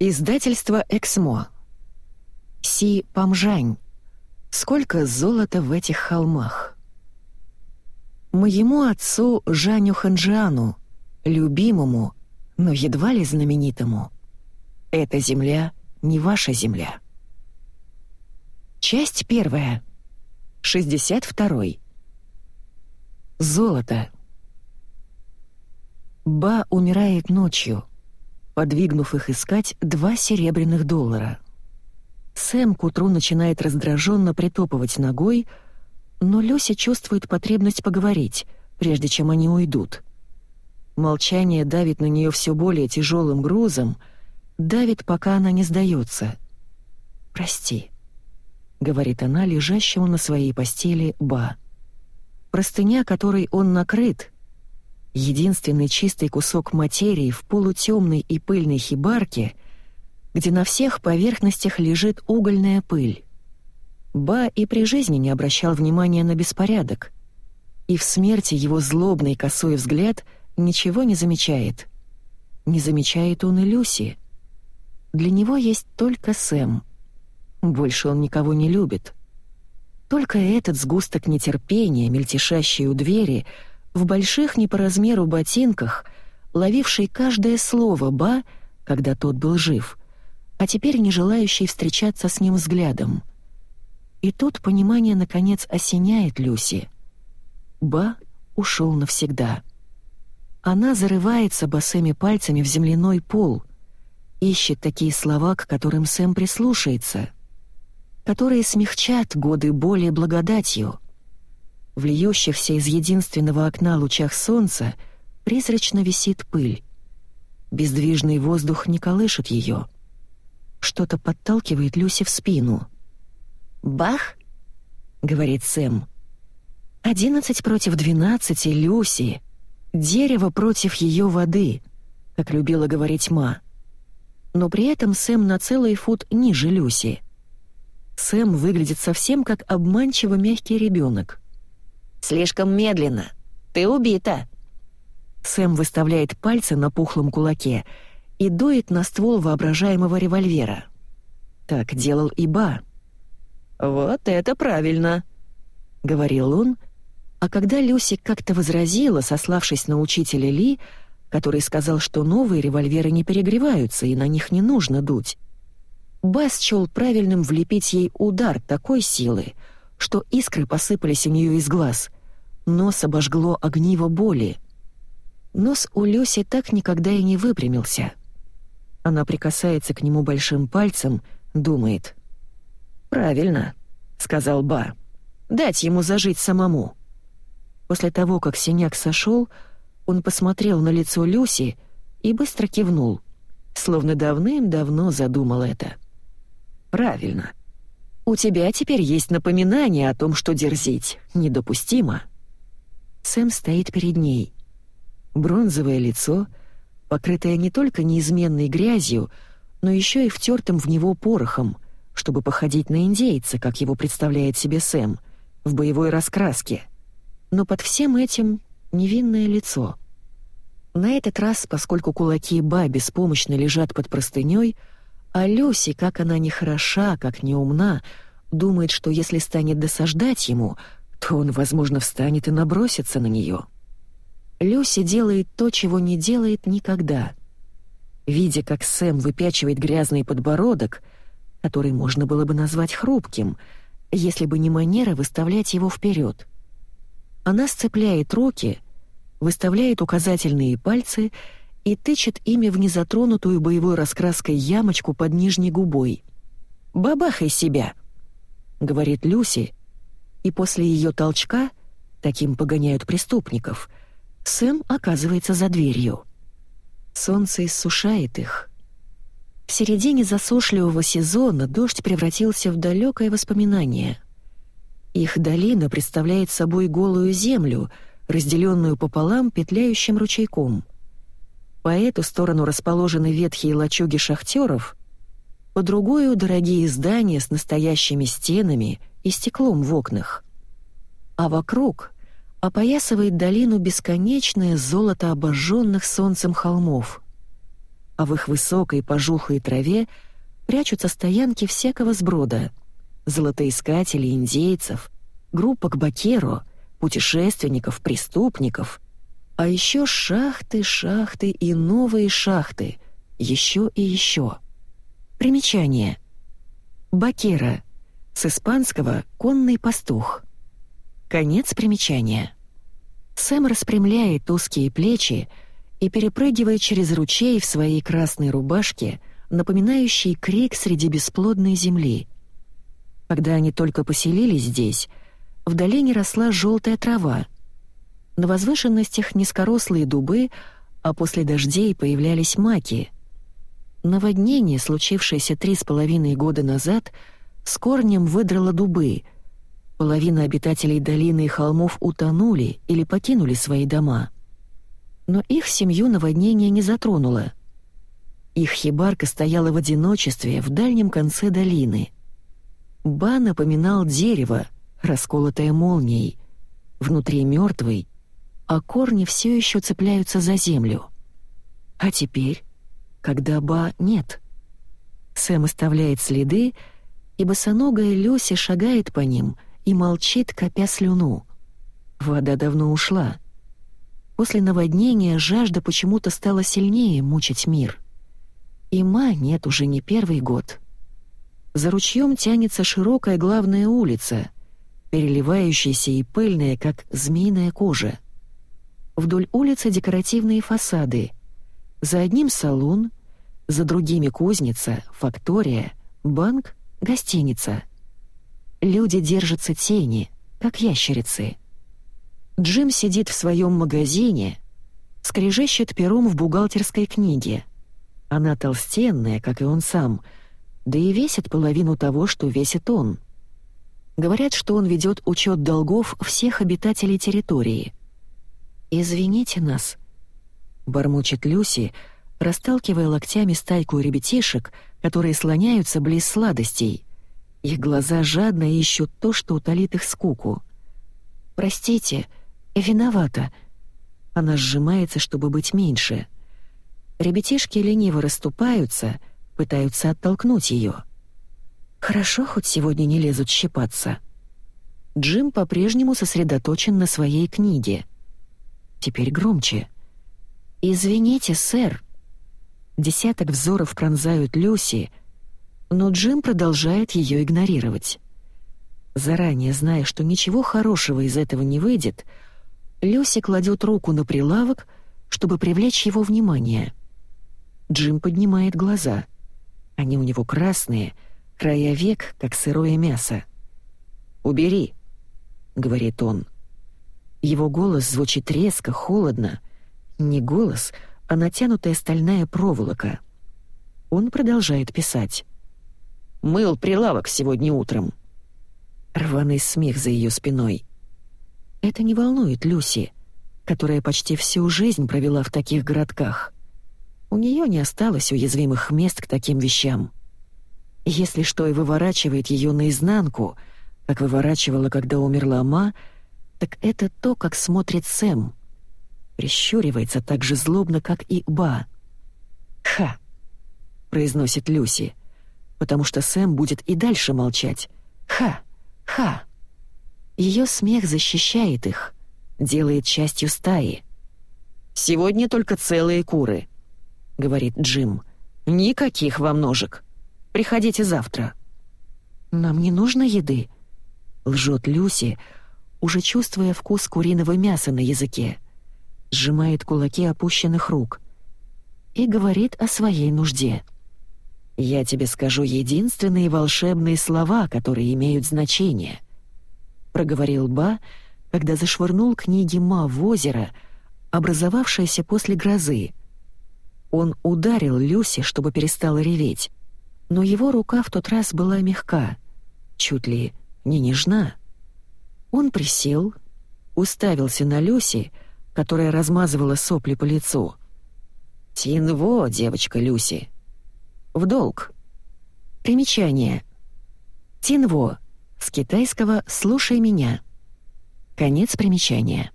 Издательство «Эксмо». Си Памжань. Сколько золота в этих холмах. Моему отцу Жаню Ханжану, любимому, но едва ли знаменитому. Эта земля не ваша земля. Часть первая. 62. Золото. Ба умирает ночью, подвигнув их искать два серебряных доллара. Сэм к утру начинает раздраженно притопывать ногой, но Люся чувствует потребность поговорить, прежде чем они уйдут. Молчание давит на нее все более тяжелым грузом, давит, пока она не сдается. «Прости», — говорит она лежащему на своей постели Ба. Простыня, которой он накрыт, единственный чистый кусок материи в полутемной и пыльной хибарке, где на всех поверхностях лежит угольная пыль. Ба и при жизни не обращал внимания на беспорядок, и в смерти его злобный косой взгляд ничего не замечает. Не замечает он и Люси. Для него есть только Сэм. Больше он никого не любит. Только этот сгусток нетерпения, мельтешащий у двери, в больших не по размеру ботинках, ловивший каждое слово Ба, когда тот был жив, а теперь не желающий встречаться с ним взглядом. И тут понимание, наконец, осеняет Люси. Ба ушел навсегда. Она зарывается босыми пальцами в земляной пол, ищет такие слова, к которым Сэм прислушается — которые смягчат годы боли благодатью. В льющихся из единственного окна лучах солнца призрачно висит пыль. Бездвижный воздух не колышет ее. Что-то подталкивает Люси в спину. «Бах!» — говорит Сэм. «Одиннадцать против двенадцати, Люси. Дерево против ее воды», — как любила говорить Ма. Но при этом Сэм на целый фут ниже Люси — Сэм выглядит совсем как обманчиво мягкий ребенок. «Слишком медленно. Ты убита!» Сэм выставляет пальцы на пухлом кулаке и дует на ствол воображаемого револьвера. Так делал и Ба. «Вот это правильно!» — говорил он, а когда Люси как-то возразила, сославшись на учителя Ли, который сказал, что новые револьверы не перегреваются и на них не нужно дуть, Бас счел правильным влепить ей удар такой силы, что искры посыпались у нее из глаз. Нос обожгло огниво боли. Нос у Люси так никогда и не выпрямился. Она прикасается к нему большим пальцем, думает. «Правильно», — сказал Ба. «Дать ему зажить самому». После того, как синяк сошел, он посмотрел на лицо Люси и быстро кивнул, словно давным-давно задумал это. Правильно. У тебя теперь есть напоминание о том, что дерзить недопустимо. Сэм стоит перед ней. Бронзовое лицо, покрытое не только неизменной грязью, но еще и втертым в него порохом, чтобы походить на индейца, как его представляет себе Сэм, в боевой раскраске. Но под всем этим невинное лицо. На этот раз, поскольку кулаки Ба беспомощно лежат под простыней, а Люси, как она не хороша, как не умна, думает, что если станет досаждать ему, то он, возможно, встанет и набросится на нее. Люси делает то, чего не делает никогда. Видя, как Сэм выпячивает грязный подбородок, который можно было бы назвать хрупким, если бы не манера выставлять его вперед. Она сцепляет руки, выставляет указательные пальцы тычет ими в незатронутую боевой раскраской ямочку под нижней губой. «Бабахай себя!» — говорит Люси, и после ее толчка, таким погоняют преступников, Сэм оказывается за дверью. Солнце иссушает их. В середине засушливого сезона дождь превратился в далекое воспоминание. Их долина представляет собой голую землю, разделенную пополам петляющим ручейком — по эту сторону расположены ветхие лачуги шахтеров, по другую — дорогие здания с настоящими стенами и стеклом в окнах. А вокруг опоясывает долину бесконечное золото обожженных солнцем холмов. а в их высокой пожухлой траве прячутся стоянки всякого сброда — золотоискателей, индейцев, группок бакеро, путешественников, преступников, а еще шахты, шахты и новые шахты, еще и еще. Примечание. Бакера. С испанского «конный пастух». Конец примечания. Сэм распрямляет узкие плечи и перепрыгивает через ручей в своей красной рубашке, напоминающей крик среди бесплодной земли. Когда они только поселились здесь, в долине росла желтая трава. На возвышенностях низкорослые дубы, а после дождей появлялись маки. Наводнение, случившееся три с половиной года назад, с корнем выдрало дубы. Половина обитателей долины и холмов утонули или покинули свои дома. Но их семью наводнение не затронуло. Их хибарка стояла в одиночестве в дальнем конце долины. Ба напоминал дерево, расколотая молнией, внутри мертвый, а корни все еще цепляются за землю. А теперь, когда Ба нет, Сэм оставляет следы, и босоногая Люси шагает по ним и молчит, копя слюну. Вода давно ушла. После наводнения жажда почему-то стала сильнее мучить мир. И Ма нет уже не первый год. За ручьем тянется широкая главная улица — переливающаяся и пыльная, как змеиная кожа. Вдоль улицы декоративные фасады. За одним салон, за другими кузница, фактория, банк, гостиница. Люди держатся тени, как ящерицы. Джим сидит в своем магазине, скрежещет пером в бухгалтерской книге. Она толстенная, как и он сам, да и весит половину того, что весит он — Говорят, что он ведет учет долгов всех обитателей территории. «Извините нас», — бормочет Люси, расталкивая локтями стайку ребятишек, которые слоняются близ сладостей. Их глаза жадно ищут то, что утолит их скуку. «Простите, виновата». Она сжимается, чтобы быть меньше. Ребятишки лениво расступаются, пытаются оттолкнуть ее. Хорошо, хоть сегодня не лезут щипаться. Джим по-прежнему сосредоточен на своей книге. Теперь громче. «Извините, сэр». Десяток взоров пронзают Люси, но Джим продолжает ее игнорировать. Заранее зная, что ничего хорошего из этого не выйдет, Люси кладет руку на прилавок, чтобы привлечь его внимание. Джим поднимает глаза. Они у него красные — края век, как сырое мясо. «Убери», — говорит он. Его голос звучит резко, холодно. Не голос, а натянутая стальная проволока. Он продолжает писать. «Мыл прилавок сегодня утром». Рваный смех за ее спиной. Это не волнует Люси, которая почти всю жизнь провела в таких городках. У нее не осталось уязвимых мест к таким вещам. Если что и выворачивает ее наизнанку, как выворачивала, когда умерла Ма, так это то, как смотрит Сэм. Прищуривается так же злобно, как и Ба. «Ха!» — произносит Люси, потому что Сэм будет и дальше молчать. «Ха! Ха!» Ее смех защищает их, делает частью стаи. «Сегодня только целые куры», — говорит Джим. «Никаких во множек». Приходите завтра». «Нам не нужно еды», — лжет Люси, уже чувствуя вкус куриного мяса на языке. Сжимает кулаки опущенных рук и говорит о своей нужде. «Я тебе скажу единственные волшебные слова, которые имеют значение», — проговорил Ба, когда зашвырнул книги Ма в озеро, образовавшееся после грозы. Он ударил Люси, чтобы перестала реветь но его рука в тот раз была мягка, чуть ли не нежна. Он присел, уставился на Люси, которая размазывала сопли по лицу. «Тинво, девочка Люси. В долг». Примечание. «Тинво» с китайского «слушай меня». Конец примечания.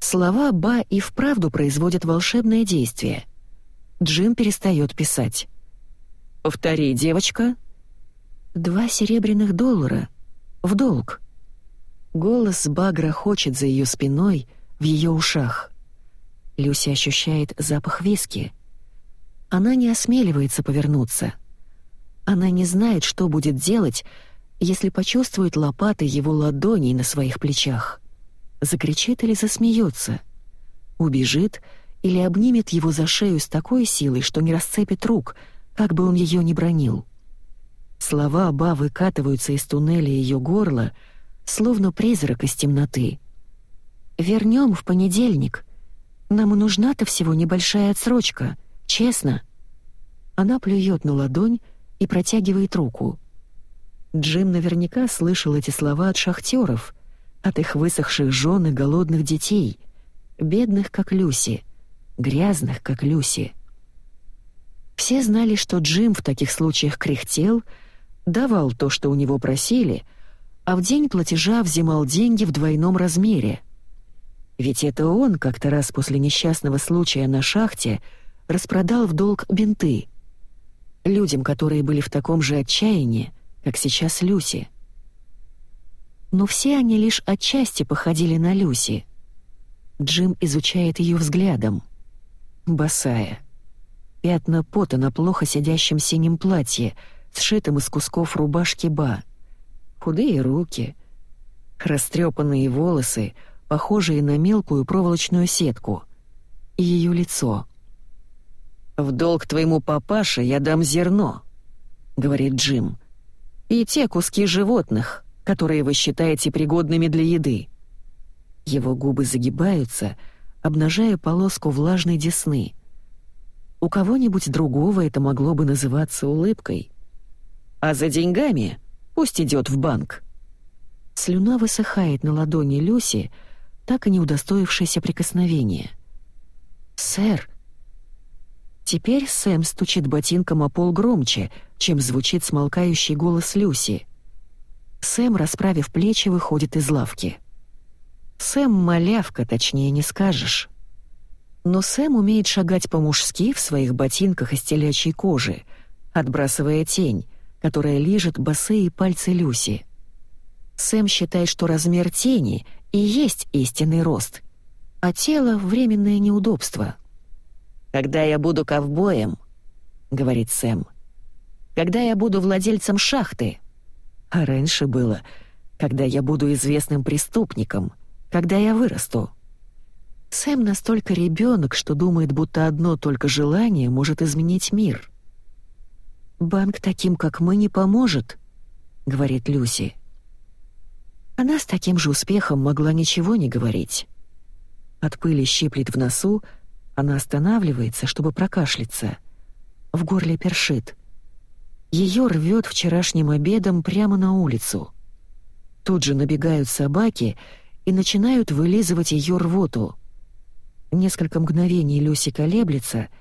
Слова «ба» и вправду производят волшебное действие. Джим перестает писать. «Повтори, девочка». «Два серебряных доллара. В долг». Голос Багра хочет за ее спиной, в ее ушах. Люси ощущает запах виски. Она не осмеливается повернуться. Она не знает, что будет делать, если почувствует лопаты его ладоней на своих плечах. Закричит или засмеется. Убежит или обнимет его за шею с такой силой, что не расцепит рук, как бы он ее ни бронил. Слова Ба выкатываются из туннеля ее горла, словно призрак из темноты. «Вернем в понедельник. Нам и нужна-то всего небольшая отсрочка, честно». Она плюет на ладонь и протягивает руку. Джим наверняка слышал эти слова от шахтеров, от их высохших жен и голодных детей, бедных, как Люси, грязных, как Люси. Все знали, что Джим в таких случаях кряхтел, давал то, что у него просили — а в день платежа взимал деньги в двойном размере. Ведь это он как-то раз после несчастного случая на шахте распродал в долг бинты. Людям, которые были в таком же отчаянии, как сейчас Люси. Но все они лишь отчасти походили на Люси. Джим изучает ее взглядом. Босая. Пятна пота на плохо сидящем синем платье, сшитом из кусков рубашки Ба — худые руки, растрепанные волосы, похожие на мелкую проволочную сетку, и ее лицо. «В долг твоему папаше я дам зерно», — говорит Джим, «и те куски животных, которые вы считаете пригодными для еды». Его губы загибаются, обнажая полоску влажной десны. У кого-нибудь другого это могло бы называться улыбкой. «А за деньгами Пусть идет в банк». Слюна высыхает на ладони Люси, так и не удостоившейся прикосновения. «Сэр!» Теперь Сэм стучит ботинком о пол громче, чем звучит смолкающий голос Люси. Сэм, расправив плечи, выходит из лавки. Сэм малявка, точнее не скажешь. Но Сэм умеет шагать по-мужски в своих ботинках из телячьей кожи, отбрасывая тень, которая лижет босые пальцы Люси. Сэм считает, что размер тени и есть истинный рост, а тело — временное неудобство. «Когда я буду ковбоем», — говорит Сэм, — «когда я буду владельцем шахты», а раньше было «когда я буду известным преступником», «когда я вырасту». Сэм настолько ребенок, что думает, будто одно только желание может изменить мир — «Банк таким, как мы, не поможет», — говорит Люси. Она с таким же успехом могла ничего не говорить. От пыли щиплет в носу, она останавливается, чтобы прокашляться. В горле першит. Ее рвет вчерашним обедом прямо на улицу. Тут же набегают собаки и начинают вылизывать ее рвоту. Несколько мгновений Люси колеблется —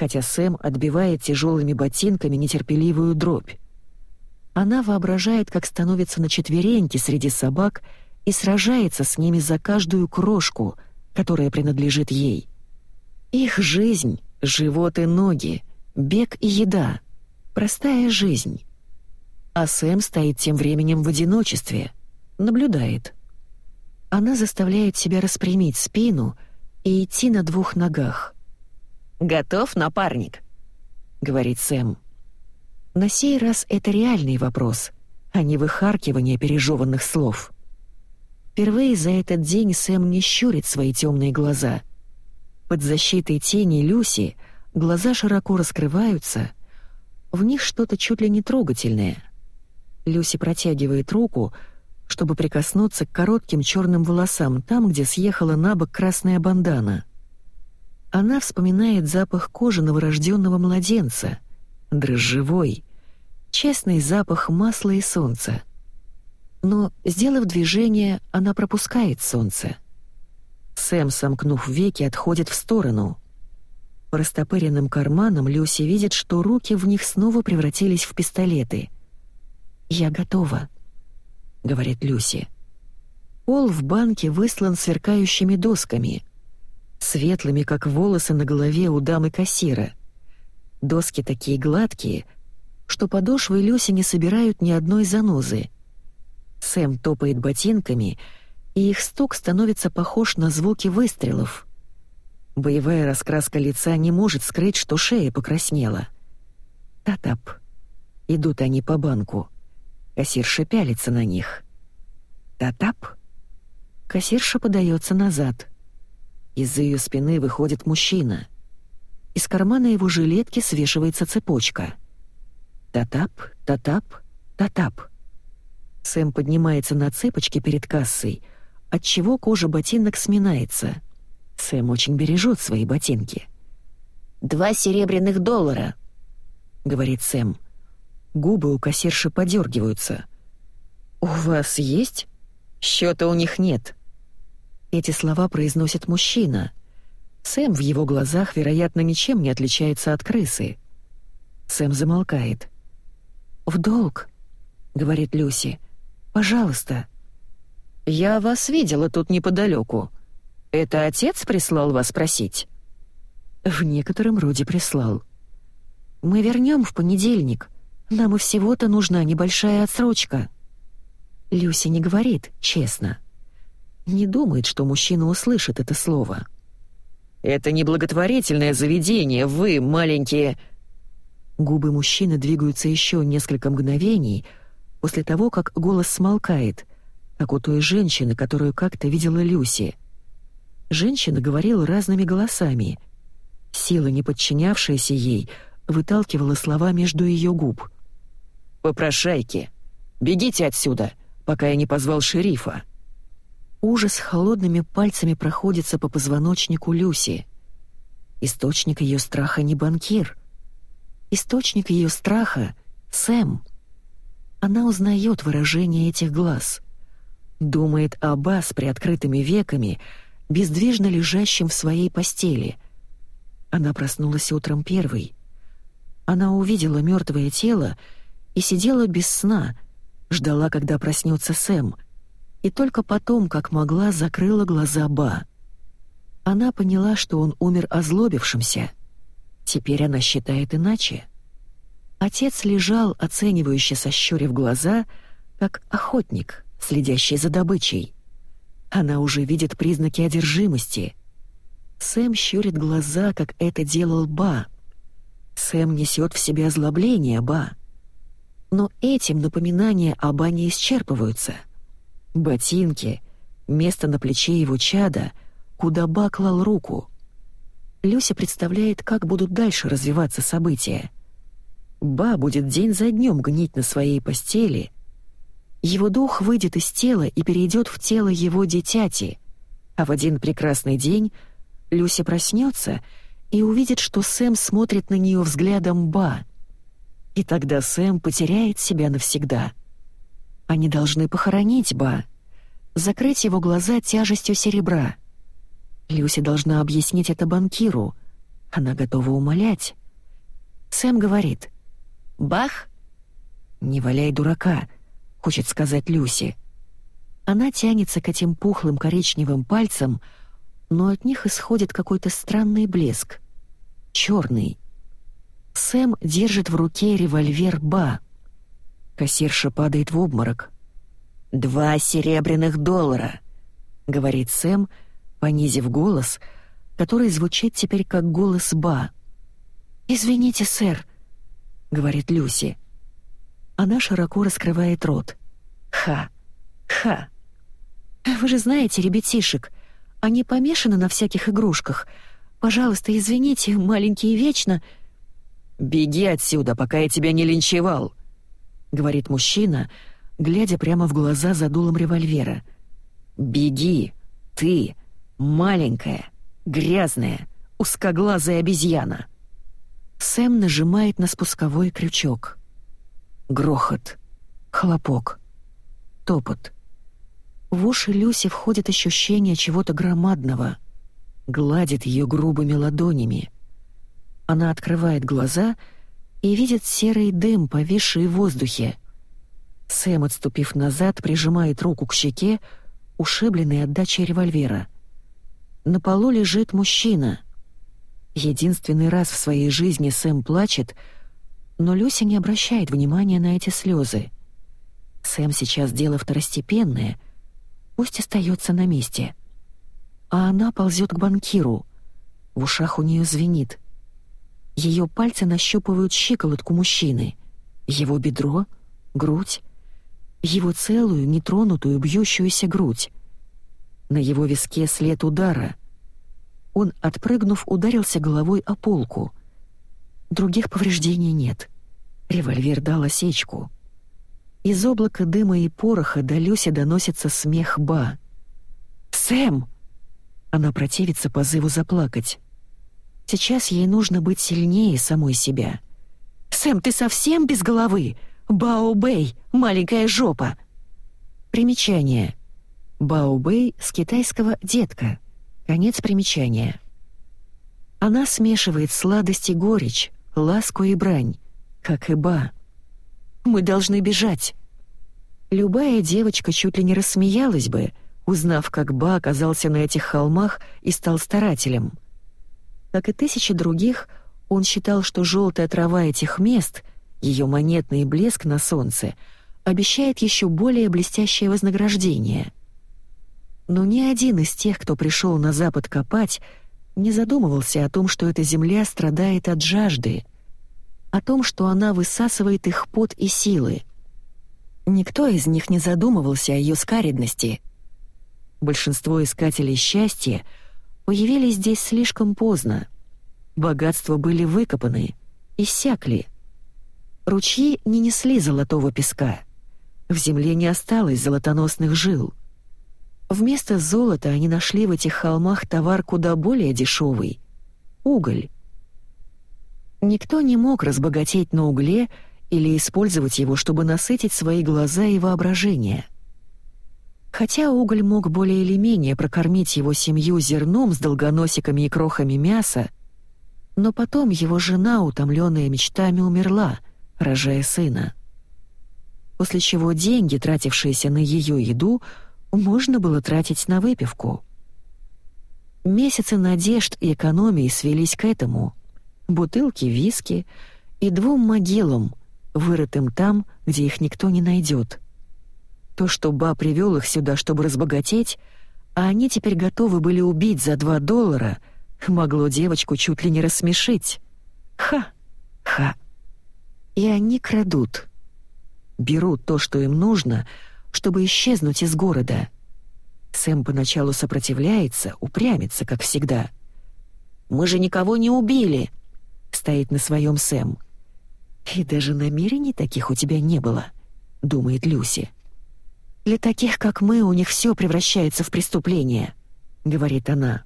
хотя Сэм отбивает тяжелыми ботинками нетерпеливую дробь. Она воображает, как становится на четвереньки среди собак и сражается с ними за каждую крошку, которая принадлежит ей. Их жизнь — живот и ноги, бег и еда, простая жизнь. А Сэм стоит тем временем в одиночестве, наблюдает. Она заставляет себя распрямить спину и идти на двух ногах — «Готов, напарник?» — говорит Сэм. На сей раз это реальный вопрос, а не выхаркивание пережеванных слов. Впервые за этот день Сэм не щурит свои темные глаза. Под защитой тени Люси глаза широко раскрываются, в них что-то чуть ли не трогательное. Люси протягивает руку, чтобы прикоснуться к коротким черным волосам там, где съехала на бок красная бандана — она вспоминает запах кожи новорожденного младенца, дрожжевой, честный запах масла и солнца. Но, сделав движение, она пропускает солнце. Сэм, сомкнув веки, отходит в сторону. По растопыренным карманам Люси видит, что руки в них снова превратились в пистолеты. «Я готова», — говорит Люси. Пол в банке выслан сверкающими досками — светлыми, как волосы на голове у дамы кассира. Доски такие гладкие, что подошвы Люси не собирают ни одной занозы. Сэм топает ботинками, и их стук становится похож на звуки выстрелов. Боевая раскраска лица не может скрыть, что шея покраснела. Татап. Идут они по банку. Кассирша пялится на них. Татап. Кассирша подается назад. Из-за ее спины выходит мужчина. Из кармана его жилетки свешивается цепочка. Татап, татап, татап. Сэм поднимается на цепочке перед кассой, отчего кожа ботинок сминается. Сэм очень бережет свои ботинки. «Два серебряных доллара», — говорит Сэм. Губы у кассирши подергиваются. «У вас есть?» «Счета у них нет». Эти слова произносит мужчина. Сэм в его глазах, вероятно, ничем не отличается от крысы. Сэм замолкает. «В долг», — говорит Люси. «Пожалуйста». «Я вас видела тут неподалеку. Это отец прислал вас спросить?» «В некотором роде прислал». «Мы вернем в понедельник. Нам и всего-то нужна небольшая отсрочка». Люси не говорит, честно. Не думает, что мужчина услышит это слово. «Это не благотворительное заведение, вы, маленькие...» Губы мужчины двигаются еще несколько мгновений после того, как голос смолкает, как у той женщины, которую как-то видела Люси. Женщина говорила разными голосами. Сила, не подчинявшаяся ей, выталкивала слова между ее губ. «Попрошайки! Бегите отсюда, пока я не позвал шерифа!» Ужас холодными пальцами проходится по позвоночнику Люси. Источник ее страха не банкир. Источник ее страха — Сэм. Она узнает выражение этих глаз. Думает о Ба с приоткрытыми веками — бездвижно лежащим в своей постели. Она проснулась утром первой. Она увидела мертвое тело и сидела без сна, ждала, когда проснется Сэм, и только потом, как могла, закрыла глаза Ба. Она поняла, что он умер озлобившимся. Теперь она считает иначе. Отец лежал, оценивающе сощурив глаза, как охотник, следящий за добычей. Она уже видит признаки одержимости. Сэм щурит глаза, как это делал Ба. Сэм несет в себе озлобление Ба. Но этим напоминания о Ба не исчерпываются. Ботинки, место на плече его чада, куда Ба клал руку. Люся представляет, как будут дальше развиваться события. Ба будет день за днем гнить на своей постели — его дух выйдет из тела и перейдет в тело его дитяти, а в один прекрасный день Люся проснется и увидит, что Сэм смотрит на нее взглядом Ба. И тогда Сэм потеряет себя навсегда. Они должны похоронить Ба, закрыть его глаза тяжестью серебра. Люся должна объяснить это банкиру. Она готова умолять. Сэм говорит «Бах!» «Не валяй дурака!» хочет сказать Люси. Она тянется к этим пухлым коричневым пальцам, но от них исходит какой-то странный блеск. Черный. Сэм держит в руке револьвер Ба. Кассирша падает в обморок. «Два серебряных доллара», — говорит Сэм, понизив голос, который звучит теперь как голос Ба. «Извините, сэр», — говорит Люси. Она широко раскрывает рот. «Ха! Ха!» «Вы же знаете ребятишек. Они помешаны на всяких игрушках. Пожалуйста, извините, маленькие вечно...» «Беги отсюда, пока я тебя не линчевал», — говорит мужчина, глядя прямо в глаза за дулом револьвера. «Беги, ты, маленькая, грязная, узкоглазая обезьяна». Сэм нажимает на спусковой крючок. Грохот. Хлопок. Топот. В уши Люси входит ощущение чего-то громадного. Гладит ее грубыми ладонями. Она открывает глаза и видит серый дым, повисший в воздухе. Сэм, отступив назад, прижимает руку к щеке, ушибленной отдачей револьвера. На полу лежит мужчина. Единственный раз в своей жизни Сэм плачет, но Люся не обращает внимания на эти слезы. Сэм сейчас дело второстепенное, пусть остается на месте. А она ползет к банкиру. В ушах у нее звенит. Ее пальцы нащупывают щиколотку мужчины, его бедро, грудь, его целую, нетронутую, бьющуюся грудь. На его виске след удара. Он, отпрыгнув, ударился головой о полку. Других повреждений нет. Револьвер дал осечку. Из облака дыма и пороха до Люси доносится смех Ба. «Сэм!» Она противится позыву заплакать. Сейчас ей нужно быть сильнее самой себя. «Сэм, ты совсем без головы? Бао-бэй, маленькая жопа!» Примечание. Бао-бэй с китайского «детка». Конец примечания. Она смешивает сладость и горечь, ласку и брань, как и Ба. «Мы должны бежать!» Любая девочка чуть ли не рассмеялась бы, узнав, как Ба оказался на этих холмах и стал старателем. Как и тысячи других, он считал, что желтая трава этих мест, ее монетный блеск на солнце, обещает еще более блестящее вознаграждение. Но ни один из тех, кто пришел на запад копать, не задумывался о том, что эта земля страдает от жажды, о том, что она высасывает их пот и силы. Никто из них не задумывался о ее скаридности — Большинство искателей счастья появились здесь слишком поздно. Богатства были выкопаны, иссякли. Ручьи не несли золотого песка. В земле не осталось золотоносных жил. Вместо золота они нашли в этих холмах товар куда более дешевый — уголь. Никто не мог разбогатеть на угле или использовать его, чтобы насытить свои глаза и воображение — Хотя уголь мог более или менее прокормить его семью зерном с долгоносиками и крохами мяса, но потом его жена, утомленная мечтами, умерла, рожая сына. После чего деньги, тратившиеся на ее еду, можно было тратить на выпивку. Месяцы надежд и экономии свелись к этому. Бутылки виски и двум могилам, вырытым там, где их никто не найдет. То, что Ба привел их сюда, чтобы разбогатеть, а они теперь готовы были убить за два доллара, могло девочку чуть ли не рассмешить. Ха! Ха! И они крадут. Берут то, что им нужно, чтобы исчезнуть из города. Сэм поначалу сопротивляется, упрямится, как всегда. «Мы же никого не убили!» — стоит на своем Сэм. «И даже намерений таких у тебя не было», — думает Люси. «Для таких, как мы, у них все превращается в преступление», — говорит она.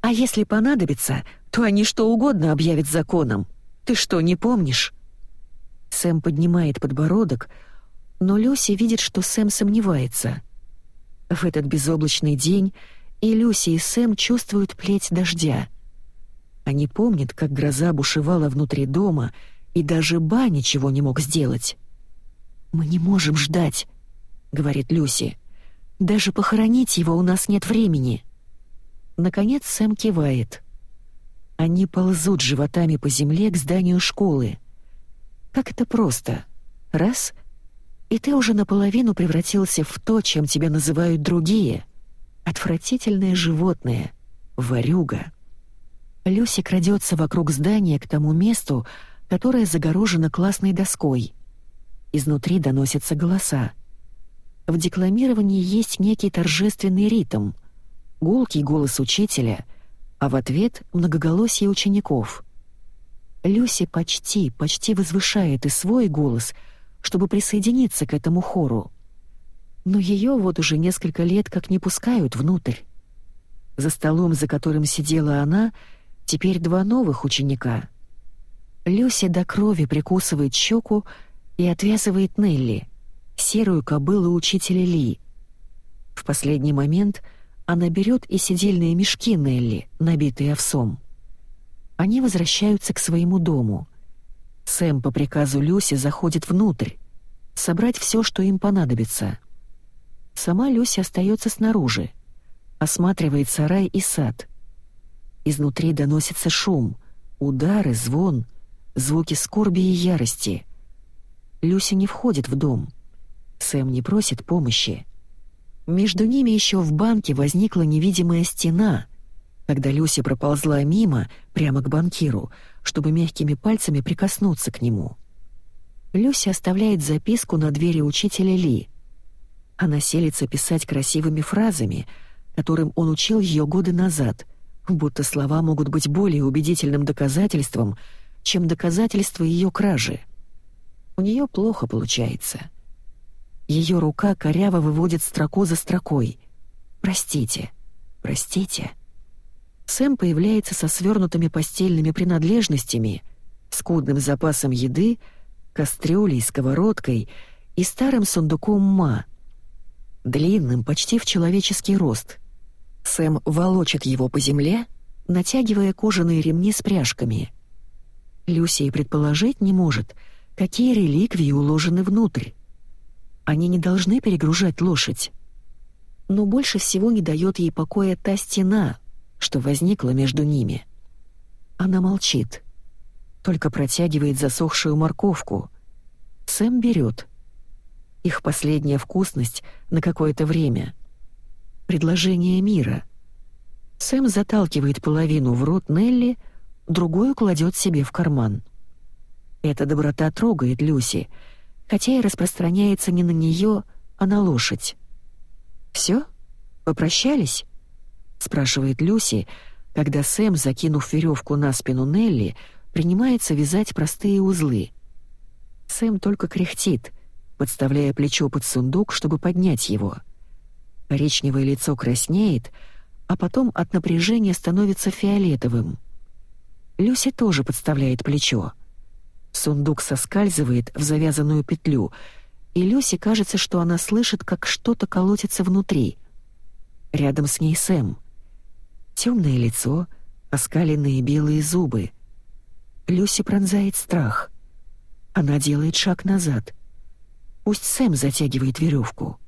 «А если понадобится, то они что угодно объявят законом. Ты что, не помнишь?» Сэм поднимает подбородок, но Люси видит, что Сэм сомневается. В этот безоблачный день и Люси, и Сэм чувствуют плеть дождя. Они помнят, как гроза бушевала внутри дома, и даже Ба ничего не мог сделать. «Мы не можем ждать», говорит Люси. «Даже похоронить его у нас нет времени». Наконец Сэм кивает. Они ползут животами по земле к зданию школы. Как это просто. Раз — и ты уже наполовину превратился в то, чем тебя называют другие. Отвратительное животное. Варюга. Люси крадется вокруг здания к тому месту, которое загорожено классной доской. Изнутри доносятся голоса. В декламировании есть некий торжественный ритм, гулкий голос учителя, а в ответ многоголосие учеников. Люси почти, почти возвышает и свой голос, чтобы присоединиться к этому хору. Но ее вот уже несколько лет как не пускают внутрь. За столом, за которым сидела она, теперь два новых ученика. Люси до крови прикусывает щеку и отвязывает Нелли — серую кобылу учителя Ли. В последний момент она берет и сидельные мешки Нелли, набитые овсом. Они возвращаются к своему дому. Сэм по приказу Люси заходит внутрь, собрать все, что им понадобится. Сама Люси остается снаружи, осматривает сарай и сад. Изнутри доносится шум, удары, звон, звуки скорби и ярости. Люся не входит в дом. Сэм не просит помощи. Между ними еще в банке возникла невидимая стена, когда Люся проползла мимо, прямо к банкиру, чтобы мягкими пальцами прикоснуться к нему. Люся оставляет записку на двери учителя Ли. Она селится писать красивыми фразами, которым он учил ее годы назад, будто слова могут быть более убедительным доказательством, чем доказательство ее кражи. У нее плохо получается. Ее рука коряво выводит строку за строкой. «Простите, простите». Сэм появляется со свернутыми постельными принадлежностями, скудным запасом еды, кастрюлей, сковородкой и старым сундуком ма. Длинным, почти в человеческий рост. Сэм волочит его по земле, натягивая кожаные ремни с пряжками. Люси предположить не может, какие реликвии уложены внутрь. Они не должны перегружать лошадь. Но больше всего не дает ей покоя та стена, что возникла между ними. Она молчит, только протягивает засохшую морковку. Сэм берет. Их последняя вкусность на какое-то время. Предложение мира. Сэм заталкивает половину в рот Нелли, другую кладет себе в карман. Эта доброта трогает Люси, хотя и распространяется не на нее, а на лошадь. «Все? Попрощались?» — спрашивает Люси, когда Сэм, закинув веревку на спину Нелли, принимается вязать простые узлы. Сэм только кряхтит, подставляя плечо под сундук, чтобы поднять его. Коричневое лицо краснеет, а потом от напряжения становится фиолетовым. Люси тоже подставляет плечо. Сундук соскальзывает в завязанную петлю, и Люси кажется, что она слышит, как что-то колотится внутри. Рядом с ней Сэм. Темное лицо, оскаленные белые зубы. Люси пронзает страх. Она делает шаг назад. Пусть Сэм затягивает веревку.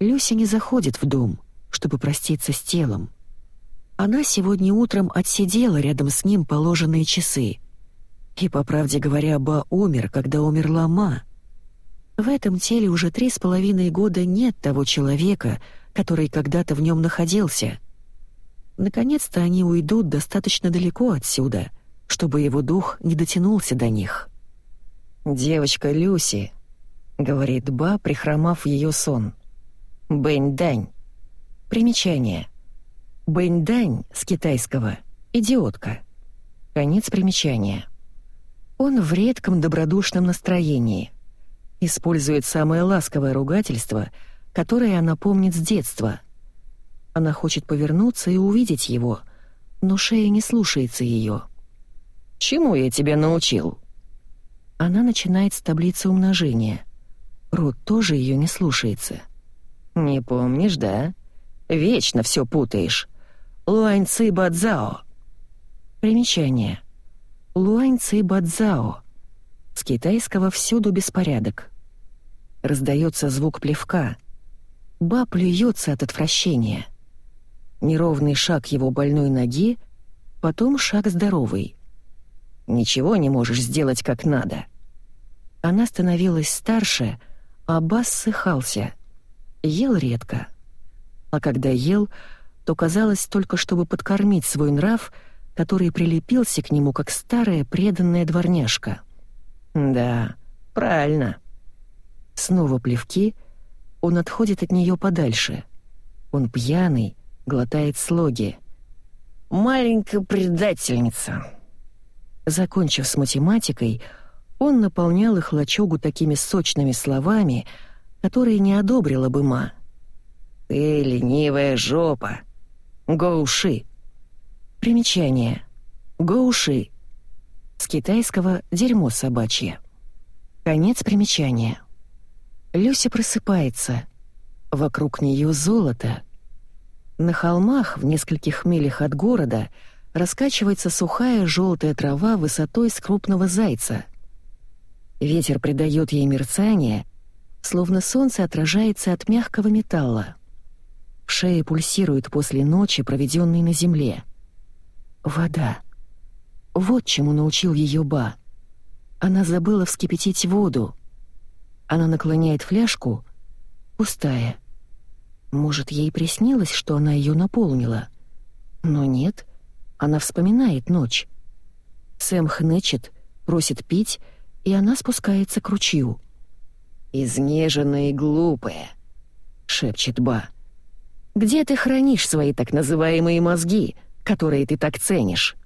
Люси не заходит в дом, чтобы проститься с телом. Она сегодня утром отсидела рядом с ним положенные часы. И, по правде говоря, Ба умер, когда умерла Ма. В этом теле уже три с половиной года нет того человека, который когда-то в нем находился — Наконец-то они уйдут достаточно далеко отсюда, чтобы его дух не дотянулся до них. «Девочка Люси», — говорит Ба, прихромав ее сон. «Бэнь-дань». Примечание. «Бэнь-дань» с китайского «идиотка». Конец примечания. Он в редком добродушном настроении. Использует самое ласковое ругательство, которое она помнит с детства — она хочет повернуться и увидеть его, но шея не слушается ее. «Чему я тебя научил?» Она начинает с таблицы умножения. Рот тоже ее не слушается. «Не помнишь, да? Вечно все путаешь. Луань Ци Бадзао». Примечание. Луань Ци Бадзао. С китайского всюду беспорядок. Раздается звук плевка. Ба плюется от отвращения неровный шаг его больной ноги, потом шаг здоровый. «Ничего не можешь сделать как надо». Она становилась старше, а бас ссыхался. Ел редко. А когда ел, то казалось только, чтобы подкормить свой нрав, который прилепился к нему, как старая преданная дворняжка. «Да, правильно». Снова плевки, он отходит от нее подальше. Он пьяный, глотает слоги. «Маленькая предательница!» Закончив с математикой, он наполнял их лачугу такими сочными словами, которые не одобрила бы Ма. «Ты ленивая жопа! Гоуши!» Примечание. Гоуши. С китайского «дерьмо собачье». Конец примечания. Люся просыпается. Вокруг нее золото — на холмах, в нескольких милях от города, раскачивается сухая желтая трава высотой с крупного зайца. Ветер придает ей мерцание, словно солнце отражается от мягкого металла. В шее пульсирует после ночи, проведенной на земле. Вода. Вот чему научил ее Ба. Она забыла вскипятить воду. Она наклоняет фляжку, пустая. Может, ей приснилось, что она ее наполнила? Но нет, она вспоминает ночь. Сэм хнычет, просит пить, и она спускается к ручью. «Изнеженная и глупая», — шепчет Ба. «Где ты хранишь свои так называемые мозги, которые ты так ценишь?»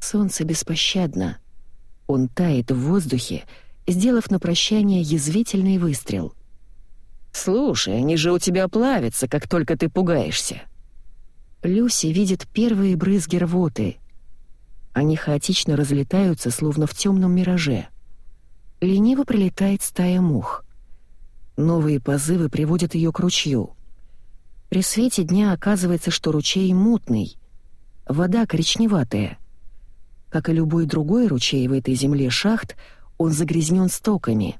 Солнце беспощадно. Он тает в воздухе, сделав на прощание язвительный выстрел. «Слушай, они же у тебя плавятся, как только ты пугаешься». Люси видит первые брызги рвоты. Они хаотично разлетаются, словно в темном мираже. Лениво прилетает стая мух. Новые позывы приводят ее к ручью. При свете дня оказывается, что ручей мутный. Вода коричневатая. Как и любой другой ручей в этой земле шахт, он загрязнен стоками.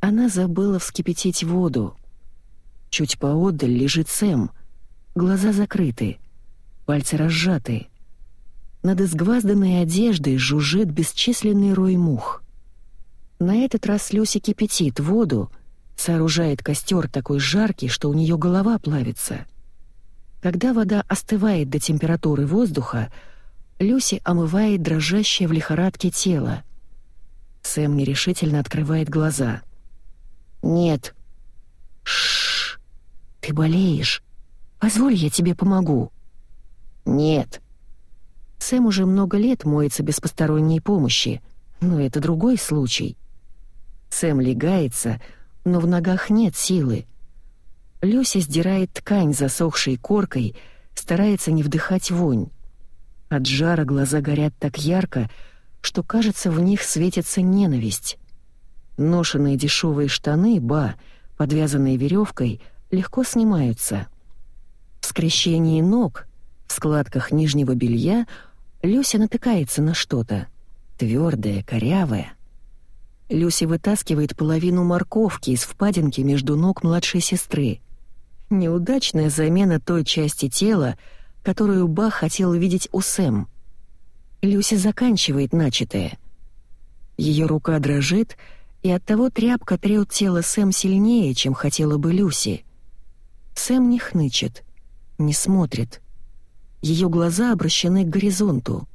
Она забыла вскипятить воду. Чуть поодаль лежит Сэм. Глаза закрыты, пальцы разжаты. Над изгвазданной одеждой жужжит бесчисленный рой мух. На этот раз Люси кипятит воду, сооружает костер такой жаркий, что у нее голова плавится. Когда вода остывает до температуры воздуха, Люси омывает дрожащее в лихорадке тело. Сэм нерешительно открывает глаза. «Нет». «Шшш! Ты болеешь. Позволь, я тебе помогу». «Нет». Сэм уже много лет моется без посторонней помощи, но это другой случай. Сэм легается, но в ногах нет силы. Люся сдирает ткань засохшей коркой, старается не вдыхать вонь. От жара глаза горят так ярко, что, кажется, в них светится ненависть. Ношенные дешевые штаны, ба, подвязанные веревкой, легко снимаются. В скрещении ног, в складках нижнего белья, Люся натыкается на что-то. Твердое, корявое. Люся вытаскивает половину морковки из впадинки между ног младшей сестры. Неудачная замена той части тела, которую Бах хотел видеть у Сэм. Люся заканчивает начатое. Ее рука дрожит, и оттого тряпка трёт тело Сэм сильнее, чем хотела бы Люси. Сэм не хнычет, не смотрит. Ее глаза обращены к горизонту.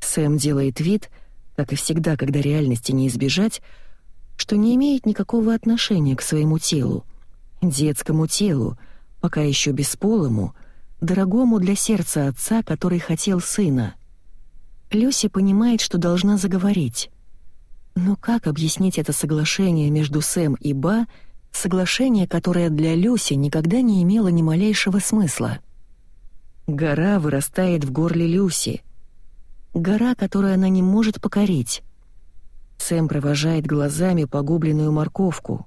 Сэм делает вид, как и всегда, когда реальности не избежать, что не имеет никакого отношения к своему телу, детскому телу, пока еще бесполому, дорогому для сердца отца, который хотел сына. Люси понимает, что должна заговорить. Но как объяснить это соглашение между Сэм и Ба, соглашение, которое для Люси никогда не имело ни малейшего смысла? Гора вырастает в горле Люси. Гора, которую она не может покорить. Сэм провожает глазами погубленную морковку.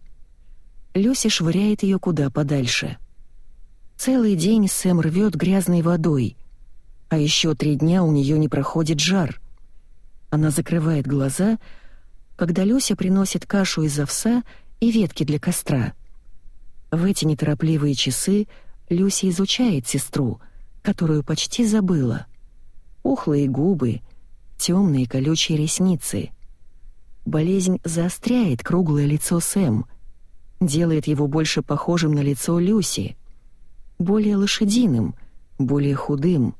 Люси швыряет ее куда подальше — Целый день Сэм рвет грязной водой, а еще три дня у нее не проходит жар. Она закрывает глаза, когда Люся приносит кашу из овса и ветки для костра. В эти неторопливые часы Люся изучает сестру, которую почти забыла. Ухлые губы, темные колючие ресницы. Болезнь заостряет круглое лицо Сэм, делает его больше похожим на лицо Люси — более лошадиным, более худым.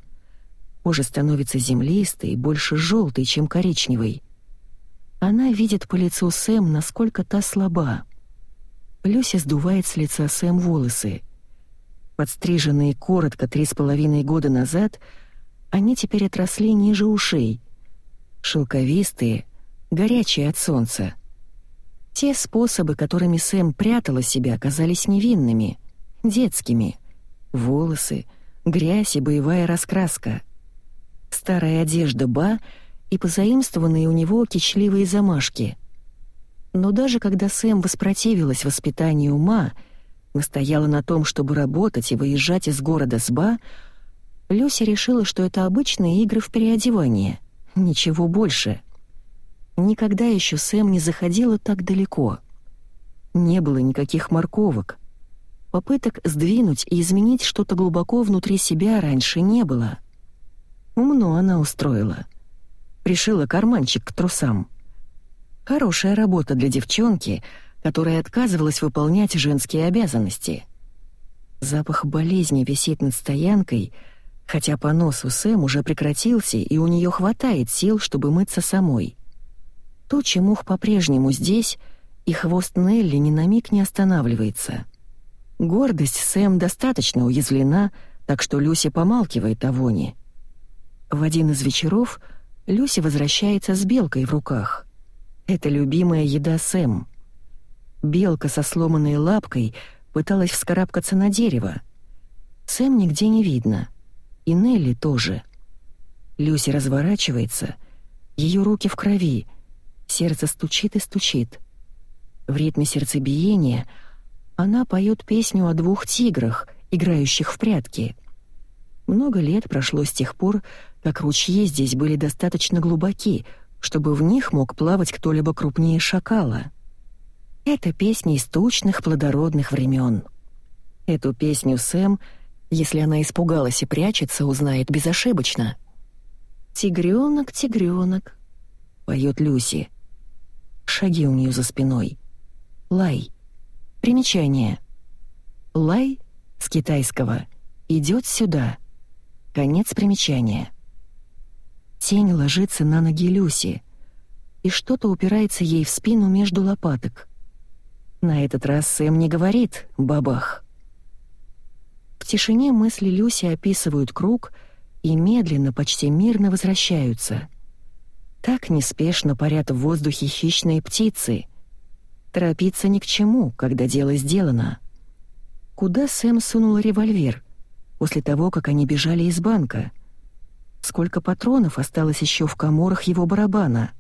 Кожа становится землистой, больше желтой, чем коричневой. Она видит по лицу Сэм, насколько та слаба. Люся сдувает с лица Сэм волосы. Подстриженные коротко три с половиной года назад, они теперь отросли ниже ушей. Шелковистые, горячие от солнца. Те способы, которыми Сэм прятала себя, оказались невинными, детскими — волосы, грязь и боевая раскраска. Старая одежда Ба и позаимствованные у него кичливые замашки. Но даже когда Сэм воспротивилась воспитанию ума, настояла на том, чтобы работать и выезжать из города с Ба, Люся решила, что это обычные игры в переодевание, ничего больше. Никогда еще Сэм не заходила так далеко. Не было никаких морковок — Попыток сдвинуть и изменить что-то глубоко внутри себя раньше не было. Умно она устроила. Пришила карманчик к трусам. Хорошая работа для девчонки, которая отказывалась выполнять женские обязанности. Запах болезни висит над стоянкой, хотя понос у Сэм уже прекратился, и у нее хватает сил, чтобы мыться самой. Тучи мух по-прежнему здесь, и хвост Нелли ни на миг не останавливается. Гордость Сэм достаточно уязвлена, так что Люси помалкивает о воне. В один из вечеров Люси возвращается с белкой в руках. Это любимая еда Сэм. Белка со сломанной лапкой пыталась вскарабкаться на дерево. Сэм нигде не видно. И Нелли тоже. Люси разворачивается, ее руки в крови, сердце стучит и стучит. В ритме сердцебиения она поет песню о двух тиграх, играющих в прятки. Много лет прошло с тех пор, как ручьи здесь были достаточно глубоки, чтобы в них мог плавать кто-либо крупнее шакала. Это песня из тучных плодородных времен. Эту песню Сэм, если она испугалась и прячется, узнает безошибочно. «Тигрёнок, тигрёнок», — поет Люси. Шаги у нее за спиной. Лай. Примечание. Лай с китайского идет сюда. Конец примечания. Тень ложится на ноги Люси, и что-то упирается ей в спину между лопаток. На этот раз Сэм не говорит «бабах». В тишине мысли Люси описывают круг и медленно, почти мирно возвращаются. Так неспешно парят в воздухе хищные птицы. Торопиться ни к чему, когда дело сделано. Куда Сэм сунул револьвер после того, как они бежали из банка? сколько патронов осталось еще в коморах его барабана.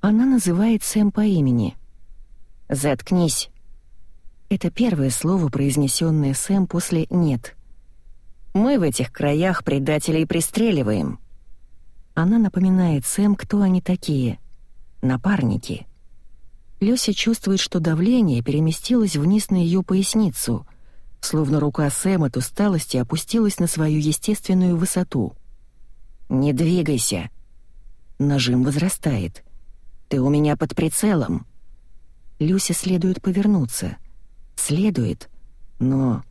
Она называет Сэм по имени. «Заткнись». Это первое слово, произнесенное Сэм после «нет». «Мы в этих краях предателей пристреливаем». Она напоминает Сэм, кто они такие. Напарники. Люся чувствует, что давление переместилось вниз на ее поясницу, словно рука Сэм от усталости опустилась на свою естественную высоту — «Не двигайся!» Нажим возрастает. «Ты у меня под прицелом!» Люсе следует повернуться. Следует, но...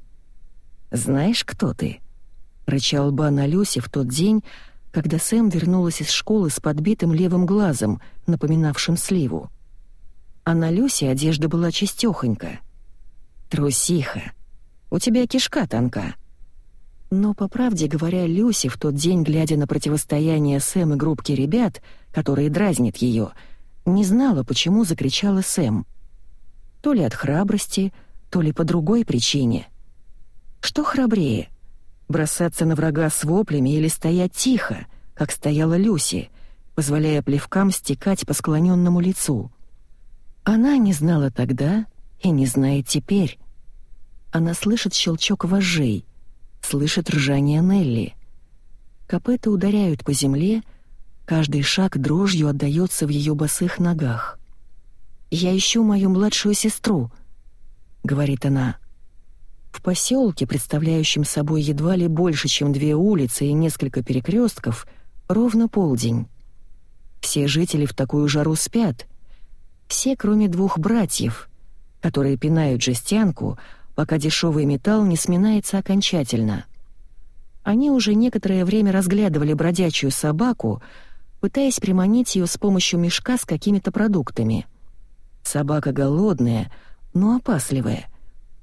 «Знаешь, кто ты?» — рычал Ба на Люсе в тот день, когда Сэм вернулась из школы с подбитым левым глазом, напоминавшим сливу. А на Люсе одежда была чистёхонька. «Трусиха! У тебя кишка тонка!» Но, по правде говоря, Люси в тот день, глядя на противостояние Сэм и группки ребят, которые дразнят ее, не знала, почему закричала Сэм. То ли от храбрости, то ли по другой причине. Что храбрее? Бросаться на врага с воплями или стоять тихо, как стояла Люси, позволяя плевкам стекать по склоненному лицу? Она не знала тогда и не знает теперь. Она слышит щелчок вожжей — слышит ржание Нелли. Копыта ударяют по земле, каждый шаг дрожью отдаётся в её босых ногах. «Я ищу мою младшую сестру», — говорит она. В поселке, представляющем собой едва ли больше, чем две улицы и несколько перекрестков, ровно полдень. Все жители в такую жару спят. Все, кроме двух братьев, которые пинают жестянку, пока дешевый металл не сминается окончательно. Они уже некоторое время разглядывали бродячую собаку, пытаясь приманить ее с помощью мешка с какими-то продуктами. Собака голодная, но опасливая,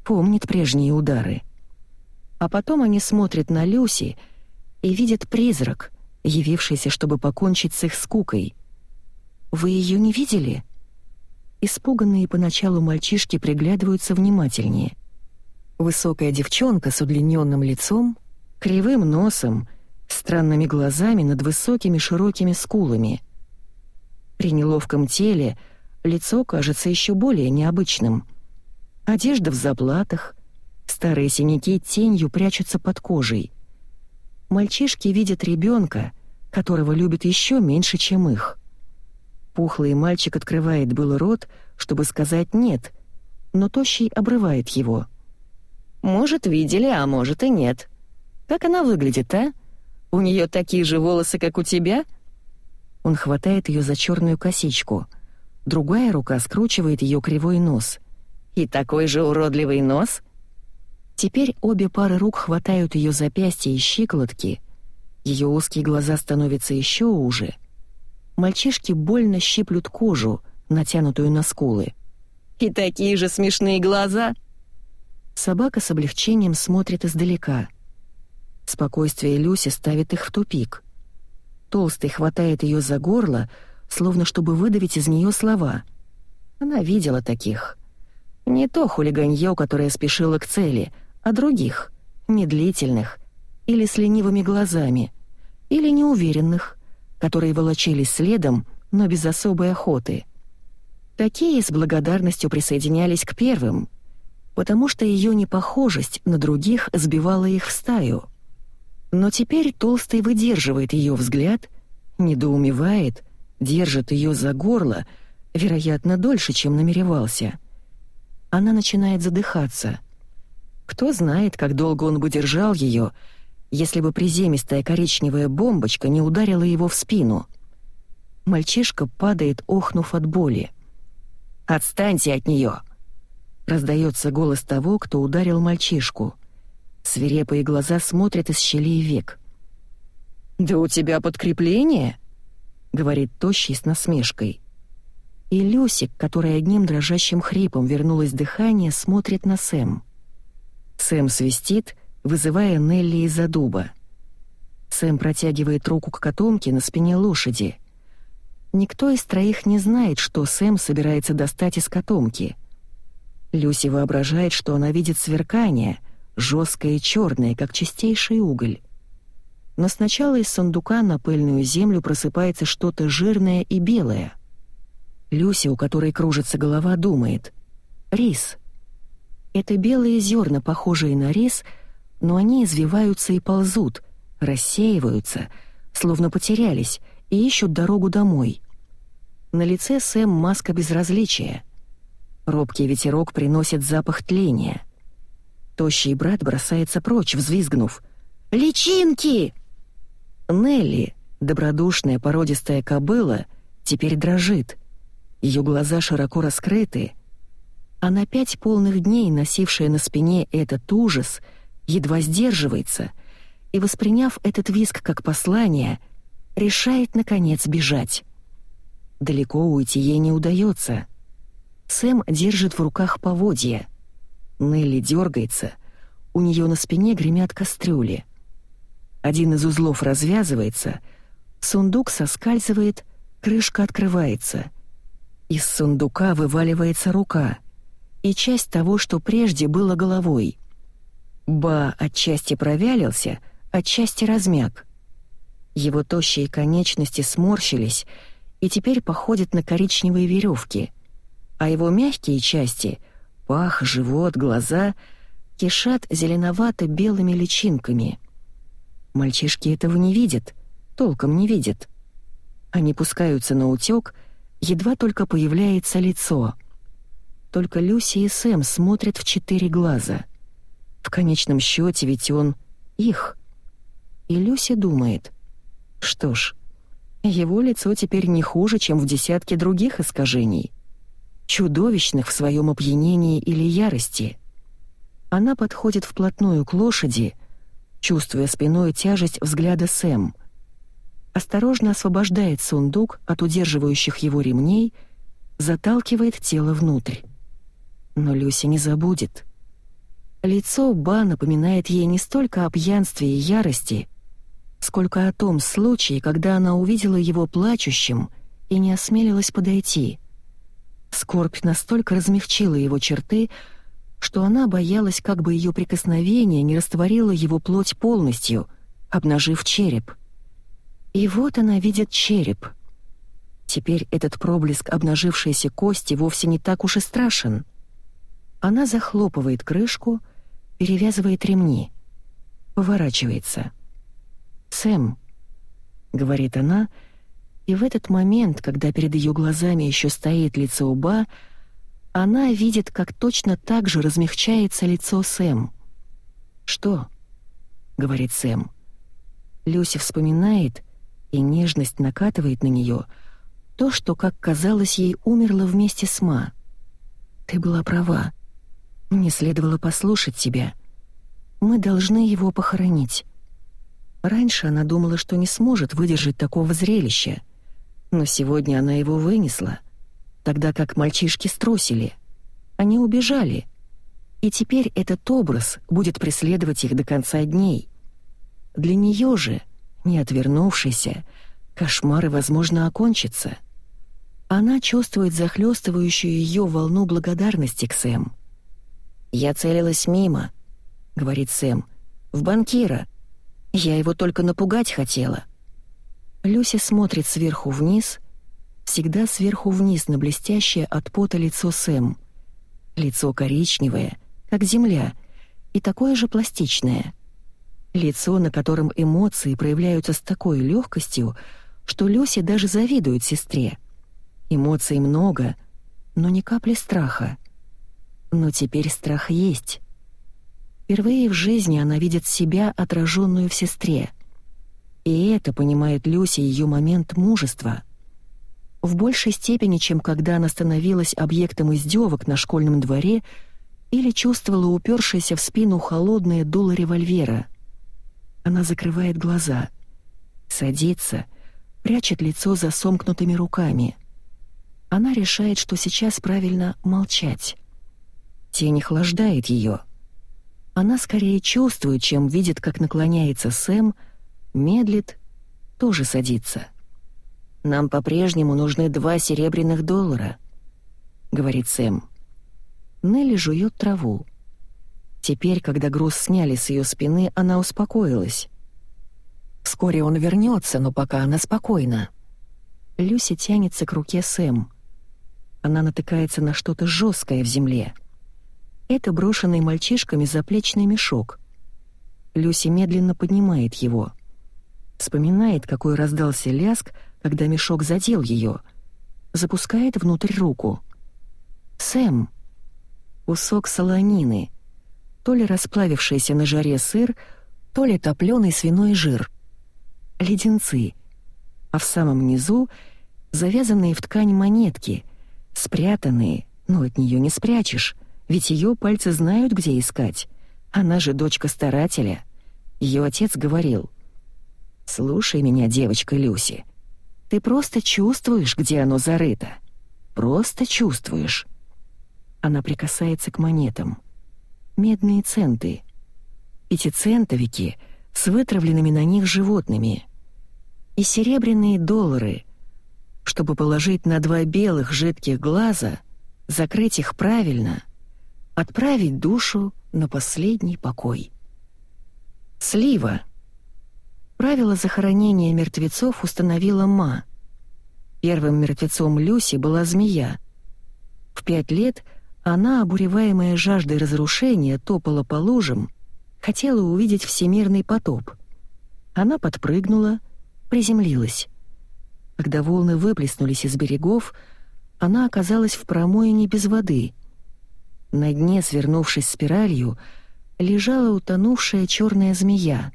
помнит прежние удары. А потом они смотрят на Люси и видят призрак, явившийся, чтобы покончить с их скукой. «Вы ее не видели?» Испуганные поначалу мальчишки приглядываются внимательнее — Высокая девчонка с удлиненным лицом, кривым носом, странными глазами над высокими широкими скулами. При неловком теле лицо кажется еще более необычным. Одежда в заплатах, старые синяки тенью прячутся под кожей. Мальчишки видят ребенка, которого любят еще меньше, чем их. Пухлый мальчик открывает был рот, чтобы сказать «нет», но тощий обрывает его — может, видели, а может и нет. Как она выглядит, а? У нее такие же волосы, как у тебя?» Он хватает ее за черную косичку. Другая рука скручивает ее кривой нос. «И такой же уродливый нос?» Теперь обе пары рук хватают ее запястья и щиколотки. Ее узкие глаза становятся еще уже. Мальчишки больно щиплют кожу, натянутую на скулы. «И такие же смешные глаза!» Собака с облегчением смотрит издалека. Спокойствие Люси ставит их в тупик. Толстый хватает ее за горло, словно чтобы выдавить из нее слова. Она видела таких. Не то хулиганье, которое спешило к цели, а других, медлительных, или с ленивыми глазами, или неуверенных, которые волочились следом, но без особой охоты. Такие с благодарностью присоединялись к первым, потому что ее непохожесть на других сбивала их в стаю. Но теперь Толстый выдерживает ее взгляд, недоумевает, держит ее за горло, вероятно, дольше, чем намеревался. Она начинает задыхаться. Кто знает, как долго он бы держал ее, если бы приземистая коричневая бомбочка не ударила его в спину. Мальчишка падает, охнув от боли. «Отстаньте от нее!» Раздается голос того, кто ударил мальчишку. Свирепые глаза смотрят из щелей век. «Да у тебя подкрепление?» — говорит Тощий с насмешкой. И Люсик, которая одним дрожащим хрипом вернулось дыхание, смотрит на Сэм. Сэм свистит, вызывая Нелли из-за дуба. Сэм протягивает руку к котомке на спине лошади. Никто из троих не знает, что Сэм собирается достать из котомки — Люси воображает, что она видит сверкание, жесткое и черное, как чистейший уголь. Но сначала из сундука на пыльную землю просыпается что-то жирное и белое. Люси, у которой кружится голова, думает «Рис». Это белые зерна, похожие на рис, но они извиваются и ползут, рассеиваются, словно потерялись, и ищут дорогу домой. На лице Сэм маска безразличия — Робкий ветерок приносит запах тления. Тощий брат бросается прочь, взвизгнув. «Личинки!» Нелли, добродушная породистая кобыла, теперь дрожит. Ее глаза широко раскрыты. Она пять полных дней, носившая на спине этот ужас, едва сдерживается и, восприняв этот виск как послание, решает, наконец, бежать. Далеко уйти ей не удается — Сэм держит в руках поводья. Нелли дергается, у нее на спине гремят кастрюли. Один из узлов развязывается, сундук соскальзывает, крышка открывается. Из сундука вываливается рука и часть того, что прежде было головой. Ба отчасти провялился, отчасти размяк. Его тощие конечности сморщились и теперь походят на коричневые веревки — а его мягкие части — пах, живот, глаза — кишат зеленовато-белыми личинками. Мальчишки этого не видят, толком не видят. Они пускаются на утёк, едва только появляется лицо. Только Люси и Сэм смотрят в четыре глаза. В конечном счете ведь он их. И Люси думает, что ж, его лицо теперь не хуже, чем в десятке других искажений — чудовищных в своем опьянении или ярости. Она подходит вплотную к лошади, чувствуя спиной тяжесть взгляда Сэм. Осторожно освобождает сундук от удерживающих его ремней, заталкивает тело внутрь. Но Люся не забудет. Лицо Ба напоминает ей не столько о пьянстве и ярости, сколько о том случае, когда она увидела его плачущим и не осмелилась подойти — Скорбь настолько размягчила его черты, что она боялась, как бы ее прикосновение не растворило его плоть полностью, обнажив череп. И вот она видит череп. Теперь этот проблеск обнажившейся кости вовсе не так уж и страшен. Она захлопывает крышку, перевязывает ремни, поворачивается. «Сэм», — говорит она, — и в этот момент, когда перед ее глазами еще стоит лицо Уба, она видит, как точно так же размягчается лицо Сэм. «Что?» — говорит Сэм. Люся вспоминает, и нежность накатывает на нее, то, что, как казалось, ей умерло вместе с Ма. «Ты была права. Мне следовало послушать тебя. Мы должны его похоронить». Раньше она думала, что не сможет выдержать такого зрелища, но сегодня она его вынесла, тогда как мальчишки струсили. Они убежали, и теперь этот образ будет преследовать их до конца дней. Для нее же, не отвернувшейся, кошмары, возможно, окончатся. Она чувствует захлестывающую ее волну благодарности к Сэм. «Я целилась мимо», — говорит Сэм, — «в банкира». Я его только напугать хотела». Люся смотрит сверху вниз, всегда сверху вниз на блестящее от пота лицо Сэм. Лицо коричневое, как земля, и такое же пластичное. Лицо, на котором эмоции проявляются с такой легкостью, что Люся даже завидует сестре. Эмоций много, но ни капли страха. Но теперь страх есть. Впервые в жизни она видит себя, отраженную в сестре. И это, понимает Люся, ее момент мужества. В большей степени, чем когда она становилась объектом издевок на школьном дворе или чувствовала упершееся в спину холодное дуло револьвера. Она закрывает глаза, садится, прячет лицо за сомкнутыми руками. Она решает, что сейчас правильно молчать. Тень охлаждает ее — она скорее чувствует, чем видит, как наклоняется Сэм, медлит, тоже садится. «Нам по-прежнему нужны два серебряных доллара», — говорит Сэм. Нелли жует траву. Теперь, когда груз сняли с ее спины, она успокоилась. Вскоре он вернется, но пока она спокойна. Люси тянется к руке Сэм. Она натыкается на что-то жесткое в земле — это брошенный мальчишками заплечный мешок. Люси медленно поднимает его. Вспоминает, какой раздался ляск, когда мешок задел ее. Запускает внутрь руку. «Сэм!» Кусок солонины. То ли расплавившийся на жаре сыр, то ли топлёный свиной жир. Леденцы. А в самом низу завязанные в ткань монетки, спрятанные, но от нее не спрячешь, ведь ее пальцы знают, где искать. Она же дочка старателя. Ее отец говорил, «Слушай меня, девочка Люси. Ты просто чувствуешь, где оно зарыто. Просто чувствуешь». Она прикасается к монетам. Медные центы. Пятицентовики с вытравленными на них животными. И серебряные доллары, чтобы положить на два белых жидких глаза, закрыть их правильно — отправить душу на последний покой. Слива. Правило захоронения мертвецов установила Ма. Первым мертвецом Люси была змея. В пять лет она, обуреваемая жаждой разрушения, топала по лужам, хотела увидеть всемирный потоп. Она подпрыгнула, приземлилась. Когда волны выплеснулись из берегов, она оказалась в промоине без воды — на дне, свернувшись спиралью, лежала утонувшая черная змея.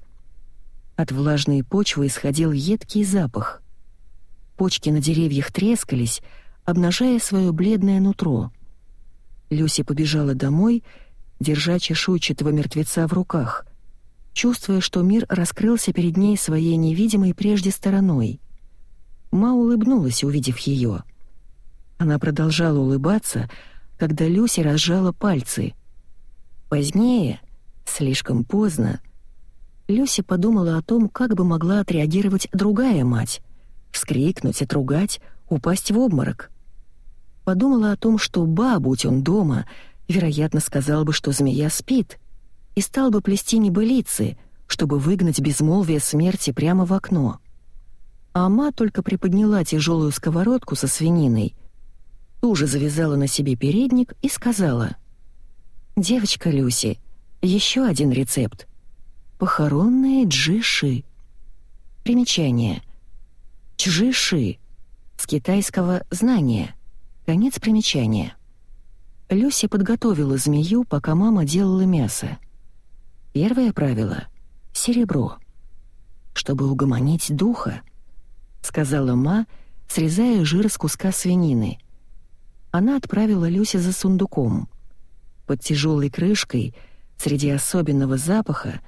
От влажной почвы исходил едкий запах. Почки на деревьях трескались, обнажая свое бледное нутро. Люси побежала домой, держа чешуйчатого мертвеца в руках, чувствуя, что мир раскрылся перед ней своей невидимой прежде стороной. Ма улыбнулась, увидев ее. Она продолжала улыбаться, когда Люси разжала пальцы. Позднее, слишком поздно, Люси подумала о том, как бы могла отреагировать другая мать. Вскрикнуть, отругать, упасть в обморок. Подумала о том, что ба, будь он дома, вероятно, сказал бы, что змея спит, и стал бы плести небылицы, чтобы выгнать безмолвие смерти прямо в окно. А ма только приподняла тяжелую сковородку со свининой — туже завязала на себе передник и сказала. «Девочка Люси, еще один рецепт. Похоронные джиши». Примечание. Чжиши. С китайского «знание». Конец примечания. Люси подготовила змею, пока мама делала мясо. Первое правило — серебро. чтобы угомонить духа», — сказала Ма, срезая жир с куска свинины. Она отправила Люся за сундуком. Под тяжелой крышкой, среди особенного запаха,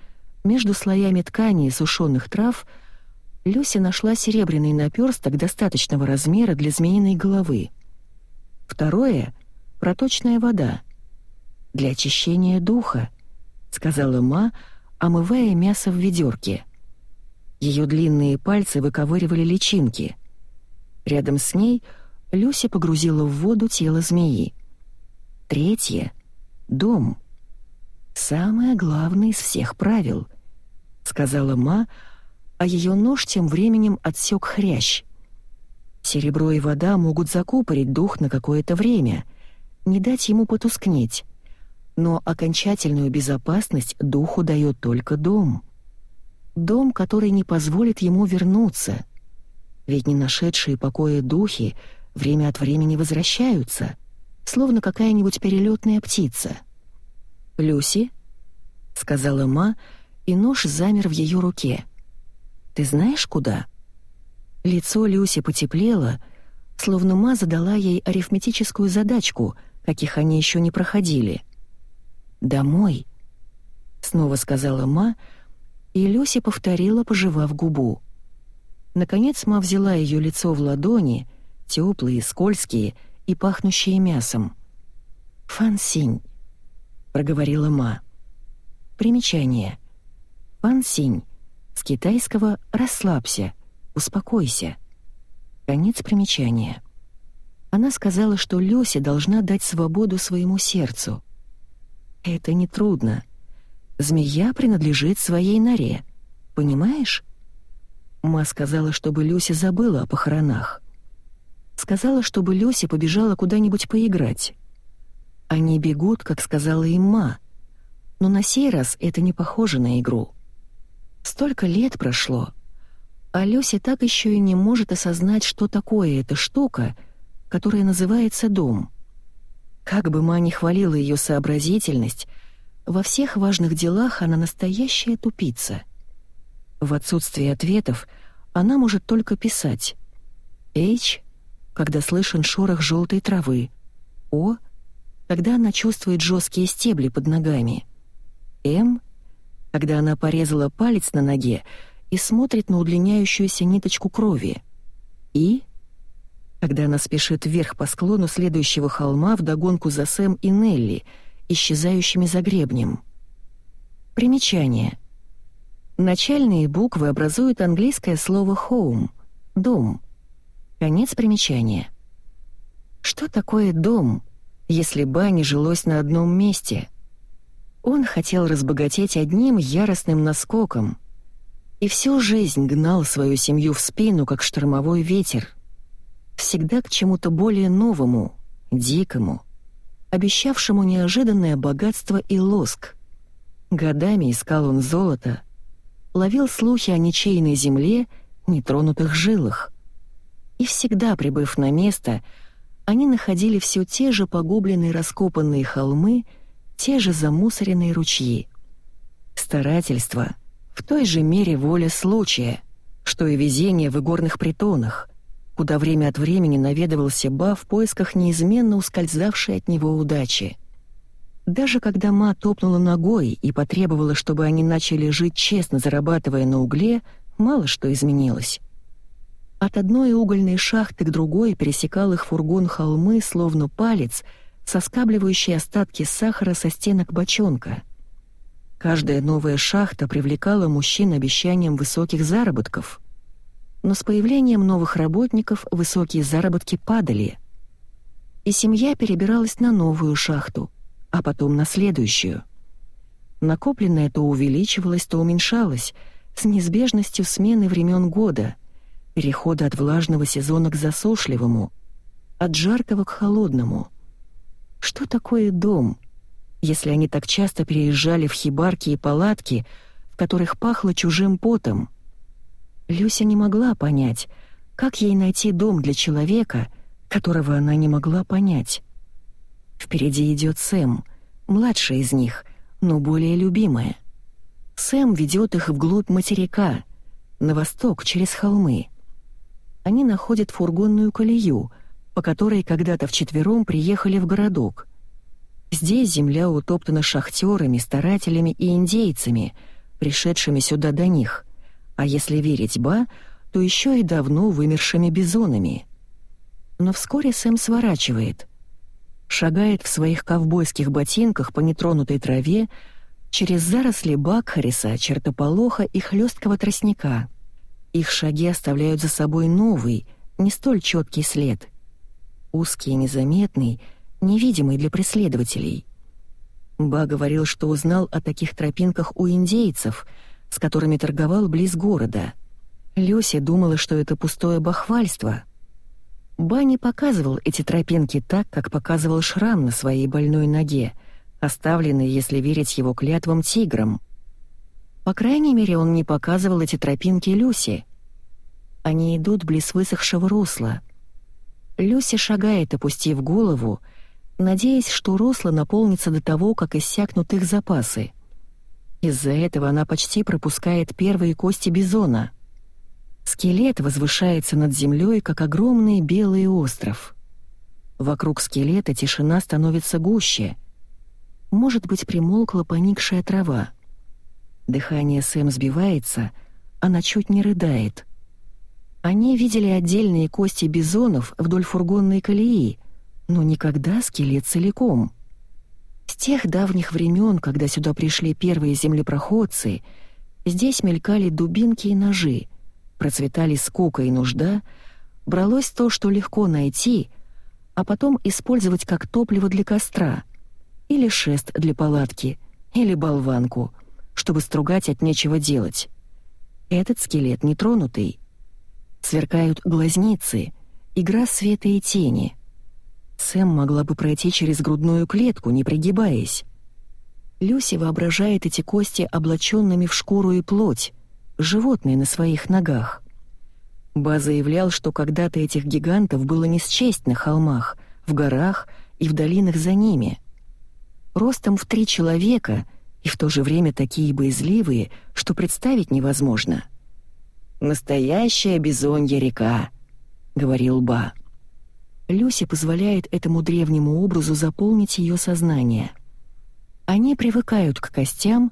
между слоями ткани и сушеных трав, Люся нашла серебряный наперсток достаточного размера для змеиной головы. Второе — проточная вода. «Для очищения духа», — сказала Ма, омывая мясо в ведерке. Ее длинные пальцы выковыривали личинки. Рядом с ней Люся погрузила в воду тело змеи. Третье — дом. «Самое главное из всех правил», — сказала Ма, а ее нож тем временем отсек хрящ. Серебро и вода могут закупорить дух на какое-то время, не дать ему потускнеть, но окончательную безопасность духу дает только дом. Дом, который не позволит ему вернуться. Ведь не нашедшие покоя духи время от времени возвращаются, словно какая-нибудь перелетная птица. «Люси?» — сказала Ма, и нож замер в ее руке. «Ты знаешь, куда?» Лицо Люси потеплело, словно Ма задала ей арифметическую задачку, каких они еще не проходили — «Домой», — снова сказала Ма, и Люси повторила, пожевав губу. Наконец Ма взяла ее лицо в ладони, теплые, скользкие и пахнущие мясом. «Фансинь», — проговорила Ма. Примечание. «Фансинь» с китайского «расслабься», «успокойся». Конец примечания. Она сказала, что Люси должна дать свободу своему сердцу — это нетрудно. Змея принадлежит своей норе. Понимаешь? Ма сказала, чтобы Люся забыла о похоронах. Сказала, чтобы Люся побежала куда-нибудь поиграть. Они бегут, как сказала им Ма. Но на сей раз это не похоже на игру. Столько лет прошло, а Люся так еще и не может осознать, что такое эта штука, которая называется дом — как бы Ма ни хвалила ее сообразительность, во всех важных делах она настоящая тупица. В отсутствие ответов она может только писать. H, когда слышен шорох желтой травы. О, когда она чувствует жесткие стебли под ногами. М, когда она порезала палец на ноге и смотрит на удлиняющуюся ниточку крови. И, когда она спешит вверх по склону следующего холма вдогонку за Сэм и Нелли, исчезающими за гребнем. Примечание. Начальные буквы образуют английское слово «home» — «дом». Конец примечания. Что такое дом, если Бане жилось на одном месте? Он хотел разбогатеть одним яростным наскоком и всю жизнь гнал свою семью в спину, как штормовой ветер — всегда к чему-то более новому, дикому, обещавшему неожиданное богатство и лоск. Годами искал он золото, ловил слухи о ничейной земле, нетронутых жилах. И всегда, прибыв на место, они находили все те же погубленные раскопанные холмы, те же замусоренные ручьи. Старательство — в той же мере воля случая, что и везение в игорных притонах, куда время от времени наведывался Ба в поисках неизменно ускользавшей от него удачи. Даже когда Ма топнула ногой и потребовала, чтобы они начали жить честно, зарабатывая на угле, мало что изменилось. От одной угольной шахты к другой пересекал их фургон холмы, словно палец, соскабливающий остатки сахара со стенок бочонка. Каждая новая шахта привлекала мужчин обещанием высоких заработков — но с появлением новых работников высокие заработки падали. И семья перебиралась на новую шахту, а потом на следующую. Накопленное то увеличивалось, то уменьшалось, с неизбежностью смены времен года, перехода от влажного сезона к засушливому, от жаркого к холодному. Что такое дом, если они так часто переезжали в хибарки и палатки, в которых пахло чужим потом — Люся не могла понять, как ей найти дом для человека, которого она не могла понять. Впереди идет Сэм, младшая из них, но более любимая. Сэм ведет их вглубь материка, на восток, через холмы. Они находят фургонную колею, по которой когда-то вчетвером приехали в городок. Здесь земля утоптана шахтерами, старателями и индейцами, пришедшими сюда до них, а если верить Ба, то еще и давно вымершими бизонами. Но вскоре Сэм сворачивает. Шагает в своих ковбойских ботинках по нетронутой траве через заросли бакхариса, чертополоха и хлесткого тростника. Их шаги оставляют за собой новый, не столь четкий след. Узкий и незаметный — невидимый для преследователей. Ба говорил, что узнал о таких тропинках у индейцев, с которыми торговал близ города. Люся думала, что это пустое бахвальство. Ба не показывал эти тропинки так, как показывал шрам на своей больной ноге, оставленный, если верить его клятвам, тигром. По крайней мере, он не показывал эти тропинки Люси. Они идут близ высохшего русла. Люси шагает, опустив голову, надеясь, что русло наполнится до того, как иссякнут их запасы. Из-за этого она почти пропускает первые кости бизона. Скелет возвышается над землей, как огромный белый остров. Вокруг скелета тишина становится гуще. Может быть, примолкла поникшая трава. Дыхание Сэм сбивается, она чуть не рыдает. Они видели отдельные кости бизонов вдоль фургонной колеи — но никогда скелет целиком. С тех давних времен, когда сюда пришли первые землепроходцы, здесь мелькали дубинки и ножи, процветали скука и нужда, бралось то, что легко найти, а потом использовать как топливо для костра, или шест для палатки, или болванку, чтобы стругать от нечего делать. Этот скелет нетронутый. Сверкают глазницы, игра света и тени — Сэм могла бы пройти через грудную клетку, не пригибаясь. Люси воображает эти кости облаченными в шкуру и плоть, животные на своих ногах. Ба заявлял, что когда-то этих гигантов было не счесть на холмах, в горах и в долинах за ними. Ростом в три человека и в то же время такие боязливые, что представить невозможно. «Настоящая бизонья река», — говорил Ба. Люси позволяет этому древнему образу заполнить ее сознание. Они привыкают к костям,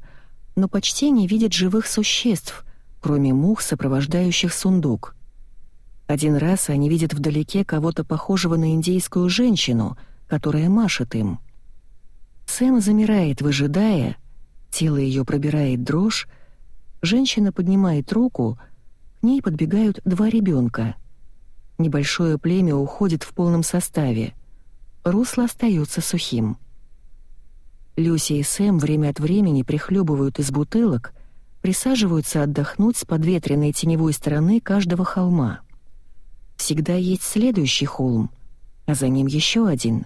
но почти не видят живых существ, кроме мух, сопровождающих сундук. Один раз они видят вдалеке кого-то похожего на индейскую женщину, которая машет им. Сэм замирает, выжидая, тело ее пробирает дрожь, женщина поднимает руку, к ней подбегают два ребенка — Небольшое племя уходит в полном составе. Русло остается сухим. Люси и Сэм время от времени прихлебывают из бутылок, присаживаются отдохнуть с подветренной теневой стороны каждого холма. Всегда есть следующий холм, а за ним еще один.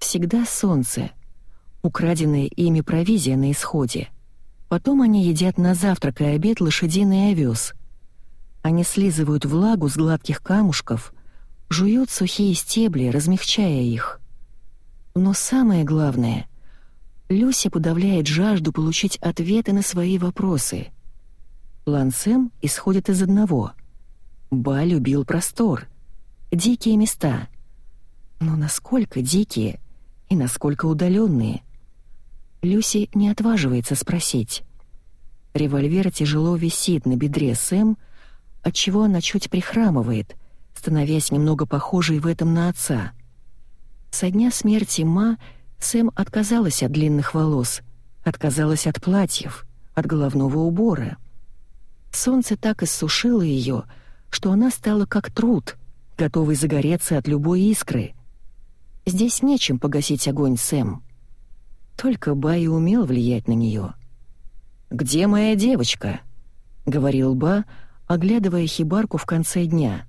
Всегда солнце, украденная ими провизия на исходе. Потом они едят на завтрак и обед лошадиный овес — они слизывают влагу с гладких камушков, жуют сухие стебли, размягчая их. Но самое главное, Люся подавляет жажду получить ответы на свои вопросы. План Сэм исходит из одного. Ба любил простор, дикие места. Но насколько дикие и насколько удаленные? Люси не отваживается спросить. Револьвер тяжело висит на бедре Сэм, отчего она чуть прихрамывает, становясь немного похожей в этом на отца. Со дня смерти Ма Сэм отказалась от длинных волос, отказалась от платьев, от головного убора. Солнце так иссушило ее, что она стала как труд, готовый загореться от любой искры. Здесь нечем погасить огонь Сэм. Только Ба и умел влиять на нее. «Где моя девочка?» — говорил Ба, оглядывая хибарку в конце дня.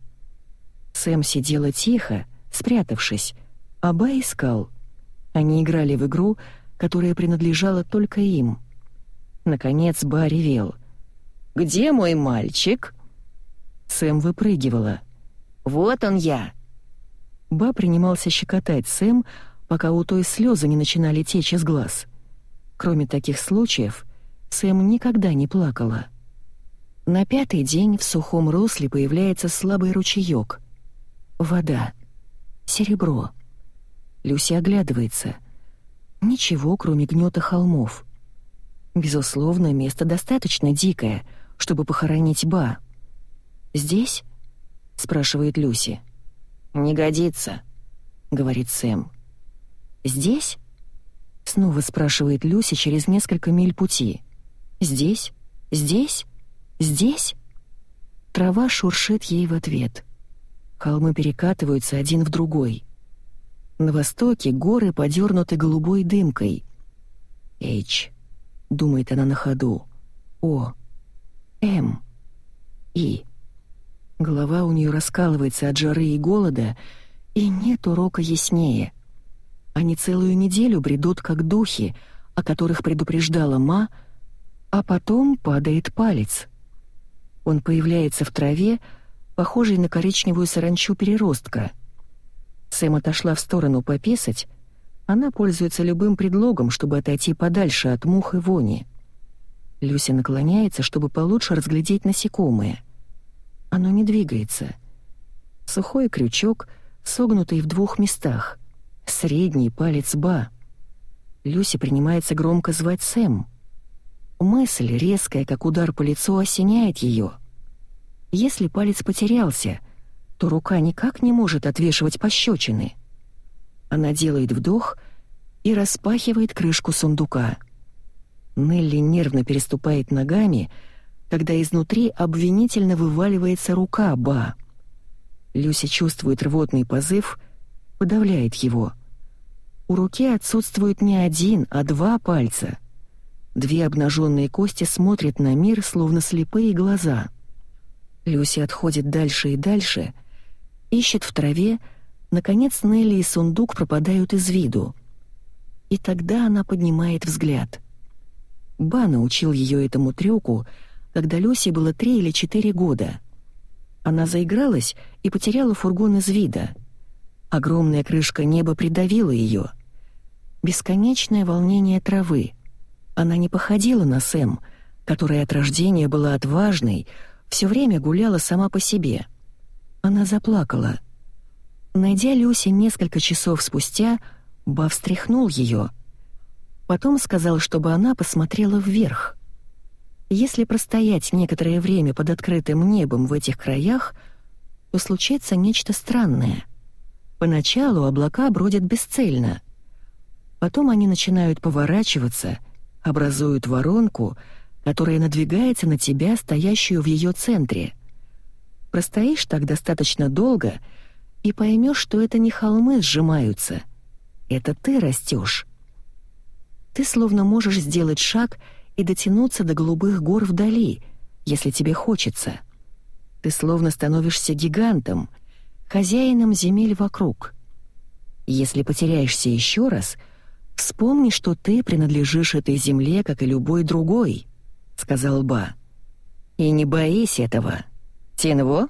Сэм сидела тихо, спрятавшись, а Ба искал. Они играли в игру, которая принадлежала только им. Наконец Ба ревел. «Где мой мальчик?» Сэм выпрыгивала. «Вот он я!» Ба принимался щекотать Сэм, пока у той слезы не начинали течь из глаз. Кроме таких случаев, Сэм никогда не плакала. На пятый день в сухом русле появляется слабый ручеёк. Вода. Серебро. Люси оглядывается. Ничего, кроме гнёта холмов. Безусловно, место достаточно дикое, чтобы похоронить Ба. «Здесь?» — спрашивает Люси. «Не годится», — говорит Сэм. «Здесь?» — снова спрашивает Люси через несколько миль пути. «Здесь? Здесь? Здесь?» Трава шуршит ей в ответ. Холмы перекатываются один в другой. На востоке горы подернуты голубой дымкой. «Эйч», — думает она на ходу. «О, М, И». Голова у нее раскалывается от жары и голода, и нет урока яснее. Они целую неделю бредут как духи, о которых предупреждала Ма, а потом падает палец. Он появляется в траве, похожей на коричневую саранчу переростка. Сэм отошла в сторону пописать, она пользуется любым предлогом, чтобы отойти подальше от мух и вони. Люся наклоняется, чтобы получше разглядеть насекомое — оно не двигается. Сухой крючок, согнутый в двух местах. Средний палец Ба. Люси принимается громко звать Сэм. Мысль, резкая, как удар по лицу, осеняет ее. Если палец потерялся, то рука никак не может отвешивать пощечины. Она делает вдох и распахивает крышку сундука. Нелли нервно переступает ногами, когда изнутри обвинительно вываливается рука Ба. Люся чувствует рвотный позыв, подавляет его. У руки отсутствует не один, а два пальца. Две обнаженные кости смотрят на мир, словно слепые глаза. Люси отходит дальше и дальше, ищет в траве, наконец Нелли и сундук пропадают из виду. И тогда она поднимает взгляд. Ба научил ее этому трюку — когда Люси было три или четыре года. Она заигралась и потеряла фургон из вида. Огромная крышка неба придавила ее. Бесконечное волнение травы. Она не походила на Сэм, которая от рождения была отважной, все время гуляла сама по себе. Она заплакала. Найдя Люси несколько часов спустя, Ба встряхнул ее. Потом сказал, чтобы она посмотрела вверх — если простоять некоторое время под открытым небом в этих краях, то случится нечто странное. Поначалу облака бродят бесцельно. Потом они начинают поворачиваться, образуют воронку, которая надвигается на тебя, стоящую в ее центре. Простоишь так достаточно долго и поймешь, что это не холмы сжимаются. Это ты растешь. Ты словно можешь сделать шаг — и дотянуться до голубых гор вдали, если тебе хочется. Ты словно становишься гигантом, хозяином земель вокруг. Если потеряешься еще раз, вспомни, что ты принадлежишь этой земле, как и любой другой, — сказал Ба. И не боись этого. Тинво?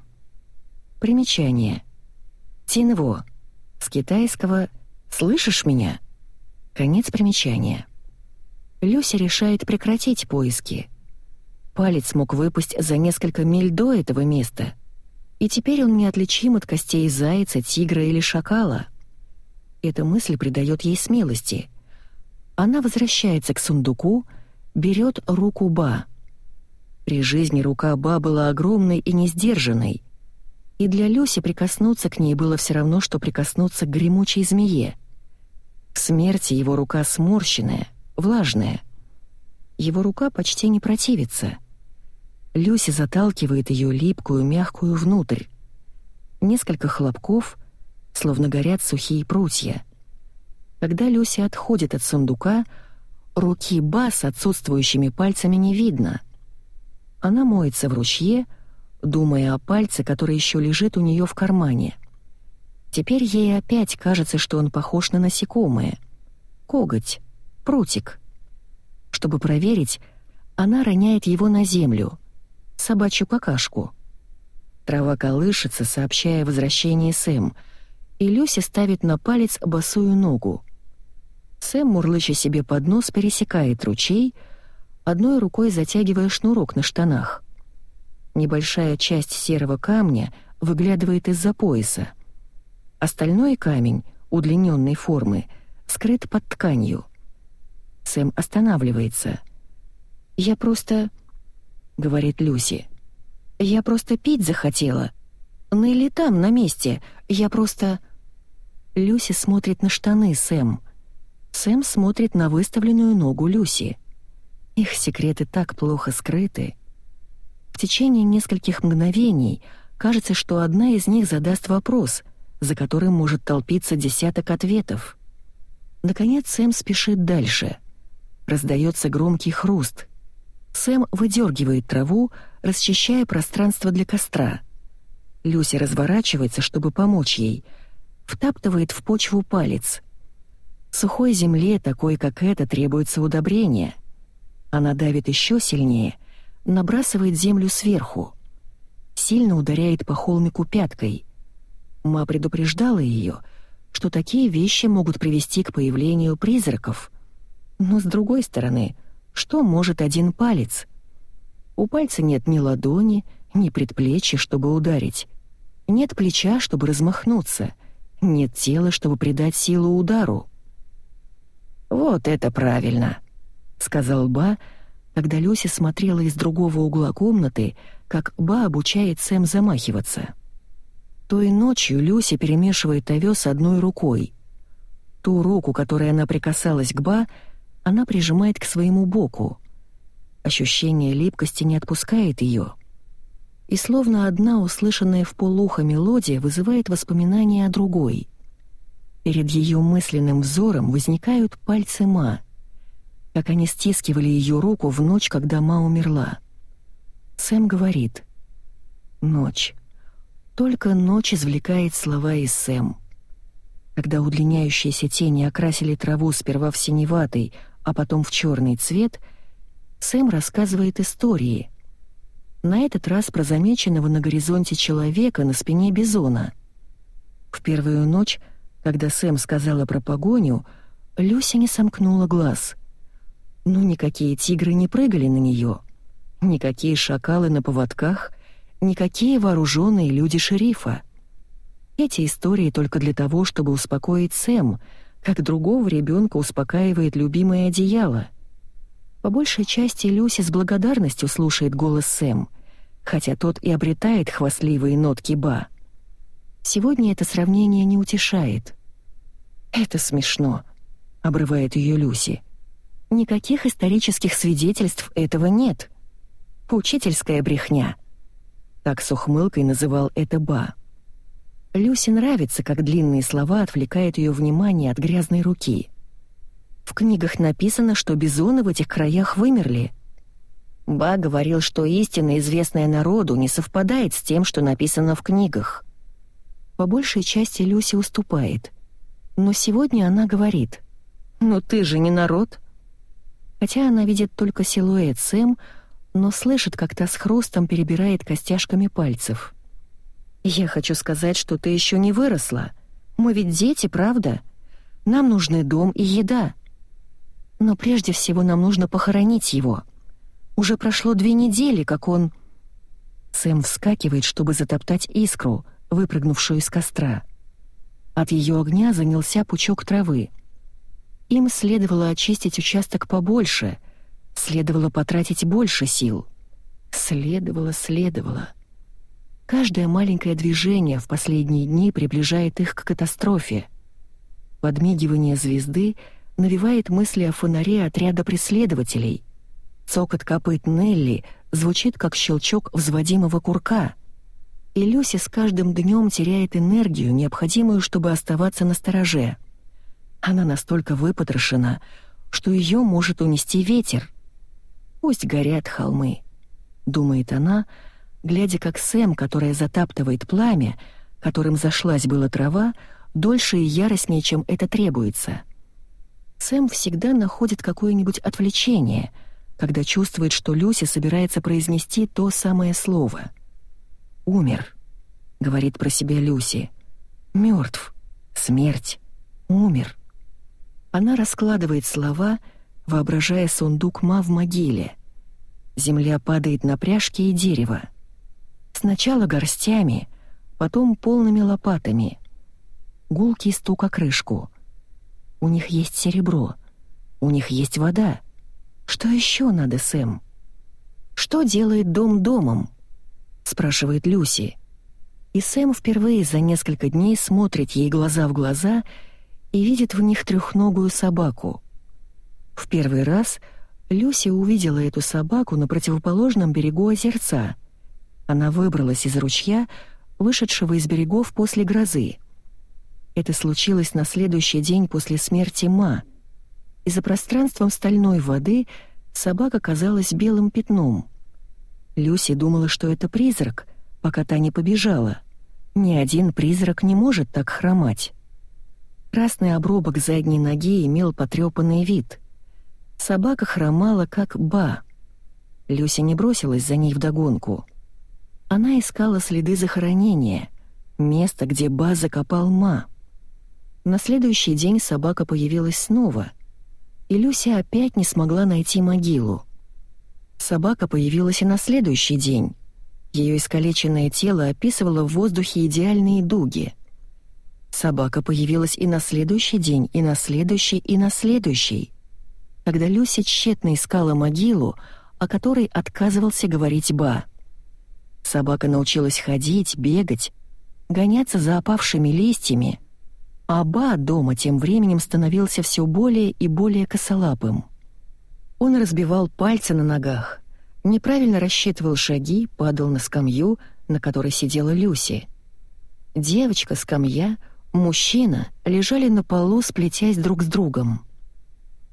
Примечание. Тинво. С китайского «слышишь меня?» Конец примечания. Люся решает прекратить поиски. Палец мог выпасть за несколько миль до этого места, и теперь он неотличим от костей зайца, тигра или шакала. Эта мысль придает ей смелости. Она возвращается к сундуку, берет руку Ба. При жизни рука Ба была огромной и несдержанной, и для Люси прикоснуться к ней было все равно, что прикоснуться к гремучей змее. В смерти его рука сморщенная — влажная. Его рука почти не противится. Люси заталкивает ее липкую, мягкую внутрь. Несколько хлопков, словно горят сухие прутья. Когда Люси отходит от сундука, руки Ба с отсутствующими пальцами не видно. Она моется в ручье, думая о пальце, который еще лежит у нее в кармане. Теперь ей опять кажется, что он похож на насекомое. Коготь прутик. Чтобы проверить, она роняет его на землю, собачью какашку. Трава колышется, сообщая возвращение Сэм, и Люси ставит на палец босую ногу. Сэм, мурлыча себе под нос, пересекает ручей, одной рукой затягивая шнурок на штанах. Небольшая часть серого камня выглядывает из-за пояса. Остальной камень, удлиненной формы, скрыт под тканью. Сэм останавливается. «Я просто...» — говорит Люси. «Я просто пить захотела. Нелли там, на месте. Я просто...» Люси смотрит на штаны Сэм. Сэм смотрит на выставленную ногу Люси. Их секреты так плохо скрыты. В течение нескольких мгновений кажется, что одна из них задаст вопрос, за которым может толпиться десяток ответов. Наконец Сэм спешит дальше. Раздается громкий хруст. Сэм выдергивает траву, расчищая пространство для костра. Люси разворачивается, чтобы помочь ей, втаптывает в почву палец. Сухой земле, такой как эта, требуется удобрение. Она давит еще сильнее, набрасывает землю сверху. Сильно ударяет по холмику пяткой. Ма предупреждала ее, что такие вещи могут привести к появлению призраков. Но с другой стороны, что может один палец? У пальца нет ни ладони, ни предплечья, чтобы ударить. Нет плеча, чтобы размахнуться. Нет тела, чтобы придать силу удару. «Вот это правильно», — сказал Ба, когда Люси смотрела из другого угла комнаты, как Ба обучает Сэм замахиваться. Той ночью Люси перемешивает овес одной рукой. Ту руку, которой она прикасалась к Ба, она прижимает к своему боку. Ощущение липкости не отпускает ее. И словно одна услышанная в полухо мелодия вызывает воспоминания о другой. Перед ее мысленным взором возникают пальцы Ма, как они стискивали ее руку в ночь, когда Ма умерла. Сэм говорит «Ночь». Только ночь извлекает слова из Сэм. Когда удлиняющиеся тени окрасили траву сперва в синеватый, а потом в черный цвет, Сэм рассказывает истории. На этот раз про замеченного на горизонте человека на спине бизона. В первую ночь когда Сэм сказала про погоню, Люся не сомкнула глаз. Ну, никакие тигры не прыгали на нее, никакие шакалы на поводках, никакие вооруженные люди шерифа. Эти истории только для того, чтобы успокоить Сэм, как другого ребенка успокаивает любимое одеяло. По большей части Люси с благодарностью слушает голос Сэм, хотя тот и обретает хвастливые нотки Ба. Сегодня это сравнение не утешает. «Это смешно», — обрывает ее Люси. «Никаких исторических свидетельств этого нет. Учительская брехня». Так с ухмылкой называл это Ба. Люси нравится, как длинные слова отвлекают ее внимание от грязной руки. В книгах написано, что бизоны в этих краях вымерли. Ба говорил, что истина, известная народу, не совпадает с тем, что написано в книгах. По большей части Люси уступает. Но сегодня она говорит «Ну ты же не народ». Хотя она видит только силуэт Сэм, но слышит, как та с хрустом перебирает костяшками пальцев. «Я хочу сказать, что ты еще не выросла. Мы ведь дети, правда? Нам нужны дом и еда. Но прежде всего нам нужно похоронить его. Уже прошло две недели, как он...» Сэм вскакивает, чтобы затоптать искру, выпрыгнувшую из костра. От ее огня занялся пучок травы. Им следовало очистить участок побольше, следовало потратить больше сил. Следовало, следовало. Каждое маленькое движение в последние дни приближает их к катастрофе. Подмигивание звезды навевает мысли о фонаре отряда преследователей. Цокот копыт Нелли звучит, как щелчок взводимого курка — и Люси с каждым днем теряет энергию, необходимую, чтобы оставаться на стороже. Она настолько выпотрошена, что ее может унести ветер. «Пусть горят холмы», — думает она, глядя, как Сэм, которая затаптывает пламя, которым зашлась была трава, дольше и яростнее, чем это требуется. Сэм всегда находит какое-нибудь отвлечение, когда чувствует, что Люси собирается произнести то самое слово — умер», — говорит про себя Люси. «Мертв. Смерть. Умер». Она раскладывает слова, воображая сундук Ма в могиле. Земля падает на пряжки и дерево. Сначала горстями, потом полными лопатами. Гулкий стук о крышку. У них есть серебро. У них есть вода. Что еще надо, Сэм? «Что делает дом домом?» — спрашивает Люси. И Сэм впервые за несколько дней смотрит ей глаза в глаза и видит в них трехногую собаку. В первый раз Люси увидела эту собаку на противоположном берегу озерца. Она выбралась из ручья, вышедшего из берегов после грозы. Это случилось на следующий день после смерти Ма. И за пространством стальной воды собака казалась белым пятном. Люси думала, что это призрак, пока та не побежала. Ни один призрак не может так хромать. Красный обрубок задней ноги имел потрепанный вид. Собака хромала, как ба. Люся не бросилась за ней вдогонку. Она искала следы захоронения, место, где ба закопал ма. На следующий день собака появилась снова, и Люся опять не смогла найти могилу. Собака появилась и на следующий день. Ее искалеченное тело описывало в воздухе идеальные дуги. Собака появилась и на следующий день, и на следующий, и на следующий. Когда Люся тщетно искала могилу, о которой отказывался говорить Ба. Собака научилась ходить, бегать, гоняться за опавшими листьями, а Ба дома тем временем становился все более и более косолапым. Он разбивал пальцы на ногах, неправильно рассчитывал шаги, падал на скамью, на которой сидела Люси. Девочка, скамья, мужчина лежали на полу, сплетясь друг с другом.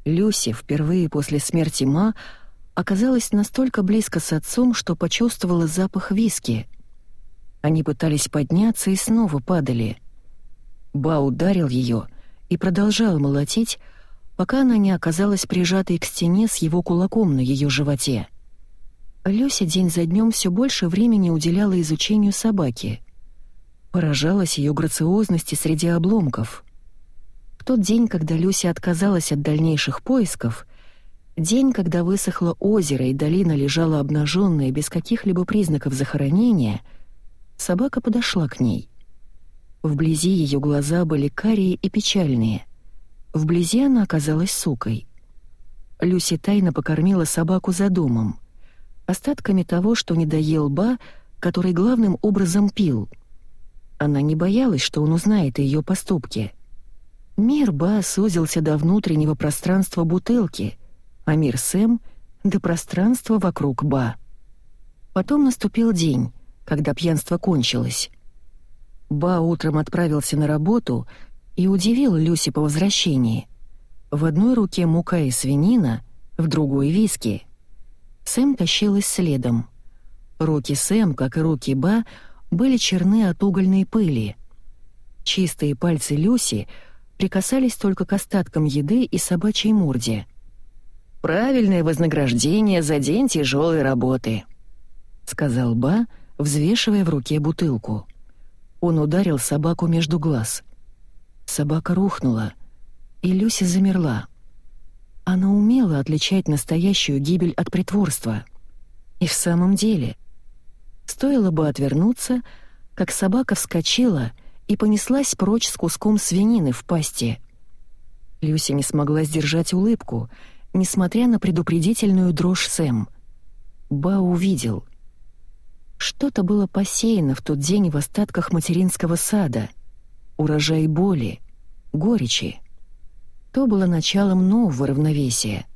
Люси впервые после смерти Ма оказалась настолько близко с отцом, что почувствовала запах виски. Они пытались подняться и снова падали. Ба ударил ее и продолжал молотить, пока она не оказалась прижатой к стене с его кулаком на ее животе. Люся день за днем все больше времени уделяла изучению собаки. Поражалась ее грациозности среди обломков. В тот день, когда Люся отказалась от дальнейших поисков, день, когда высохло озеро и долина лежала обнаженная без каких-либо признаков захоронения, собака подошла к ней. Вблизи ее глаза были карие и печальные. Вблизи она оказалась сукой. Люси тайно покормила собаку за домом, остатками того, что не доел Ба, который главным образом пил. Она не боялась, что он узнает о ее поступке. Мир Ба сузился до внутреннего пространства бутылки, а мир Сэм — до пространства вокруг Ба. Потом наступил день, когда пьянство кончилось. Ба утром отправился на работу — и удивил Люси по возвращении. В одной руке мука и свинина, в другой — виски. Сэм тащилась следом. Руки Сэм, как и руки Ба, были черны от угольной пыли. Чистые пальцы Люси прикасались только к остаткам еды и собачьей морде. «Правильное вознаграждение за день тяжелой работы», — сказал Ба, взвешивая в руке бутылку. Он ударил собаку между глаз. Собака рухнула, и Люси замерла. Она умела отличать настоящую гибель от притворства. И в самом деле, стоило бы отвернуться, как собака вскочила и понеслась прочь с куском свинины в пасти. Люси не смогла сдержать улыбку, несмотря на предупредительную дрожь Сэм. Ба увидел. Что-то было посеяно в тот день в остатках материнского сада — урожай боли, горечи. То было началом нового равновесия.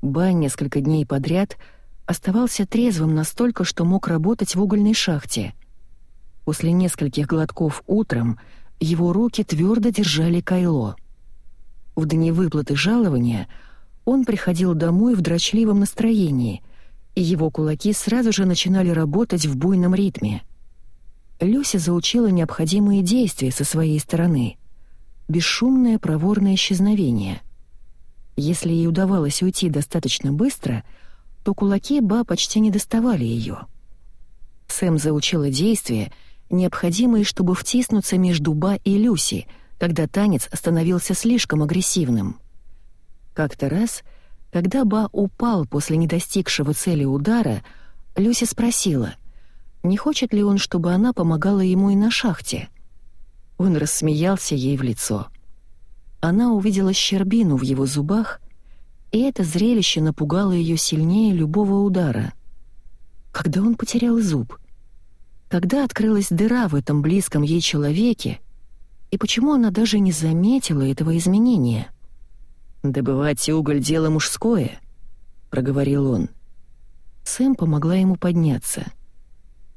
Бай несколько дней подряд оставался трезвым настолько, что мог работать в угольной шахте. После нескольких глотков утром его руки твердо держали кайло. В дни выплаты жалования он приходил домой в дрочливом настроении, его кулаки сразу же начинали работать в буйном ритме — Люся заучила необходимые действия со своей стороны. Бесшумное проворное исчезновение. Если ей удавалось уйти достаточно быстро, то кулаки Ба почти не доставали ее. Сэм заучила действия, необходимые, чтобы втиснуться между Ба и Люси, когда танец становился слишком агрессивным. Как-то раз, когда Ба упал после недостигшего цели удара, Люси спросила — Не хочет ли он, чтобы она помогала ему и на шахте? Он рассмеялся ей в лицо. Она увидела щербину в его зубах, и это зрелище напугало ее сильнее любого удара. Когда он потерял зуб? Когда открылась дыра в этом близком ей человеке, и почему она даже не заметила этого изменения? «Добывать уголь — дело мужское», — проговорил он. Сэм помогла ему подняться.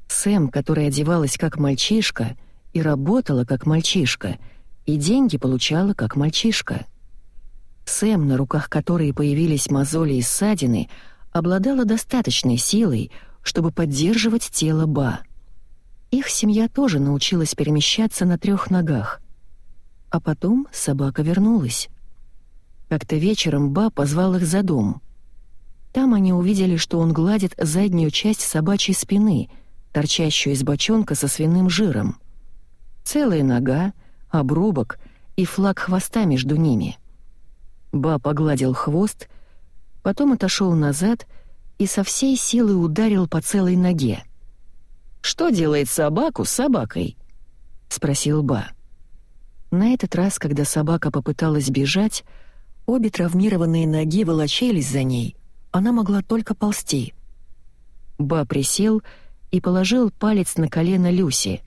Сэм, которая одевалась как мальчишка и работала как мальчишка, и деньги получала как мальчишка. Сэм, на руках которой появились мозоли и ссадины, обладала достаточной силой, чтобы поддерживать тело Ба. Их семья тоже научилась перемещаться на трех ногах. А потом собака вернулась. Как-то вечером Ба позвал их за дом. Там они увидели, что он гладит заднюю часть собачьей спины, торчащую из бочонка со свиным жиром. Целая нога, обрубок и флаг хвоста между ними. Ба погладил хвост, потом отошел назад и со всей силы ударил по целой ноге. «Что делает собаку с собакой?» — спросил Ба. На этот раз, когда собака попыталась бежать, обе травмированные ноги волочились за ней, она могла только ползти. Ба присел и положил палец на колено Люси.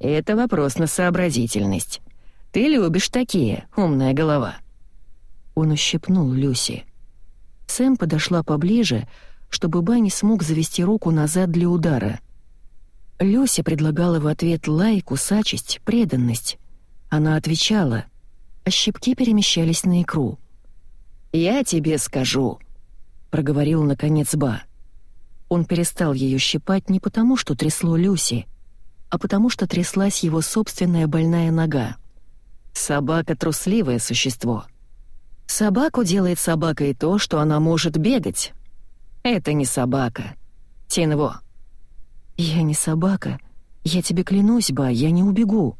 «Это вопрос на сообразительность. Ты любишь такие, умная голова». Он ущипнул Люси. Сэм подошла поближе, чтобы Ба не смог завести руку назад для удара. Люси предлагала в ответ лай, кусачесть, преданность. Она отвечала, а щипки перемещались на икру. «Я тебе скажу», — проговорил наконец Ба. Он перестал ее щипать не потому, что трясло Люси, а потому что тряслась его собственная больная нога. Собака — трусливое существо. Собаку делает собакой то, что она может бегать. Это не собака. Тинво. «Я не собака. Я тебе клянусь, Ба, я не убегу»,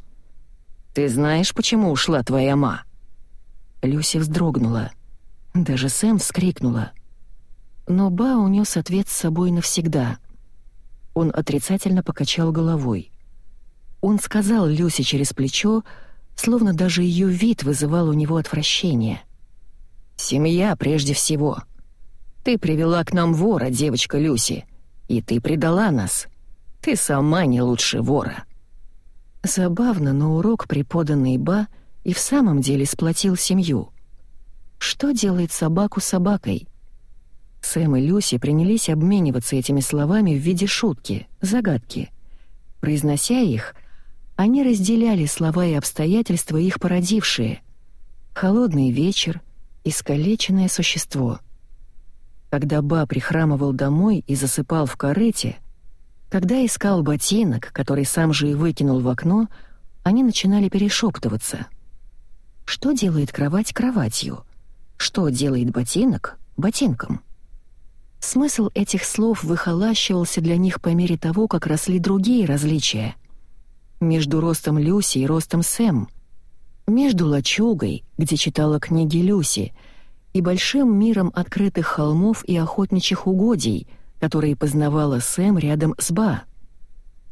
«Ты знаешь, почему ушла твоя ма?» Люси вздрогнула. Даже Сэм вскрикнула. Но Ба унес ответ с собой навсегда. Он отрицательно покачал головой. Он сказал Люси через плечо, словно даже ее вид вызывал у него отвращение. «Семья прежде всего. Ты привела к нам вора, девочка Люси, и ты предала нас. Ты сама не лучше вора». Забавно, но урок, преподанный Ба, и в самом деле сплотил семью. Что делает собаку собакой? Сэм и Люси принялись обмениваться этими словами в виде шутки, загадки. Произнося их, они разделяли слова и обстоятельства, их породившие. Холодный вечер, искалеченное существо. Когда Ба прихрамывал домой и засыпал в корыте — когда искал ботинок, который сам же и выкинул в окно, они начинали перешептываться. Что делает кровать кроватью? Что делает ботинок ботинком? Смысл этих слов выхолащивался для них по мере того, как росли другие различия. Между ростом Люси и ростом Сэм. Между лачугой, где читала книги Люси, и большим миром открытых холмов и охотничьих угодий — которые познавала Сэм рядом с Ба.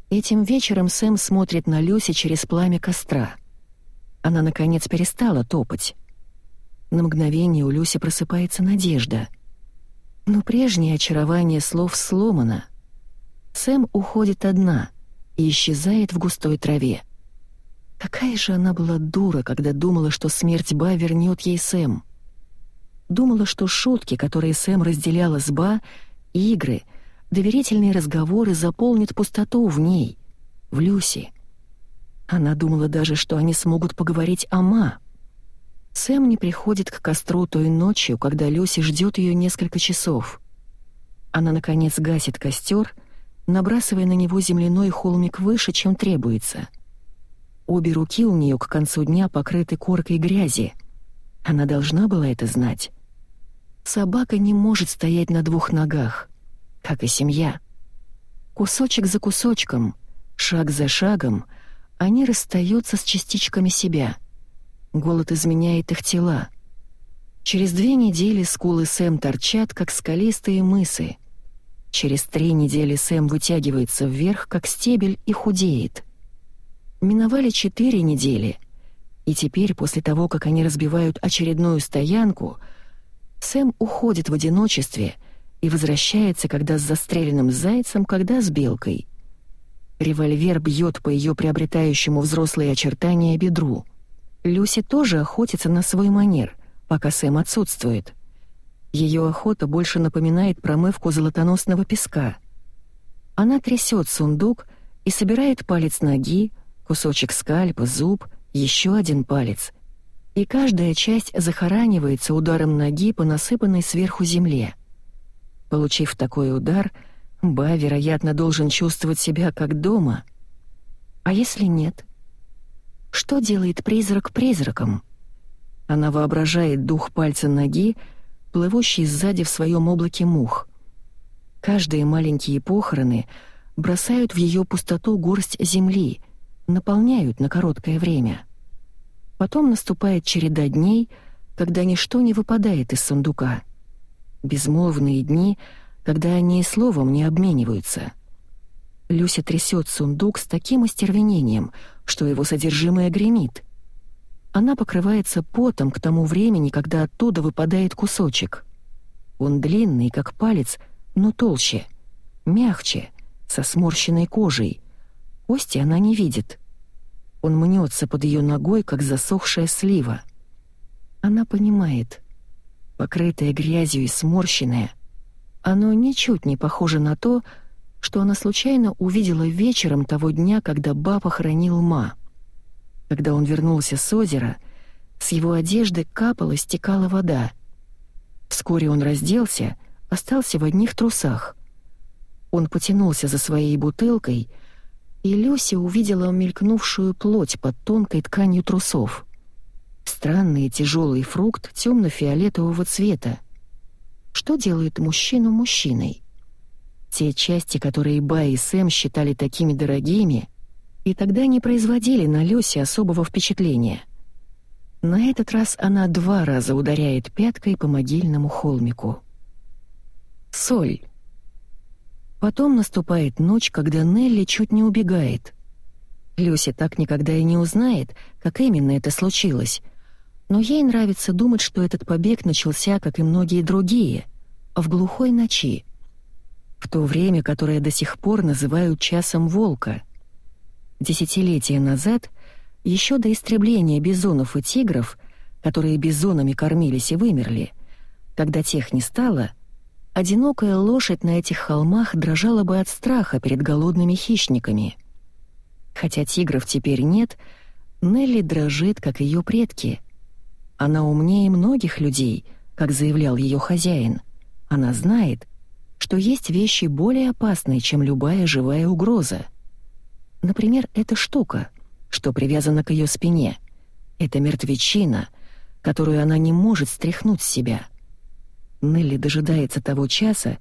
Этим вечером Сэм смотрит на Люси через пламя костра. Она, наконец, перестала топать. На мгновение у Люси просыпается надежда. Но прежнее очарование слов сломано. Сэм уходит одна и исчезает в густой траве. Какая же она была дура, когда думала, что смерть Ба вернет ей Сэм. Думала, что шутки, которые Сэм разделяла с Ба, игры, доверительные разговоры заполнят пустоту в ней, в Люси. Она думала даже, что они смогут поговорить о Ма. Сэм не приходит к костру той ночью, когда Люси ждет ее несколько часов. Она, наконец, гасит костер, набрасывая на него земляной холмик выше, чем требуется. Обе руки у нее к концу дня покрыты коркой грязи. Она должна была это знать. Собака не может стоять на двух ногах, как и семья. Кусочек за кусочком, шаг за шагом, они расстаются с частичками себя. Голод изменяет их тела. Через две недели скулы Сэм торчат, как скалистые мысы. Через три недели Сэм вытягивается вверх, как стебель, и худеет. Миновали четыре недели, и теперь, после того, как они разбивают очередную стоянку, Сэм уходит в одиночестве и возвращается, когда с застреленным зайцем, когда с белкой. Револьвер бьет по ее приобретающему взрослые очертания бедру. Люси тоже охотится на свой манер, пока Сэм отсутствует. Ее охота больше напоминает промывку золотоносного песка. Она трясет сундук и собирает палец ноги, кусочек скальпа, зуб, еще один палец. И каждая часть захоранивается ударом ноги по насыпанной сверху земле. Получив такой удар, Ба, вероятно, должен чувствовать себя как дома. А если нет? Что делает призрак призраком? Она воображает дух пальца ноги, плывущий сзади в своем облаке мух. Каждые маленькие похороны бросают в ее пустоту горсть земли, наполняют на короткое время. Потом наступает череда дней, когда ничто не выпадает из сундука. Безмолвные дни, когда они и словом не обмениваются. Люся трясет сундук с таким остервенением, что его содержимое гремит. Она покрывается потом к тому времени, когда оттуда выпадает кусочек. Он длинный, как палец, но толще, мягче, со сморщенной кожей. Кости она не видит. Он мнется под ее ногой, как засохшая слива. Она понимает. Покрытое грязью и сморщенное, оно ничуть не похоже на то, что она случайно увидела вечером того дня, когда Ба хранил Ма. Когда он вернулся с озера, с его одежды капала, стекала вода. Вскоре он разделся, остался в одних трусах. Он потянулся за своей бутылкой, и Люси увидела мелькнувшую плоть под тонкой тканью трусов. Странный тяжелый фрукт темно-фиолетового цвета. Что делает мужчину мужчиной? Те части, которые Ба и Сэм считали такими дорогими, и тогда не производили на Люси особого впечатления. На этот раз она два раза ударяет пяткой по могильному холмику. Соль. Потом наступает ночь, когда Нелли чуть не убегает. Люси так никогда и не узнает, как именно это случилось, но ей нравится думать, что этот побег начался, как и многие другие, в глухой ночи — в то время, которое до сих пор называют часом волка. Десятилетия назад, еще до истребления бизонов и тигров, которые бизонами кормились и вымерли, когда тех не стало, одинокая лошадь на этих холмах дрожала бы от страха перед голодными хищниками. Хотя тигров теперь нет, Нелли дрожит, как ее предки. Она умнее многих людей, как заявлял ее хозяин. Она знает, что есть вещи более опасные, чем любая живая угроза. Например, эта штука, что привязана к ее спине. Это мертвечина, которую она не может стряхнуть с себя. Нелли дожидается того часа,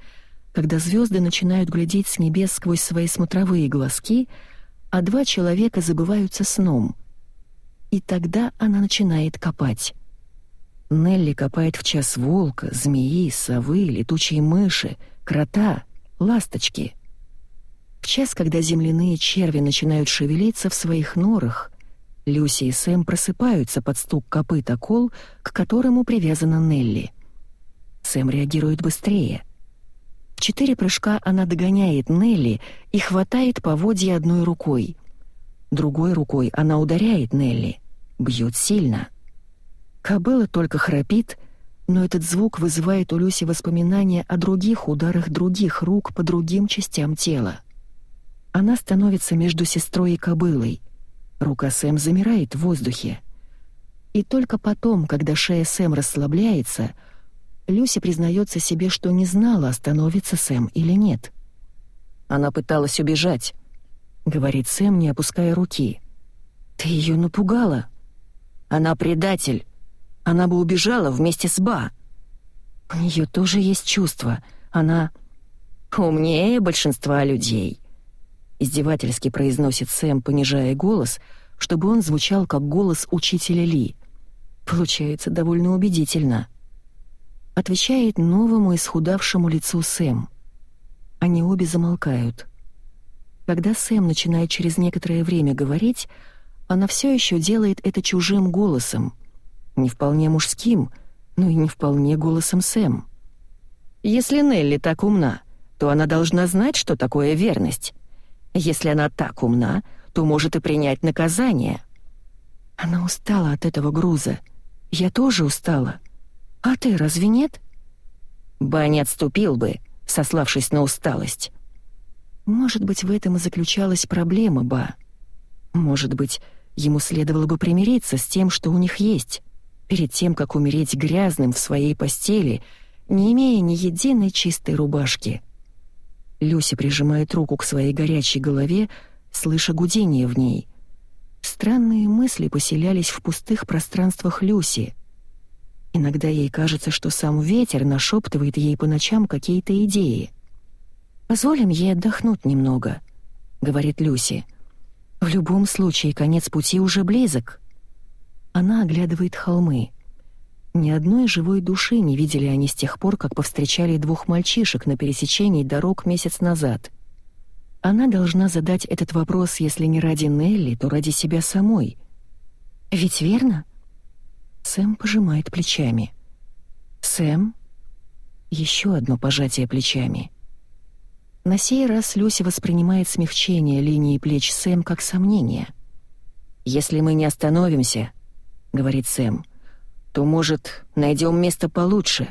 когда звезды начинают глядеть с небес сквозь свои смотровые глазки, а два человека забываются сном. И тогда она начинает копать. Нелли копает в час волка, змеи, совы, летучей мыши — крота, ласточки. В час, когда земляные черви начинают шевелиться в своих норах, Люси и Сэм просыпаются под стук копыта кол, к которому привязана Нелли. Сэм реагирует быстрее. В четыре прыжка она догоняет Нелли и хватает поводья одной рукой. Другой рукой она ударяет Нелли, бьет сильно. Кобыла только храпит но этот звук вызывает у Люси воспоминания о других ударах других рук по другим частям тела. Она становится между сестрой и кобылой. Рука Сэм замирает в воздухе. И только потом, когда шея Сэм расслабляется, Люси признается себе, что не знала, остановится Сэм или нет. «Она пыталась убежать», — говорит Сэм, не опуская руки. «Ты ее напугала?» «Она предатель», она бы убежала вместе с Ба. У нее тоже есть чувства. Она умнее большинства людей. Издевательски произносит Сэм, понижая голос, чтобы он звучал как голос учителя Ли. Получается довольно убедительно. Отвечает новому исхудавшему лицу Сэм. Они обе замолкают. Когда Сэм начинает через некоторое время говорить, она все еще делает это чужим голосом, не вполне мужским, но и не вполне голосом Сэм. «Если Нелли так умна, то она должна знать, что такое верность. Если она так умна, то может и принять наказание». Она устала от этого груза. Я тоже устала. А ты разве нет? Ба не отступил бы, сославшись на усталость. Может быть, в этом и заключалась проблема Ба. Может быть, ему следовало бы примириться с тем, что у них есть, перед тем, как умереть грязным в своей постели, не имея ни единой чистой рубашки. Люся прижимает руку к своей горячей голове, слыша гудение в ней. Странные мысли поселялись в пустых пространствах Люси. Иногда ей кажется, что сам ветер нашептывает ей по ночам какие-то идеи. «Позволим ей отдохнуть немного», — говорит Люси. «В любом случае, конец пути уже близок». Она оглядывает холмы. Ни одной живой души не видели они с тех пор, как повстречали двух мальчишек на пересечении дорог месяц назад. Она должна задать этот вопрос, если не ради Нелли, то ради себя самой. «Ведь верно?» Сэм пожимает плечами. «Сэм?» Еще одно пожатие плечами. На сей раз Люси воспринимает смягчение линии плеч Сэм как сомнение. «Если мы не остановимся», — говорит Сэм, — «то, может, найдем место получше».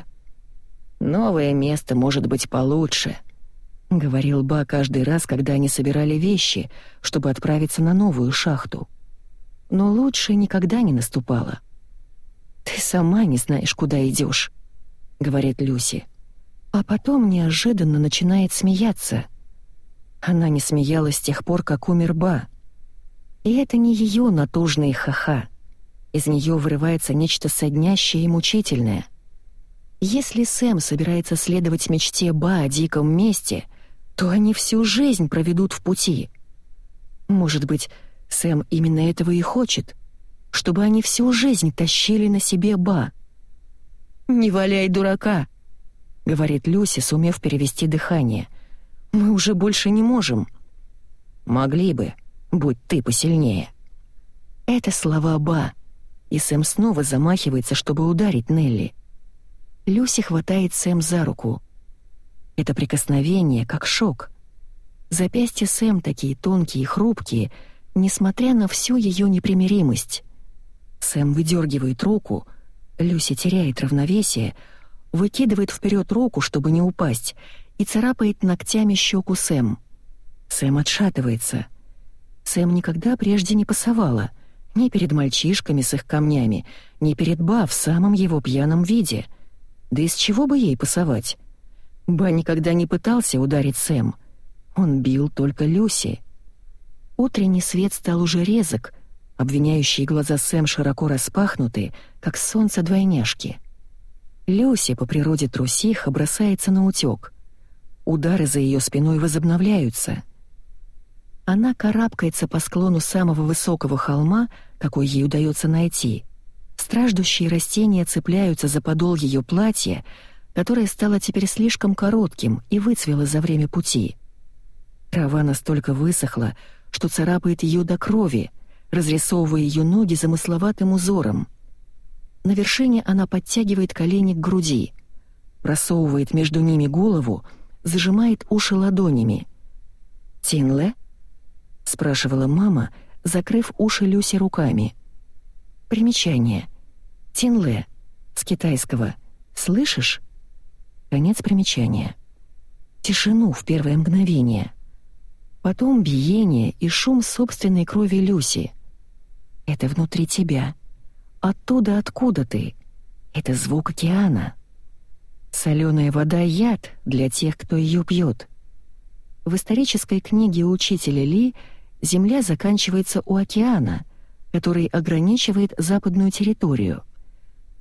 «Новое место может быть получше», — говорил Ба каждый раз, когда они собирали вещи, чтобы отправиться на новую шахту. Но лучше никогда не наступало. «Ты сама не знаешь, куда идешь», — говорит Люси а потом неожиданно начинает смеяться. Она не смеялась с тех пор, как умер Ба. И это не ее натужные ха-ха. Из нее вырывается нечто соднящее и мучительное. Если Сэм собирается следовать мечте Ба о диком месте, то они всю жизнь проведут в пути. Может быть, Сэм именно этого и хочет, чтобы они всю жизнь тащили на себе Ба. «Не валяй дурака!» — говорит Люси, сумев перевести дыхание. «Мы уже больше не можем». «Могли бы, будь ты посильнее». Это слова Ба, и Сэм снова замахивается, чтобы ударить Нелли. Люси хватает Сэм за руку. Это прикосновение, как шок. Запястья Сэм такие тонкие и хрупкие, несмотря на всю ее непримиримость. Сэм выдергивает руку, Люси теряет равновесие — выкидывает вперед руку, чтобы не упасть, и царапает ногтями щеку Сэм. Сэм отшатывается. Сэм никогда прежде не пасовала, ни перед мальчишками с их камнями, ни перед Ба в самом его пьяном виде. Да из чего бы ей пасовать? Ба никогда не пытался ударить Сэм. Он бил только Люси. Утренний свет стал уже резок, обвиняющие глаза Сэм широко распахнуты, как солнце двойняшки. Люси по природе трусиха бросается на утёк. Удары за её спиной возобновляются. Она карабкается по склону самого высокого холма, какой ей удается найти. Страждущие растения цепляются за подол её платья, которое стало теперь слишком коротким и выцвело за время пути. Трава настолько высохла, что царапает её до крови, разрисовывая её ноги замысловатым узором — на вершине она подтягивает колени к груди, просовывает между ними голову, зажимает уши ладонями. «Тинле?» — спрашивала мама, закрыв уши Люси руками. Примечание. «Тинле» с китайского «Слышишь?» Конец примечания. Тишину в первое мгновение. Потом биение и шум собственной крови Люси. «Это внутри тебя», Оттуда, откуда ты. Это звук океана. Соленая вода — яд для тех, кто ее пьет. В исторической книге учителя Ли земля заканчивается у океана, который ограничивает западную территорию.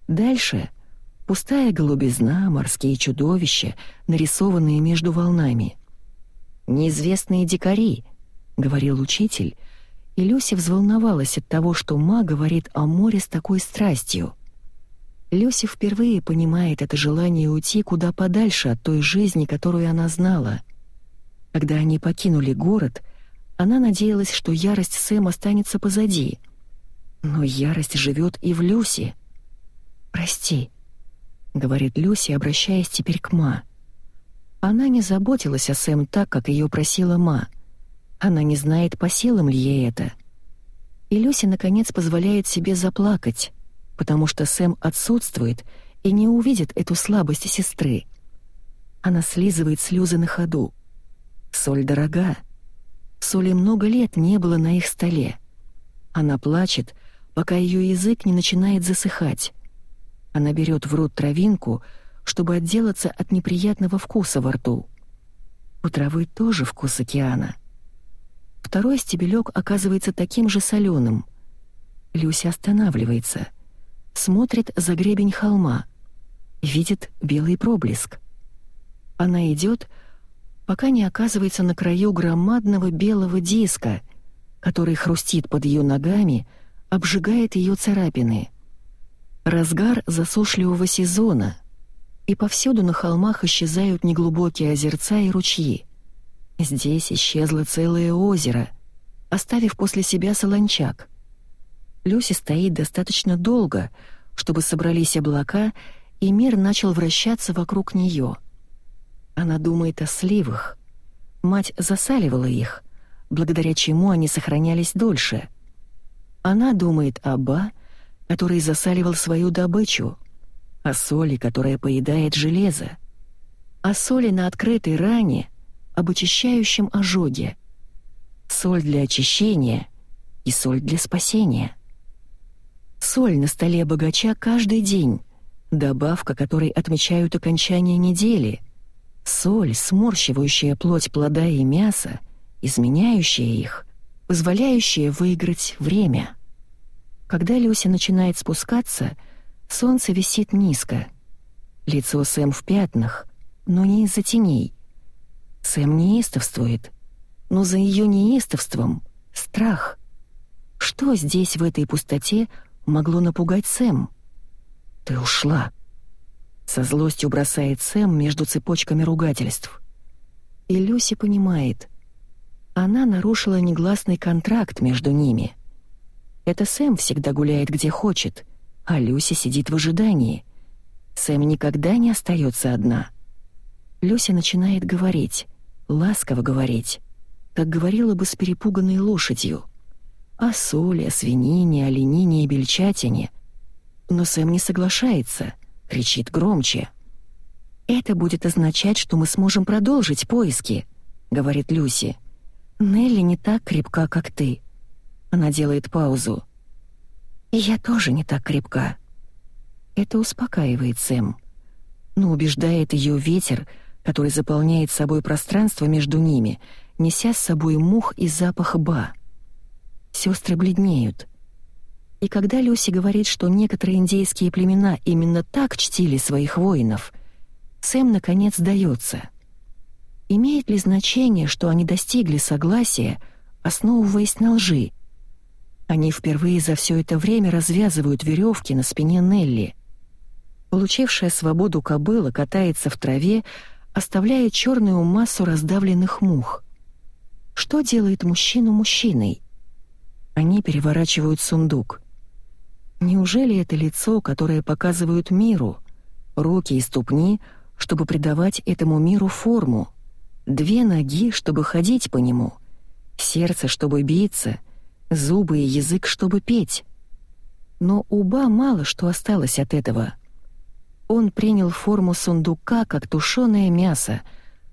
Дальше — пустая голубизна, морские чудовища, нарисованные между волнами. «Неизвестные дикари», — говорил учитель, и Люся взволновалась от того, что Ма говорит о море с такой страстью. Люся впервые понимает это желание уйти куда подальше от той жизни, которую она знала. Когда они покинули город, она надеялась, что ярость Сэм останется позади. Но ярость живет и в Люси. «Прости», — говорит Люси, обращаясь теперь к Ма. Она не заботилась о Сэм так, как ее просила Ма. Она не знает, по силам ли ей это. И Люси, наконец, позволяет себе заплакать, потому что Сэм отсутствует и не увидит эту слабость сестры. Она слизывает слезы на ходу. Соль дорога. Соли много лет не было на их столе. Она плачет, пока ее язык не начинает засыхать. Она берет в рот травинку, чтобы отделаться от неприятного вкуса во рту. У травы тоже вкус океана. Второй стебелек оказывается таким же соленым. Люся останавливается, смотрит за гребень холма, видит белый проблеск. Она идет, пока не оказывается на краю громадного белого диска, который хрустит под ее ногами, обжигает ее царапины. Разгар засушливого сезона, и повсюду на холмах исчезают неглубокие озерца и ручьи. Здесь исчезло целое озеро, оставив после себя солончак. Люси стоит достаточно долго, чтобы собрались облака, и мир начал вращаться вокруг нее — она думает о сливах. Мать засаливала их, благодаря чему они сохранялись дольше. Она думает о Ба, который засаливал свою добычу, о соли, которая поедает железо, о соли на открытой ране, об очищающем ожоге, соль для очищения и соль для спасения. Соль на столе богача каждый день, добавка, которой отмечают окончание недели — Соль, сморщивающая плоть плода и мяса, изменяющая их, позволяющая выиграть время. Когда Люся начинает спускаться, солнце висит низко. Лицо Сэм в пятнах, но не из-за теней. Сэм неистовствует, но за ее неистовством — страх. Что здесь, в этой пустоте, могло напугать Сэм? «Ты ушла», со злостью бросает Сэм между цепочками ругательств. И Люси понимает. Она нарушила негласный контракт между ними. Это Сэм всегда гуляет где хочет, а Люси сидит в ожидании. Сэм никогда не остается одна. Люся начинает говорить, ласково говорить, как говорила бы с перепуганной лошадью. О соли, о свинине, о ленине и бельчатине. Но Сэм не соглашается — кричит громче. «Это будет означать, что мы сможем продолжить поиски», — говорит Люси. «Нелли не так крепка, как ты». Она делает паузу. «И я тоже не так крепка». Это успокаивает Сэм. Но убеждает ее ветер, который заполняет собой пространство между ними, неся с собой мух и запах ба. Сестры бледнеют — и когда Люси говорит, что некоторые индейские племена именно так чтили своих воинов, Сэм наконец сдается. Имеет ли значение, что они достигли согласия, основываясь на лжи? Они впервые за все это время развязывают веревки на спине Нелли. Получившая свободу кобыла катается в траве, оставляя черную массу раздавленных мух. Что делает мужчину мужчиной? Они переворачивают сундук. Неужели это лицо, которое показывают миру? Руки и ступни, чтобы придавать этому миру форму. Две ноги, чтобы ходить по нему. Сердце, чтобы биться. Зубы и язык, чтобы петь. Но у Ба мало что осталось от этого. Он принял форму сундука, как тушеное мясо,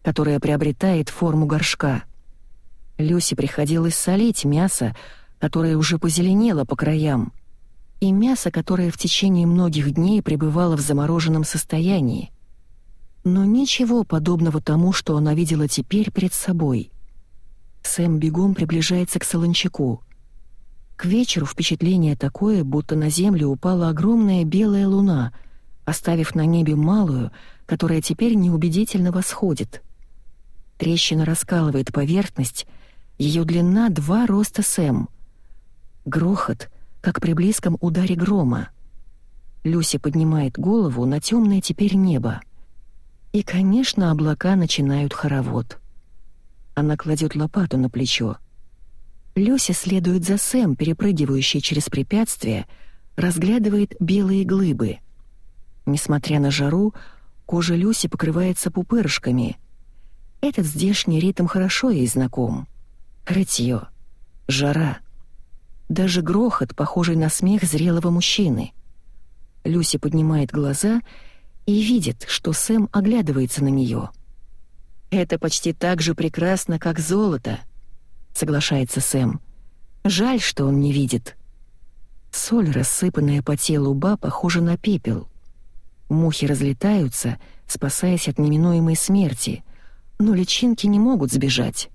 которое приобретает форму горшка. Люсе приходилось солить мясо, которое уже позеленело по краям и мясо, которое в течение многих дней пребывало в замороженном состоянии. Но ничего подобного тому, что она видела теперь перед собой. Сэм бегом приближается к солончаку. К вечеру впечатление такое, будто на землю упала огромная белая луна, оставив на небе малую, которая теперь неубедительно восходит. Трещина раскалывает поверхность, ее длина — два роста Сэм. Грохот — как при близком ударе грома. Люси поднимает голову на темное теперь небо. И, конечно, облака начинают хоровод. Она кладет лопату на плечо. Люся следует за Сэм, перепрыгивающий через препятствия, разглядывает белые глыбы. Несмотря на жару, кожа Люси покрывается пупырышками. Этот здешний ритм хорошо ей знаком. Рытьё. Жара. Даже грохот, похожий на смех зрелого мужчины. Люси поднимает глаза и видит, что Сэм оглядывается на нее. «Это почти так же прекрасно, как золото», — соглашается Сэм. «Жаль, что он не видит». Соль, рассыпанная по телу Ба, похожа на пепел. Мухи разлетаются, спасаясь от неминуемой смерти, но личинки не могут сбежать.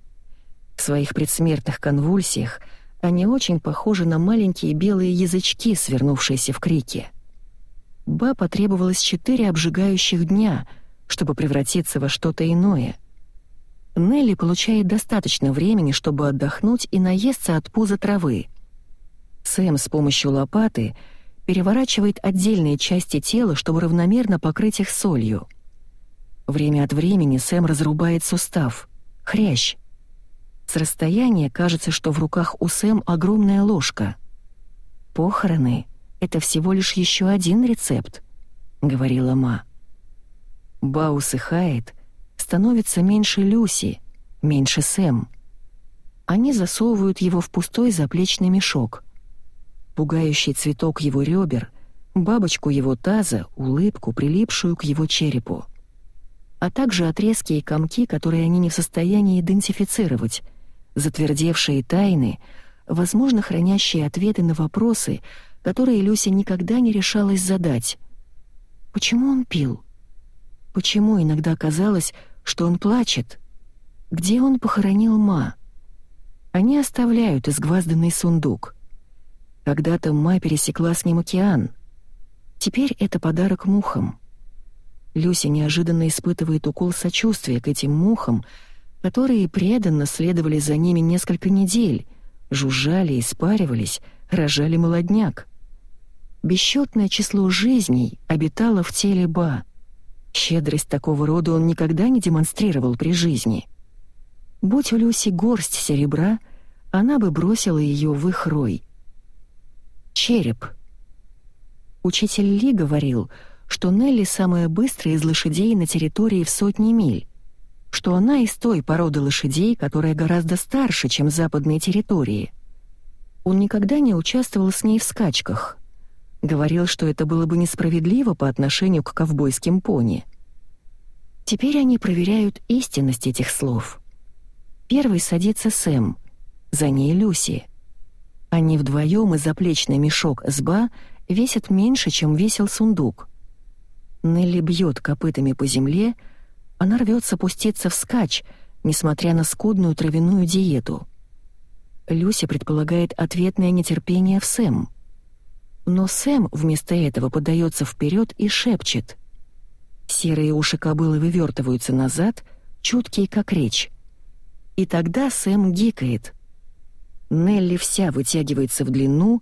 В своих предсмертных конвульсиях они очень похожи на маленькие белые язычки, свернувшиеся в крике. Ба потребовалось четыре обжигающих дня, чтобы превратиться во что-то иное. Нелли получает достаточно времени, чтобы отдохнуть и наесться от пуза травы. Сэм с помощью лопаты переворачивает отдельные части тела, чтобы равномерно покрыть их солью. Время от времени Сэм разрубает сустав, хрящ. С расстояния кажется, что в руках у Сэм огромная ложка. «Похороны — это всего лишь еще один рецепт», — говорила Ма. Ба усыхает, становится меньше Люси, меньше Сэм. Они засовывают его в пустой заплечный мешок. Пугающий цветок его ребер, бабочку его таза, улыбку, прилипшую к его черепу. А также отрезки и комки, которые они не в состоянии идентифицировать — затвердевшие тайны, возможно, хранящие ответы на вопросы, которые Люся никогда не решалась задать. Почему он пил? Почему иногда казалось, что он плачет? Где он похоронил Ма? Они оставляют изгвазданный сундук. Когда-то Ма пересекла с ним океан. Теперь это подарок мухам. Люся неожиданно испытывает укол сочувствия к этим мухам, которые преданно следовали за ними несколько недель, жужжали, испаривались, рожали молодняк. Бесчетное число жизней обитало в теле Ба. Щедрость такого рода он никогда не демонстрировал при жизни. Будь у Люси горсть серебра, она бы бросила ее в их рой. Череп. Учитель Ли говорил, что Нелли самая быстрая из лошадей на территории в сотни миль что она из той породы лошадей, которая гораздо старше, чем западные территории. Он никогда не участвовал с ней в скачках. Говорил, что это было бы несправедливо по отношению к ковбойским пони. Теперь они проверяют истинность этих слов. Первый садится Сэм, за ней Люси. Они вдвоем и заплечный мешок с Ба весят меньше, чем весил сундук. Нелли бьет копытами по земле, она рвется пуститься в скач, несмотря на скудную травяную диету. Люся предполагает ответное нетерпение в Сэм. Но Сэм вместо этого подается вперед и шепчет. Серые уши кобылы вывертываются назад, чуткие как речь. И тогда Сэм гикает. Нелли вся вытягивается в длину,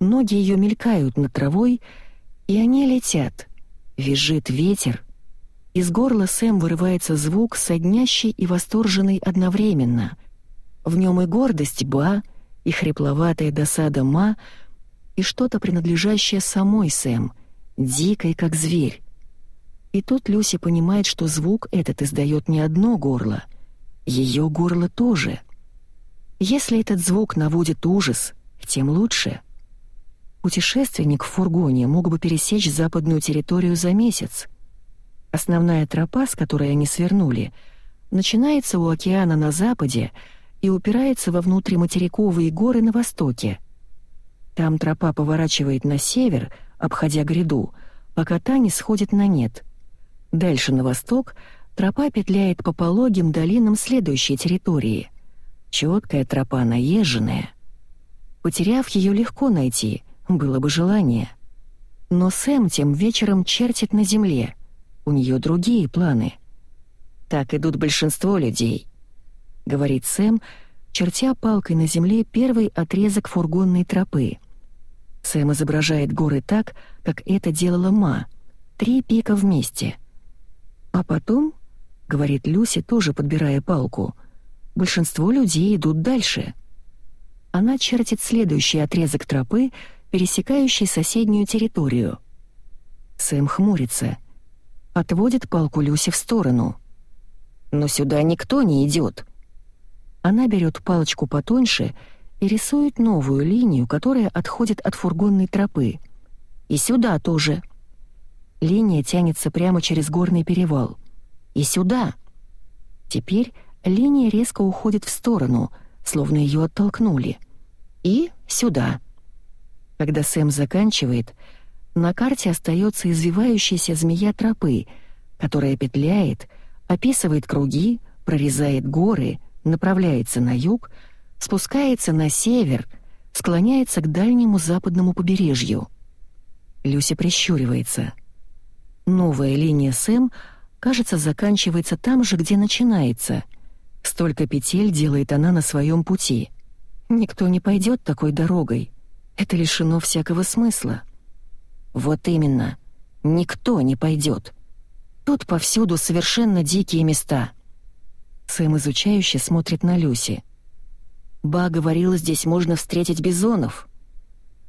ноги ее мелькают над травой, и они летят. Визжит ветер, из горла Сэм вырывается звук, соднящий и восторженный одновременно. В нем и гордость Ба, и хрипловатая досада Ма, и что-то принадлежащее самой Сэм, дикой, как зверь. И тут Люси понимает, что звук этот издает не одно горло, ее горло тоже. Если этот звук наводит ужас, тем лучше. Путешественник в фургоне мог бы пересечь западную территорию за месяц. Основная тропа, с которой они свернули, начинается у океана на западе и упирается во внутриматериковые горы на востоке. Там тропа поворачивает на север, обходя гряду, пока та не сходит на нет. Дальше на восток тропа петляет по пологим долинам следующей территории. Четкая тропа наезженная. Потеряв ее легко найти, было бы желание. Но Сэм тем вечером чертит на земле — у нее другие планы. Так идут большинство людей, говорит Сэм, чертя палкой на земле первый отрезок фургонной тропы. Сэм изображает горы так, как это делала Ма, три пика вместе. А потом, говорит Люси, тоже подбирая палку, большинство людей идут дальше. Она чертит следующий отрезок тропы, пересекающий соседнюю территорию. Сэм хмурится. Отводит палку Люси в сторону. «Но сюда никто не идет. Она берет палочку потоньше и рисует новую линию, которая отходит от фургонной тропы. И сюда тоже. Линия тянется прямо через горный перевал. И сюда. Теперь линия резко уходит в сторону, словно ее оттолкнули. И сюда. Когда Сэм заканчивает, на карте остается извивающаяся змея тропы, которая петляет, описывает круги, прорезает горы, направляется на юг, спускается на север, склоняется к дальнему западному побережью. Люся прищуривается. Новая линия Сэм, кажется, заканчивается там же, где начинается. Столько петель делает она на своем пути. Никто не пойдет такой дорогой. Это лишено всякого смысла. Вот именно. Никто не пойдет. Тут повсюду совершенно дикие места. Сэм изучающе смотрит на Люси. Ба говорила, здесь можно встретить бизонов.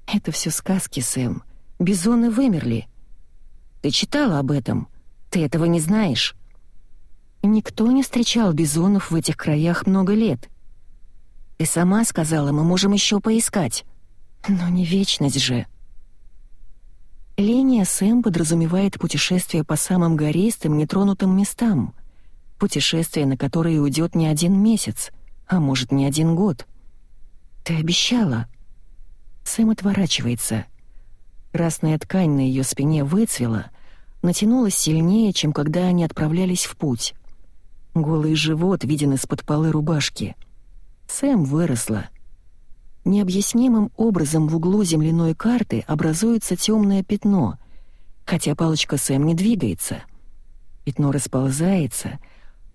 Это все сказки, Сэм. Бизоны вымерли. Ты читала об этом? Ты этого не знаешь? Никто не встречал бизонов в этих краях много лет. Ты сама сказала, мы можем еще поискать. Но не вечность же. Линия Сэм подразумевает путешествие по самым гористым, нетронутым местам. Путешествие, на которое уйдет не один месяц, а может, не один год. Ты обещала. Сэм отворачивается. Красная ткань на ее спине выцвела, натянулась сильнее, чем когда они отправлялись в путь. Голый живот виден из-под полы рубашки. Сэм выросла. Необъяснимым образом в углу земляной карты образуется темное пятно, хотя палочка Сэм не двигается. Пятно расползается,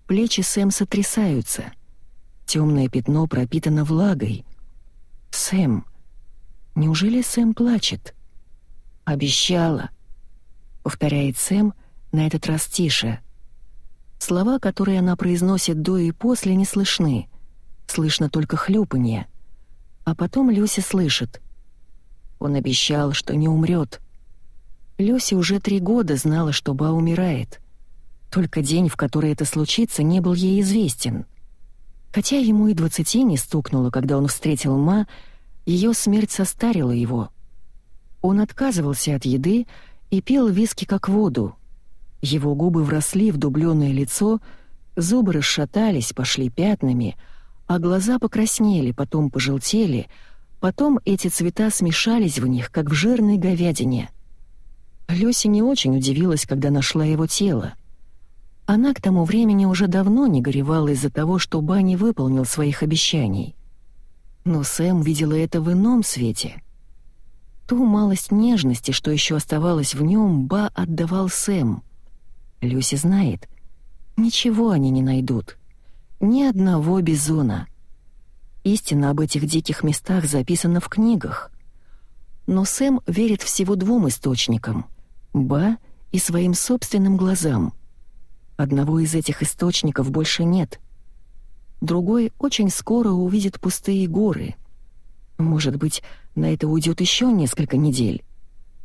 плечи Сэм сотрясаются. Темное пятно пропитано влагой — Сэм. Неужели Сэм плачет? Обещала. Повторяет Сэм, на этот раз тише. Слова, которые она произносит до и после, не слышны. Слышно только хлюпанье. А потом Люся слышит. Он обещал, что не умрет. Люся уже три года знала, что Ба умирает. Только день, в который это случится, не был ей известен — Хотя ему и двадцати не стукнуло, когда он встретил Ма, ее смерть состарила его. Он отказывался от еды и пил виски как воду. Его губы вросли в дубленное лицо, зубы расшатались, пошли пятнами, а глаза покраснели, потом пожелтели, потом эти цвета смешались в них, как в жирной говядине. Люся не очень удивилась, когда нашла его тело. Она к тому времени уже давно не горевала из-за того, что Ба не выполнил своих обещаний. Но Сэм видела это в ином свете. Ту малость нежности, что еще оставалось в нем, Ба отдавал Сэм. Люси знает. Ничего они не найдут. Ни одного бизона. Истина об этих диких местах записана в книгах. Но Сэм верит всего двум источникам — Ба и своим собственным глазам — Одного из этих источников больше нет. Другой очень скоро увидит пустые горы. Может быть, на это уйдет еще несколько недель.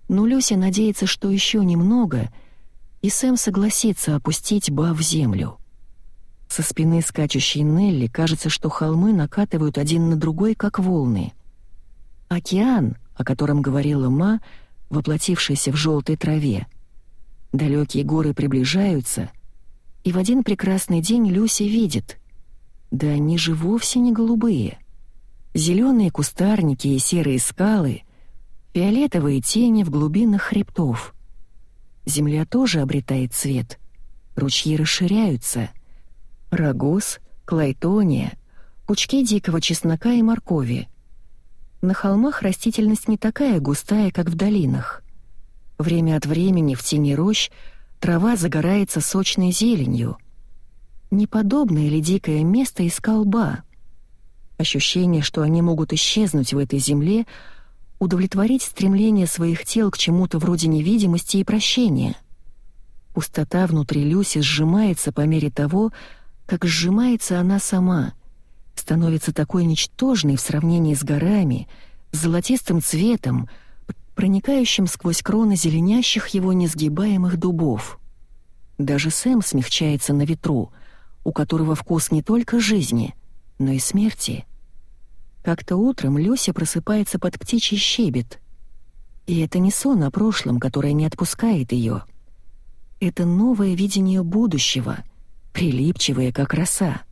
Но Люся надеется, что еще немного, и Сэм согласится опустить Ба в землю. Со спины скачущей Нелли кажется, что холмы накатывают один на другой, как волны. Океан, о котором говорила Ма, воплотившийся в желтой траве. Далекие горы приближаются — и в один прекрасный день Люси видит. Да они же вовсе не голубые. Зеленые кустарники и серые скалы, фиолетовые тени в глубинах хребтов. Земля тоже обретает цвет. Ручьи расширяются. Рогоз, клайтония, пучки дикого чеснока и моркови. На холмах растительность не такая густая, как в долинах. Время от времени в тени рощ — Трава загорается сочной зеленью. Неподобное ли дикое место искал Ба? Ощущение, что они могут исчезнуть в этой земле, удовлетворить стремление своих тел к чему-то вроде невидимости и прощения. Пустота внутри Люси сжимается по мере того, как сжимается она сама, становится такой ничтожной в сравнении с горами, с золотистым цветом, проникающим сквозь кроны зеленящих его несгибаемых дубов. Даже Сэм смягчается на ветру, у которого вкус не только жизни, но и смерти. Как-то утром Люся просыпается под птичий щебет. И это не сон о прошлом, которое не отпускает ее. Это новое видение будущего, прилипчивое, как роса.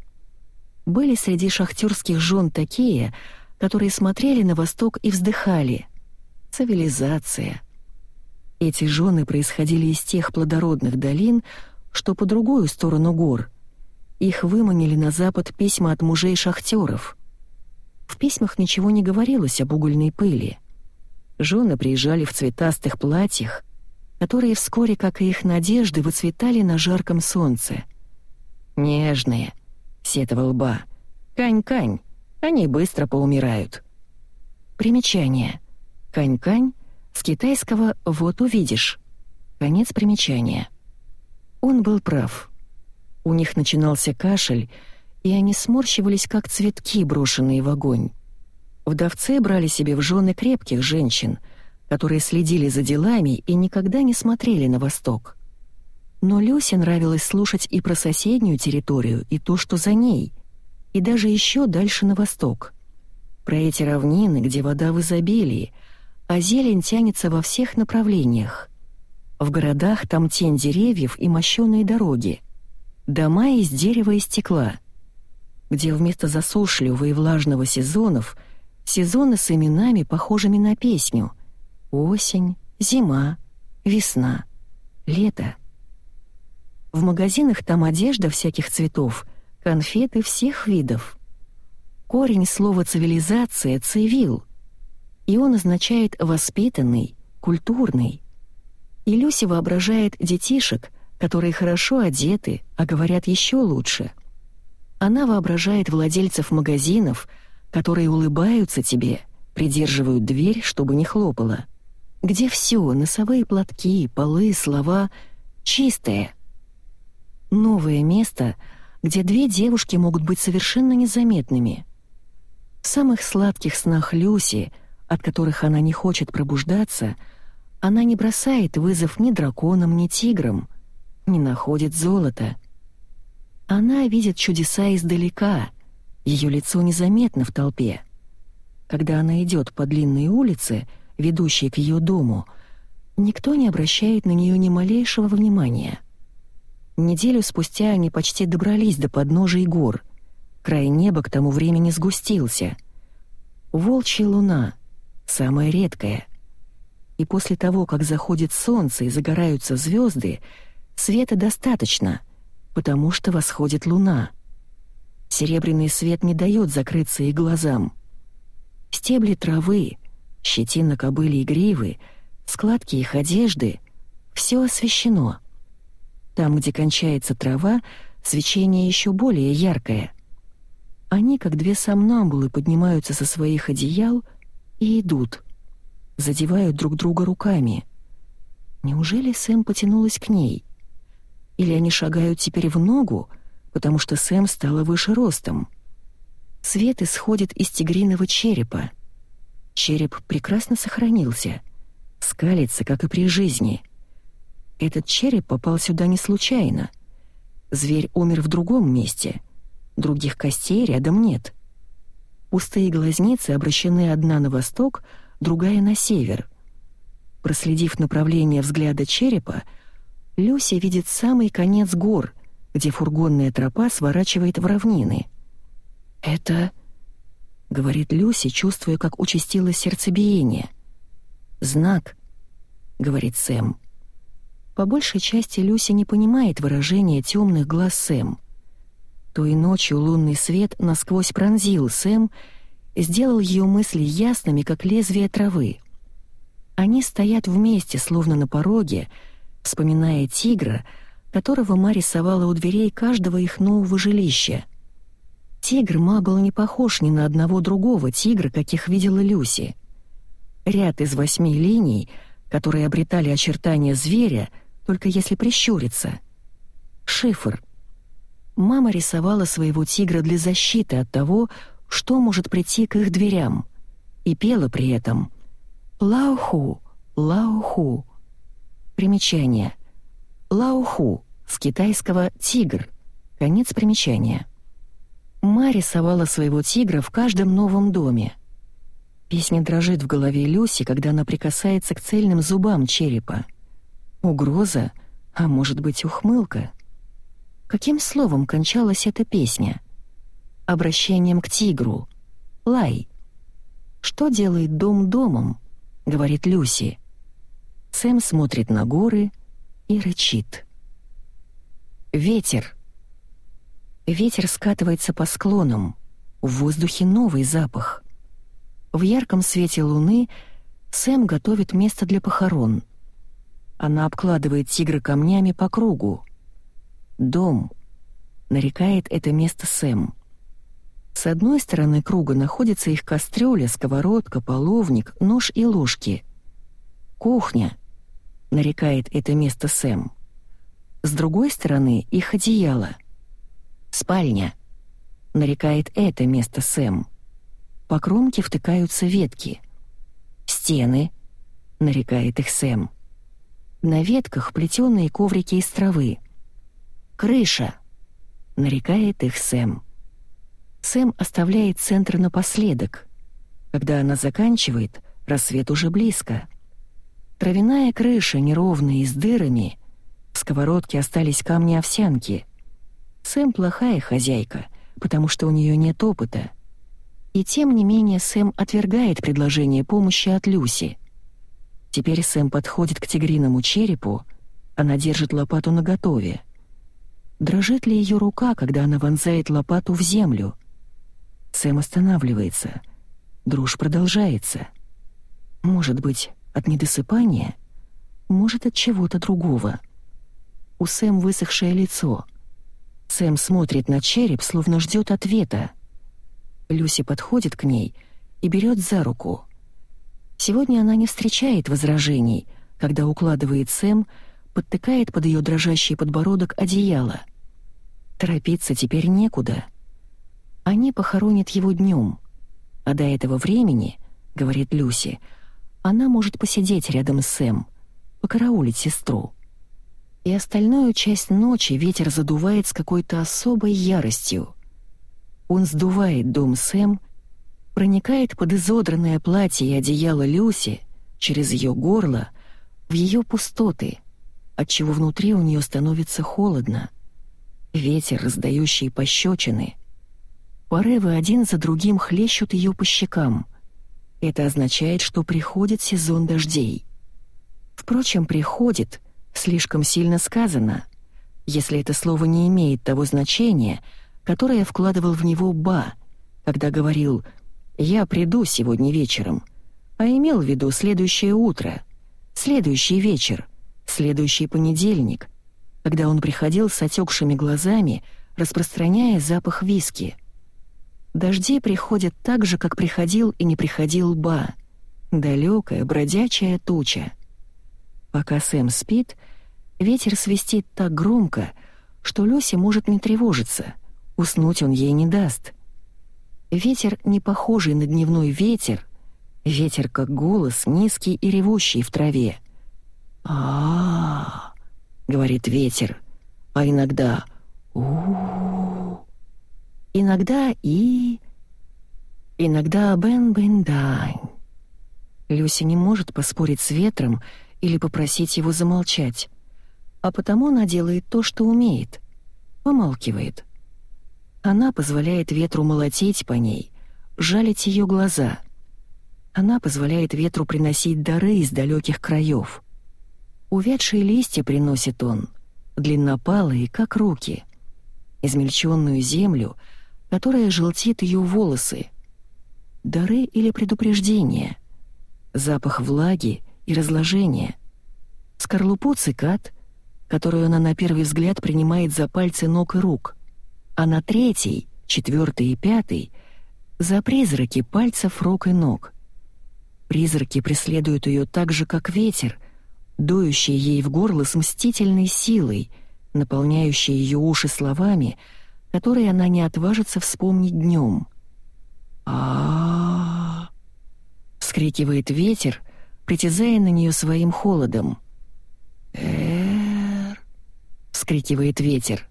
Были среди шахтерских жен такие, которые смотрели на восток и вздыхали. Цивилизация. Эти жены происходили из тех плодородных долин, что по другую сторону гор. Их выманили на запад письма от мужей шахтеров. В письмах ничего не говорилось об угольной пыли. Жены приезжали в цветастых платьях, которые вскоре, как и их надежды, выцветали на жарком солнце. «Нежные», — сетовал Ба. «Кань-кань, они быстро поумирают». Примечание. Кань-кань с китайского «вот увидишь». Конец примечания. Он был прав. У них начинался кашель, и они сморщивались, как цветки, брошенные в огонь. Вдовцы брали себе в жены крепких женщин, которые следили за делами и никогда не смотрели на восток. Но Люсе нравилось слушать и про соседнюю территорию, и то, что за ней, и даже еще дальше на восток. Про эти равнины, где вода в изобилии, а зелень тянется во всех направлениях. В городах там тень деревьев и мощеные дороги. Дома из дерева и стекла. Где вместо засушливого и влажного сезонов сезоны с именами, похожими на песню. Осень, зима, весна, лето — в магазинах там одежда всяких цветов, конфеты всех видов. Корень слова «цивилизация» — «цивил», и он означает «воспитанный», «культурный». И Люси воображает детишек, которые хорошо одеты, а говорят еще лучше. Она воображает владельцев магазинов, которые улыбаются тебе, придерживают дверь, чтобы не хлопала. Где все, носовые платки, полы, слова — чистое — Новое место, где две девушки могут быть совершенно незаметными. В самых сладких снах Люси, от которых она не хочет пробуждаться, она не бросает вызов ни драконам, ни тиграм, не находит золота. Она видит чудеса издалека, ее лицо незаметно в толпе. Когда она идет по длинной улице, ведущей к ее дому, никто не обращает на нее ни малейшего внимания — Неделю спустя они почти добрались до подножий гор. Край неба к тому времени сгустился. Волчья луна, самая редкая. И после того, как заходит солнце и загораются звезды, света достаточно, потому что восходит луна. Серебряный свет не дает закрыться их глазам. Стебли травы, щетина кобыли и гривы, складки их одежды — все освещено — там, где кончается трава, свечение еще более яркое. Они, как две сомнамбулы, поднимаются со своих одеял и идут. Задевают друг друга руками. Неужели Сэм потянулась к ней? Или они шагают теперь в ногу, потому что Сэм стала выше ростом? Свет исходит из тигриного черепа. Череп прекрасно сохранился, скалится, как и при жизни — этот череп попал сюда не случайно. Зверь умер в другом месте. Других костей рядом нет. Пустые глазницы обращены одна на восток, другая на север. Проследив направление взгляда черепа, Люся видит самый конец гор, где фургонная тропа сворачивает в равнины. «Это...» — говорит Люся, чувствуя, как участилось сердцебиение. «Знак», — говорит Сэм. По большей части Люся не понимает выражения темных глаз Сэм. Той ночью лунный свет насквозь пронзил Сэм, сделал ее мысли ясными, как лезвие травы. Они стоят вместе, словно на пороге, вспоминая тигра, которого Ма рисовала у дверей каждого их нового жилища. Тигр Ма был не похож ни на одного другого тигра, каких видела Люси. Ряд из восьми линий, которые обретали очертания зверя — только если прищуриться. Шифр. Мама рисовала своего тигра для защиты от того, что может прийти к их дверям, и пела при этом «Лауху, лауху». Примечание. Лауху с китайского «тигр». Конец примечания. Ма рисовала своего тигра в каждом новом доме. Песня дрожит в голове Люси, когда она прикасается к цельным зубам черепа. Угроза, а может быть ухмылка. Каким словом кончалась эта песня? Обращением к тигру. Лай. «Что делает дом домом?» — говорит Люси. Сэм смотрит на горы и рычит. Ветер. Ветер скатывается по склонам. В воздухе новый запах. В ярком свете луны Сэм готовит место для похорон. Она обкладывает тигра камнями по кругу. «Дом», — нарекает это место Сэм. С одной стороны круга находится их кастрюля, сковородка, половник, нож и ложки. «Кухня», — нарекает это место Сэм. С другой стороны их одеяло. «Спальня», — нарекает это место Сэм. По кромке втыкаются ветки. «Стены», — нарекает их Сэм. На ветках плетеные коврики из травы. «Крыша», — нарекает их Сэм. Сэм оставляет центр напоследок. Когда она заканчивает, рассвет уже близко. Травяная крыша неровная и с дырами. В сковородке остались камни овсянки. Сэм плохая хозяйка, потому что у нее нет опыта — и тем не менее Сэм отвергает предложение помощи от Люси. Теперь Сэм подходит к тигриному черепу, она держит лопату наготове. Дрожит ли ее рука, когда она вонзает лопату в землю? Сэм останавливается. Дрожь продолжается. Может быть, от недосыпания? Может, от чего-то другого. У Сэм высохшее лицо. Сэм смотрит на череп, словно ждет ответа. Люси подходит к ней и берет за руку. Сегодня она не встречает возражений, когда укладывает Сэм, подтыкает под ее дрожащий подбородок одеяло. Торопиться теперь некуда. Они похоронят его днем, а до этого времени, говорит Люси, она может посидеть рядом с Сэм, покараулить сестру. И остальную часть ночи ветер задувает с какой-то особой яростью — он сдувает дом Сэм, проникает под изодранное платье и одеяло Люси через ее горло в ее пустоты, отчего внутри у нее становится холодно. Ветер, раздающий пощечины. Порывы один за другим хлещут ее по щекам. Это означает, что приходит сезон дождей. Впрочем, приходит, слишком сильно сказано. Если это слово не имеет того значения — которое вкладывал в него Ба, когда говорил «Я приду сегодня вечером», а имел в виду следующее утро, следующий вечер, следующий понедельник, когда он приходил с отекшими глазами, распространяя запах виски. Дожди приходят так же, как приходил и не приходил Ба, далекая бродячая туча. Пока Сэм спит, ветер свистит так громко, что Люси может не тревожиться — Уснуть он ей не даст. Ветер, не похожий на дневной ветер, ветер как голос, низкий и ревущий в траве. а, говорит ветер, а иногда у, иногда и... Иногда бен-бен-дань. Люся не может поспорить с ветром или попросить его замолчать, а потому она делает то, что умеет. Помалкивает. Она позволяет ветру молотеть по ней, жалить ее глаза. Она позволяет ветру приносить дары из далеких краев. Увядшие листья приносит он, длиннопалые, как руки. Измельченную землю, которая желтит ее волосы. Дары или предупреждения. Запах влаги и разложения. Скорлупу цикад, которую она на первый взгляд принимает за пальцы ног и рук — а на третий, четвертый и пятый — за призраки пальцев рук и ног. Призраки преследуют ее так же, как ветер, дующий ей в горло с мстительной силой, наполняющий ее уши словами, которые она не отважится вспомнить днем. а вскрикивает ветер, притязая на нее своим холодом. «Эр!» — вскрикивает ветер.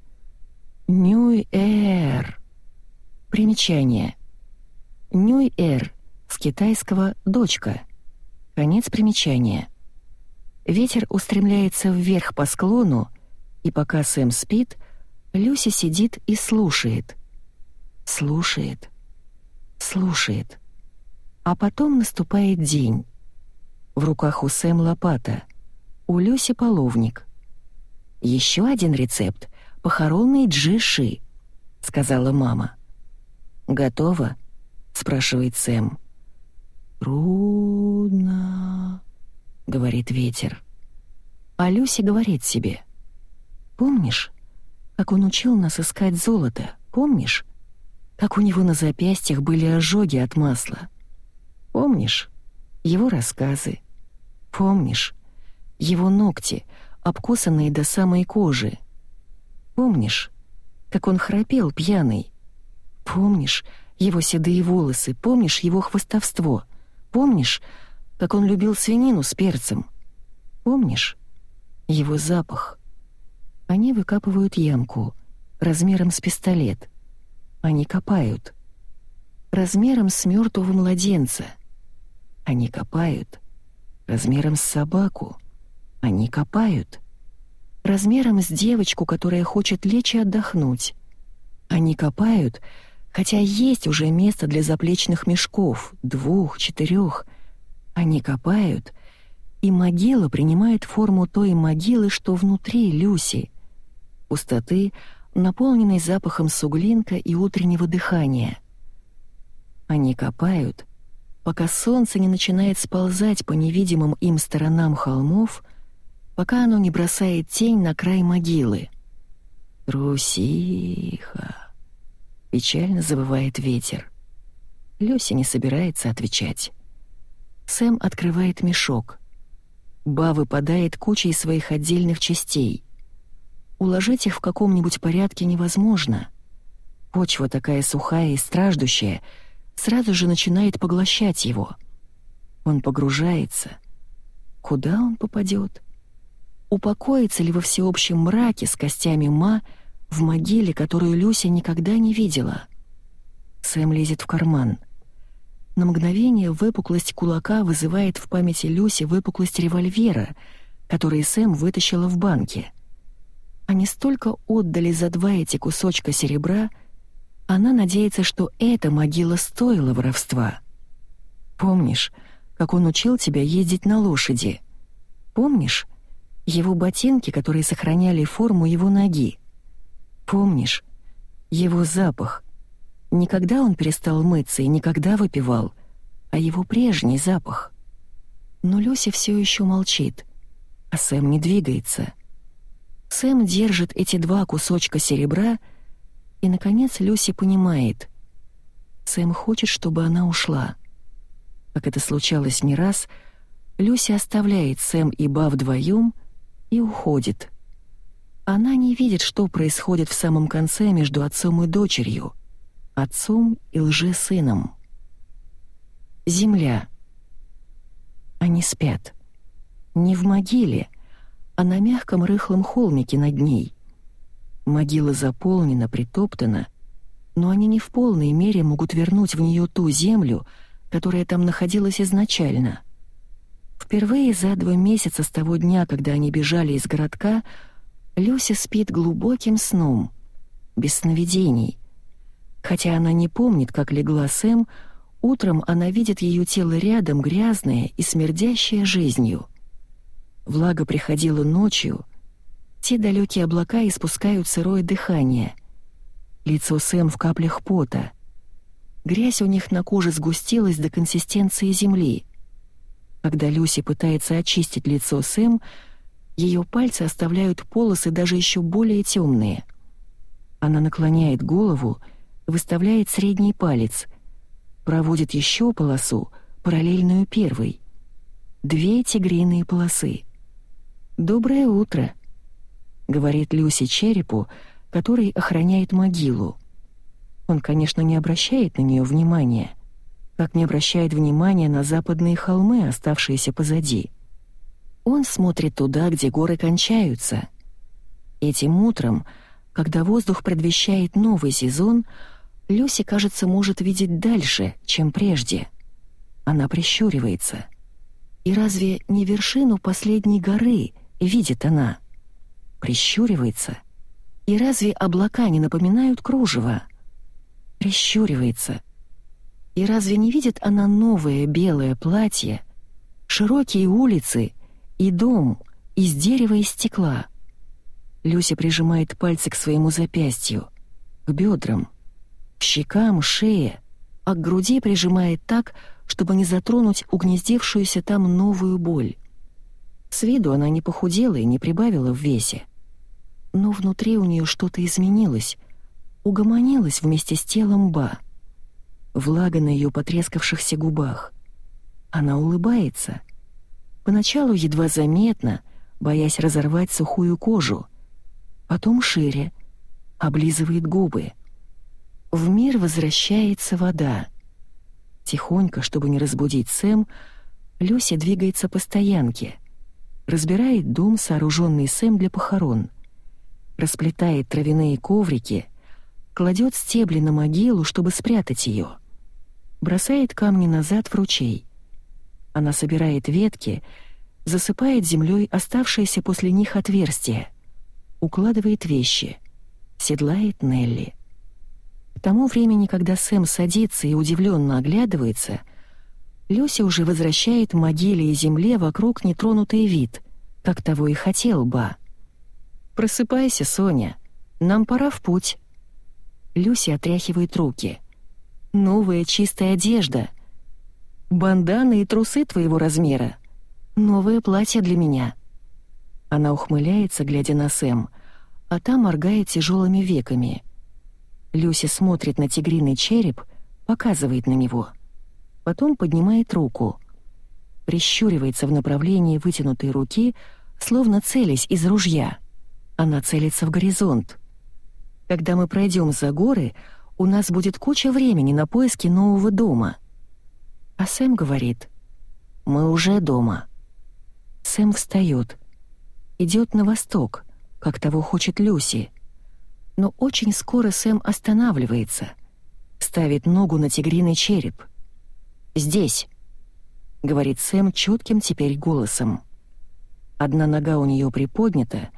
«Нюй-эр!» Примечание. «Нюй-эр» с китайского «дочка». Конец примечания. Ветер устремляется вверх по склону, и пока Сэм спит, Люся сидит и слушает. Слушает. Слушает. А потом наступает день. В руках у Сэм лопата, у Люси половник. «Еще один рецепт — похоронный джиши», — сказала мама. «Готово?» — спрашивает Сэм. «Трудно», — говорит ветер. А Люси говорит себе. «Помнишь, как он учил нас искать золото? Помнишь? Как у него на запястьях были ожоги от масла? Помнишь? Его рассказы? Помнишь? Его ногти, обкусанные до самой кожи? Помнишь, как он храпел пьяный? Помнишь его седые волосы? Помнишь его хвостовство? Помнишь, как он любил свинину с перцем? Помнишь его запах? Они выкапывают ямку размером с пистолет. Они копают. Размером с мертвого младенца. Они копают. Размером с собаку. Они копают. Размером с девочку, которая хочет лечь и отдохнуть. Они копают, хотя есть уже место для заплечных мешков, двух, четырех. Они копают, и могила принимает форму той могилы, что внутри Люси. Пустоты, наполненной запахом суглинка и утреннего дыхания. Они копают, пока солнце не начинает сползать по невидимым им сторонам холмов, пока оно не бросает тень на край могилы. «Трусиха!» — печально завывает ветер. Люся не собирается отвечать. Сэм открывает мешок. Ба выпадает кучей своих отдельных частей. Уложить их в каком-нибудь порядке невозможно. Почва такая сухая и страждущая — сразу же начинает поглощать его. Он погружается. Куда он попадет? Упокоится ли во всеобщем мраке с костями Ма в могиле, которую Люся никогда не видела? Сэм лезет в карман. На мгновение выпуклость кулака вызывает в памяти Люси выпуклость револьвера, который Сэм вытащила в банке. Они столько отдали за два эти кусочка серебра — она надеется, что эта могила стоила воровства. Помнишь, как он учил тебя ездить на лошади? Помнишь его ботинки, которые сохраняли форму его ноги? Помнишь его запах? Никогда он перестал мыться и никогда выпивал, а его прежний запах. Но Люся все еще молчит, а Сэм не двигается. Сэм держит эти два кусочка серебра — и, наконец, Люси понимает. Сэм хочет, чтобы она ушла. Как это случалось не раз, Люси оставляет Сэм и Ба вдвоем и уходит. Она не видит, что происходит в самом конце между отцом и дочерью, отцом и лжесыном. Земля. Они спят. Не в могиле, а на мягком рыхлом холмике над ней — Могила заполнена, притоптана, но они не в полной мере могут вернуть в нее ту землю, которая там находилась изначально. Впервые за два месяца с того дня, когда они бежали из городка, Люся спит глубоким сном, без сновидений. Хотя она не помнит, как легла Сэм, утром она видит ее тело рядом, грязное и смердящее жизнью. Влага приходила ночью — те далекие облака испускают сырое дыхание. Лицо Сэм в каплях пота. Грязь у них на коже сгустилась до консистенции земли. Когда Люси пытается очистить лицо Сэм, ее пальцы оставляют полосы даже еще более темные. Она наклоняет голову, выставляет средний палец, проводит еще полосу, параллельную первой. Две тигриные полосы. «Доброе утро», — говорит Люси черепу, который охраняет могилу. Он, конечно, не обращает на нее внимания, как не обращает внимания на западные холмы, оставшиеся позади. Он смотрит туда, где горы кончаются. Этим утром, когда воздух предвещает новый сезон, Люси, кажется, может видеть дальше, чем прежде. Она прищуривается. И разве не вершину последней горы видит она? Прищуривается. И разве облака не напоминают кружево? Прищуривается. И разве не видит она новое белое платье, широкие улицы и дом из дерева и стекла? Люся прижимает пальцы к своему запястью, к бедрам — к щекам, шее, а к груди прижимает так, чтобы не затронуть угнездившуюся там новую боль. С виду она не похудела и не прибавила в весе. Но внутри у нее что-то изменилось, угомонилось вместе с телом Ба. Влага на ее потрескавшихся губах. Она улыбается. Поначалу едва заметно, боясь разорвать сухую кожу. Потом шире, облизывает губы. В мир возвращается вода. Тихонько, чтобы не разбудить Сэм, Люся двигается по стоянке. Разбирает дом, сооруженный Сэм для похорон. Расплетает травяные коврики, кладет стебли на могилу, чтобы спрятать ее. Бросает камни назад в ручей. Она собирает ветки, засыпает землей оставшиеся после них отверстия, укладывает вещи, седлает Нелли. К тому времени, когда Сэм садится и удивленно оглядывается, Люся уже возвращает могиле и земле вокруг нетронутый вид, как того и хотел Ба. «Просыпайся, Соня, нам пора в путь». Люся отряхивает руки. «Новая чистая одежда. Банданы и трусы твоего размера. Новое платье для меня». Она ухмыляется, глядя на Сэм, а та моргает тяжелыми веками — Люси смотрит на тигриный череп, показывает на него. Потом поднимает руку. Прищуривается в направлении вытянутой руки, словно целясь из ружья. Она целится в горизонт. Когда мы пройдем за горы, у нас будет куча времени на поиски нового дома. А Сэм говорит, мы уже дома. Сэм встает, идет на восток, как того хочет Люси но очень скоро Сэм останавливается, ставит ногу на тигриный череп. «Здесь», — говорит Сэм чутким теперь голосом. Одна нога у нее приподнята,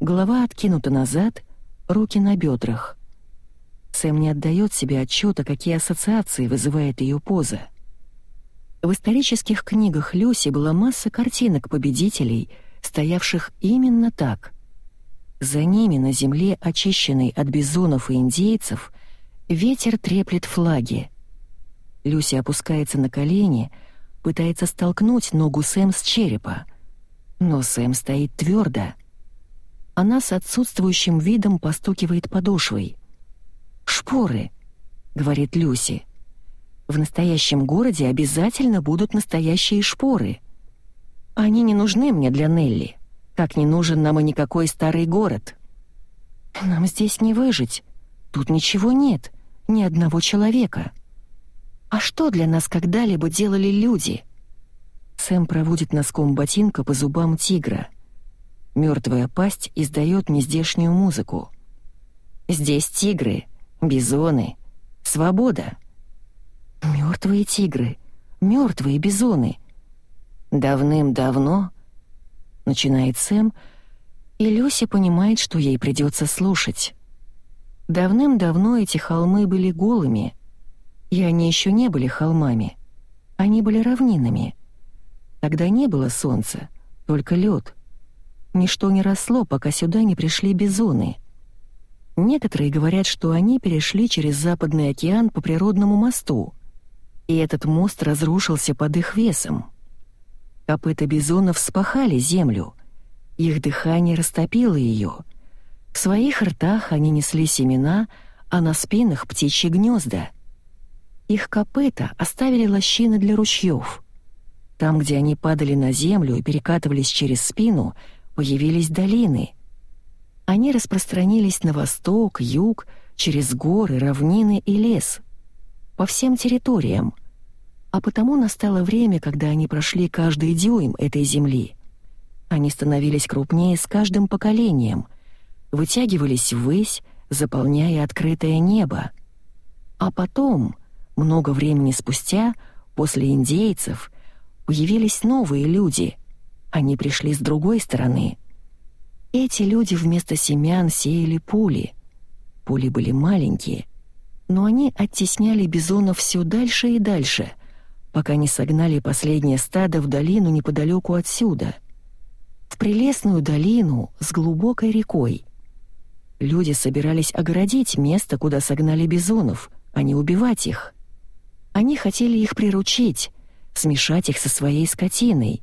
голова откинута назад, руки на бедрах. Сэм не отдает себе отчета, какие ассоциации вызывает ее поза. В исторических книгах Люси была масса картинок победителей, стоявших именно так — за ними на земле, очищенной от бизонов и индейцев, ветер треплет флаги. Люси опускается на колени, пытается столкнуть ногу Сэм с черепа. Но Сэм стоит твердо. Она с отсутствующим видом постукивает подошвой. «Шпоры», — говорит Люси. «В настоящем городе обязательно будут настоящие шпоры. Они не нужны мне для Нелли. Как не нужен нам и никакой старый город. Нам здесь не выжить. Тут ничего нет, ни одного человека. А что для нас когда-либо делали люди? Сэм проводит носком ботинка по зубам тигра. Мертвая пасть издает нездешнюю музыку. Здесь тигры, бизоны, свобода. Мертвые тигры, мертвые бизоны. Давным-давно начинает Сэм, и Люся понимает, что ей придется слушать. Давным-давно эти холмы были голыми, и они еще не были холмами. Они были равнинами. Тогда не было солнца, только лед. Ничто не росло, пока сюда не пришли бизоны. Некоторые говорят, что они перешли через Западный океан по природному мосту, и этот мост разрушился под их весом. Копыта бизонов вспахали землю. Их дыхание растопило ее. В своих ртах они несли семена, а на спинах — птичьи гнезда. Их копыта оставили лощины для ручьев. Там, где они падали на землю и перекатывались через спину, появились долины. Они распространились на восток, юг, через горы, равнины и лес, по всем территориям, а потому настало время, когда они прошли каждый дюйм этой земли. Они становились крупнее с каждым поколением, вытягивались ввысь, заполняя открытое небо. А потом, много времени спустя, после индейцев, появились новые люди. Они пришли с другой стороны. Эти люди вместо семян сеяли пули. Пули были маленькие, но они оттесняли бизонов все дальше и дальше, пока не согнали последнее стадо в долину неподалеку отсюда. В прелестную долину с глубокой рекой. Люди собирались огородить место, куда согнали бизонов, а не убивать их. Они хотели их приручить, смешать их со своей скотиной,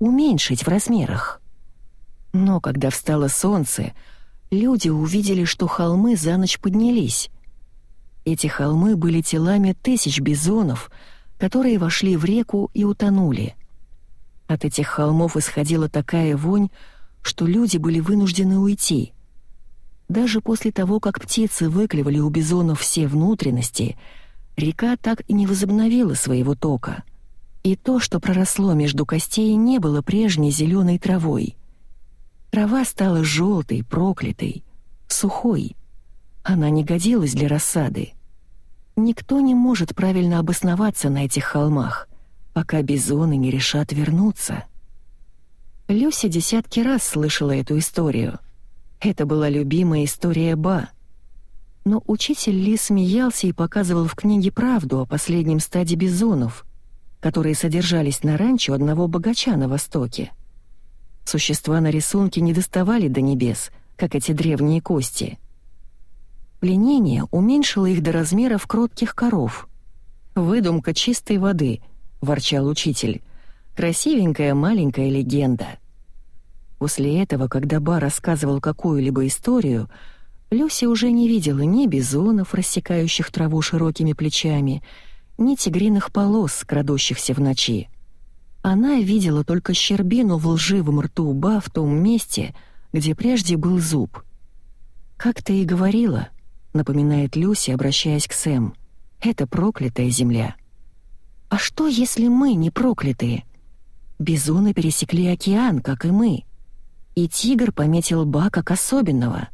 уменьшить в размерах. Но когда встало солнце, люди увидели, что холмы за ночь поднялись. Эти холмы были телами тысяч бизонов, которые вошли в реку и утонули. От этих холмов исходила такая вонь, что люди были вынуждены уйти. Даже после того, как птицы выклевали у бизонов все внутренности, река так и не возобновила своего тока. И то, что проросло между костей, не было прежней зеленой травой. Трава стала желтой, проклятой, сухой. Она не годилась для рассады. Никто не может правильно обосноваться на этих холмах, пока бизоны не решат вернуться. Люся десятки раз слышала эту историю — это была любимая история Ба. Но учитель Ли смеялся и показывал в книге правду о последнем стаде бизонов, которые содержались на ранчо одного богача на Востоке. Существа на рисунке не доставали до небес, как эти древние кости. Пленение уменьшило их до размеров кротких коров. «Выдумка чистой воды», — ворчал учитель. «Красивенькая маленькая легенда». После этого, когда Ба рассказывал какую-либо историю, Люся уже не видела ни бизонов, рассекающих траву широкими плечами, ни тигриных полос, крадущихся в ночи. Она видела только щербину в лживом рту Ба в том месте, где прежде был зуб. «Как ты и говорила», — напоминает Люси, обращаясь к Сэм, — «это проклятая земля». «А что, если мы не проклятые?» Бизоны пересекли океан, как и мы и тигр пометил Ба как особенного.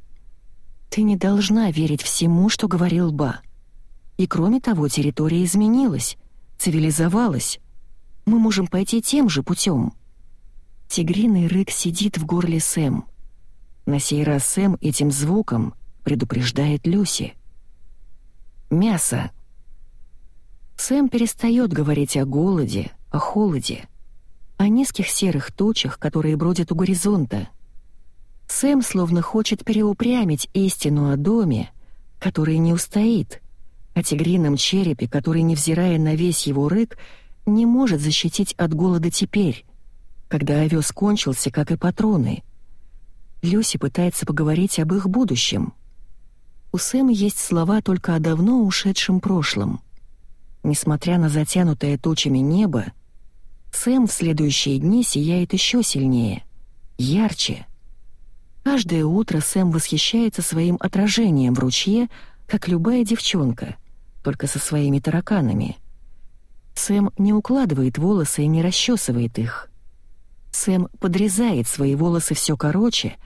Ты не должна верить всему, что говорил Ба. И кроме того, территория изменилась, цивилизовалась. Мы можем пойти тем же путем. Тигриный рык сидит в горле Сэм. На сей раз Сэм этим звуком предупреждает Люси. Мясо. Сэм перестает говорить о голоде, о холоде о низких серых тучах, которые бродят у горизонта. Сэм словно хочет переупрямить истину о доме, который не устоит, о тигрином черепе, который, невзирая на весь его рык, не может защитить от голода теперь, когда овес кончился, как и патроны. Люси пытается поговорить об их будущем. У Сэма есть слова только о давно ушедшем прошлом. Несмотря на затянутое тучами небо, Сэм в следующие дни сияет еще сильнее, ярче. Каждое утро Сэм восхищается своим отражением в ручье, как любая девчонка, только со своими тараканами. Сэм не укладывает волосы и не расчесывает их. Сэм подрезает свои волосы все короче,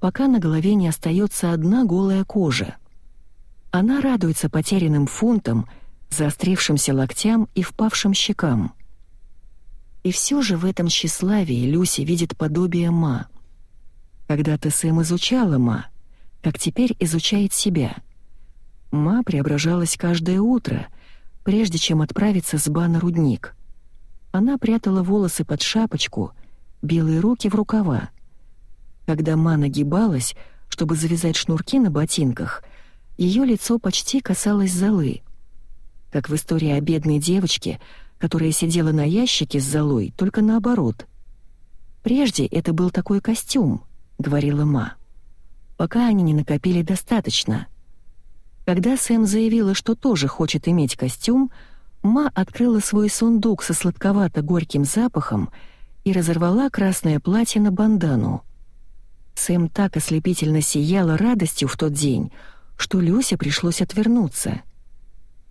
пока на голове не остается одна голая кожа. Она радуется потерянным фунтам, заострившимся локтям и впавшим щекам. И все же в этом тщеславии Люси видит подобие Ма. Когда-то Сэм изучала Ма, как теперь изучает себя. Ма преображалась каждое утро, прежде чем отправиться с Ба на рудник. Она прятала волосы под шапочку, белые руки в рукава. Когда Ма нагибалась, чтобы завязать шнурки на ботинках, ее лицо почти касалось золы. Как в истории о бедной девочке — которая сидела на ящике с золой, только наоборот. «Прежде это был такой костюм», — говорила Ма. «Пока они не накопили достаточно». Когда Сэм заявила, что тоже хочет иметь костюм, Ма открыла свой сундук со сладковато-горьким запахом и разорвала красное платье на бандану. Сэм так ослепительно сияла радостью в тот день, что Люсе пришлось отвернуться.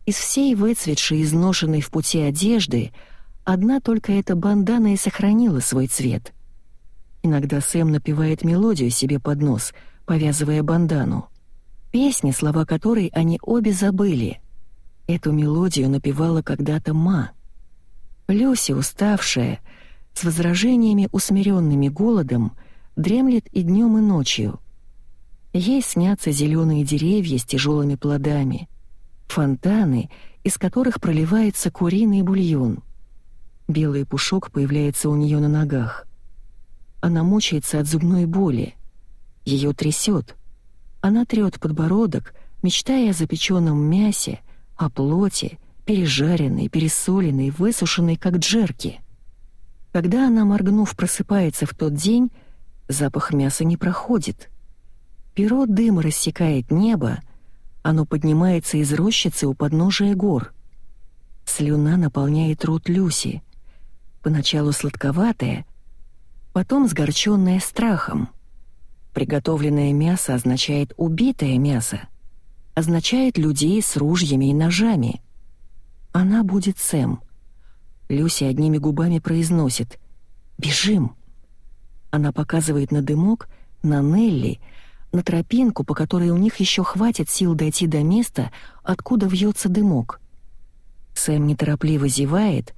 Из всей выцветшей, изношенной в пути одежды, одна только эта бандана и сохранила свой цвет. Иногда Сэм напевает мелодию себе под нос, повязывая бандану. Песни, слова которой они обе забыли. Эту мелодию напевала когда-то Ма. Люси, уставшая, с возражениями, усмиренными голодом, дремлет и днем, и ночью. Ей снятся зеленые деревья с тяжелыми плодами, фонтаны, из которых проливается куриный бульон. Белый пушок появляется у нее на ногах. Она мучается от зубной боли. Ее трясет. Она трет подбородок, мечтая о запеченном мясе, о плоти, пережаренной, пересоленной, высушенной, как джерки. Когда она, моргнув, просыпается в тот день, запах мяса не проходит. Перо дыма рассекает небо, оно поднимается из рощицы у подножия гор. Слюна наполняет рот Люси. Поначалу сладковатая, потом сгорченная страхом. Приготовленное мясо означает убитое мясо, означает людей с ружьями и ножами. Она будет Сэм — Люси одними губами произносит «Бежим!». Она показывает на дымок, на Нелли, на тропинку, по которой у них еще хватит сил дойти до места, откуда вьется дымок. Сэм неторопливо зевает,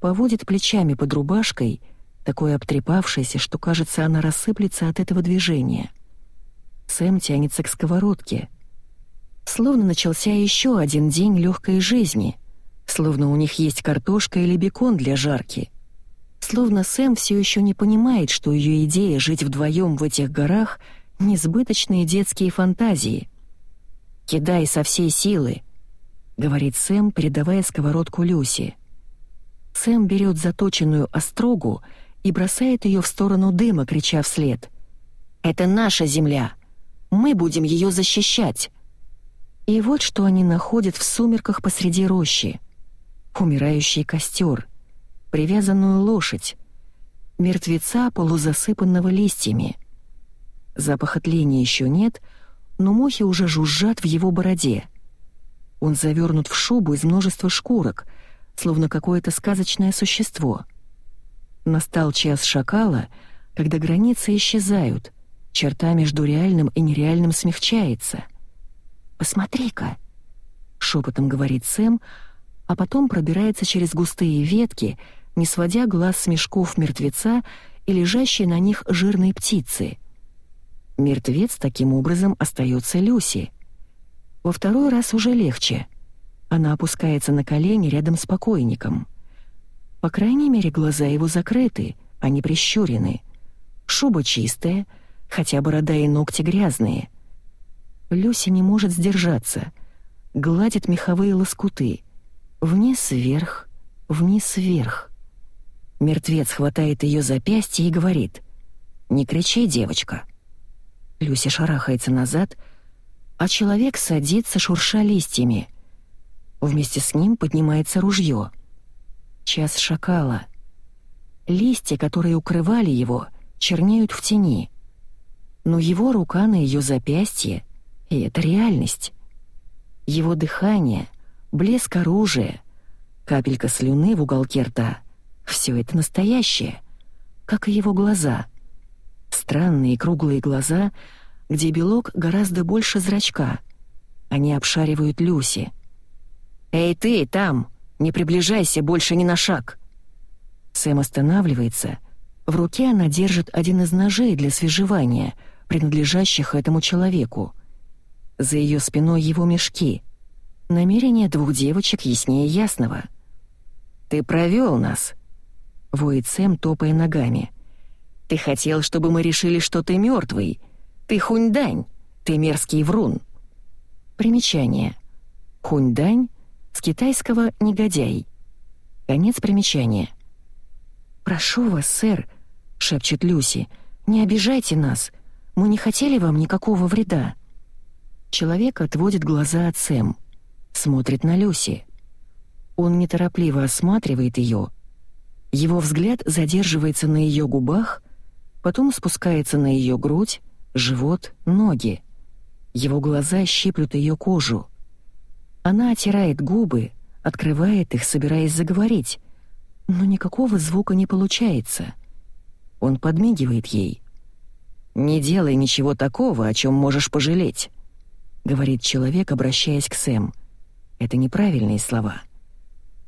поводит плечами под рубашкой, такой обтрепавшейся, что, кажется, она рассыплется от этого движения. Сэм тянется к сковородке. Словно начался еще один день легкой жизни — Словно у них есть картошка или бекон для жарки. Словно Сэм все еще не понимает, что ее идея жить вдвоем в этих горах — несбыточные детские фантазии. «Кидай со всей силы», — говорит Сэм, передавая сковородку Люси. Сэм берет заточенную острогу и бросает ее в сторону дыма, крича вслед. «Это наша земля! Мы будем ее защищать!» И вот что они находят в сумерках посреди рощи умирающий костер, привязанную лошадь, мертвеца, полузасыпанного листьями. Запаха тления еще нет, но мухи уже жужжат в его бороде. Он завернут в шубу из множества шкурок, словно какое-то сказочное существо. Настал час шакала, когда границы исчезают, черта между реальным и нереальным смягчается. «Посмотри-ка!» — шепотом говорит Сэм, — а потом пробирается через густые ветки, не сводя глаз с мешков мертвеца и лежащей на них жирной птицы. Мертвец таким образом остается Люси. Во второй раз уже легче. Она опускается на колени рядом с покойником. По крайней мере, глаза его закрыты, они прищурены. Шуба чистая, хотя борода и ногти грязные. Люси не может сдержаться. Гладит меховые лоскуты — Вниз-вверх, вниз-вверх. Мертвец хватает ее запястье и говорит «Не кричи, девочка». Люся шарахается назад, а человек садится, шурша листьями. Вместе с ним поднимается ружье. Час шакала. Листья, которые укрывали его, чернеют в тени. Но его рука на ее запястье, и это реальность. Его дыхание, блеск оружия, капелька слюны в уголке рта — все это настоящее, как и его глаза. Странные круглые глаза, где белок гораздо больше зрачка. Они обшаривают Люси. «Эй ты, там! Не приближайся больше ни на шаг!» Сэм останавливается. В руке она держит один из ножей для свежевания, принадлежащих этому человеку. За ее спиной его мешки — Намерение двух девочек яснее ясного. «Ты провел нас», — воет Сэм, топая ногами. «Ты хотел, чтобы мы решили, что ты мертвый. Ты хуньдань, ты мерзкий врун». Примечание. Хуньдань с китайского «негодяй». Конец примечания. «Прошу вас, сэр», — шепчет Люси, — «не обижайте нас. Мы не хотели вам никакого вреда». Человек отводит глаза от Сэм смотрит на Люси. Он неторопливо осматривает ее. Его взгляд задерживается на ее губах, Потом спускается на ее грудь, живот, ноги. Его глаза щиплют ее кожу. Она отирает губы, открывает их, собираясь заговорить, но никакого звука не получается. Он подмигивает ей. «Не делай ничего такого, о чем можешь пожалеть», — говорит человек, обращаясь к Сэм. Это неправильные слова.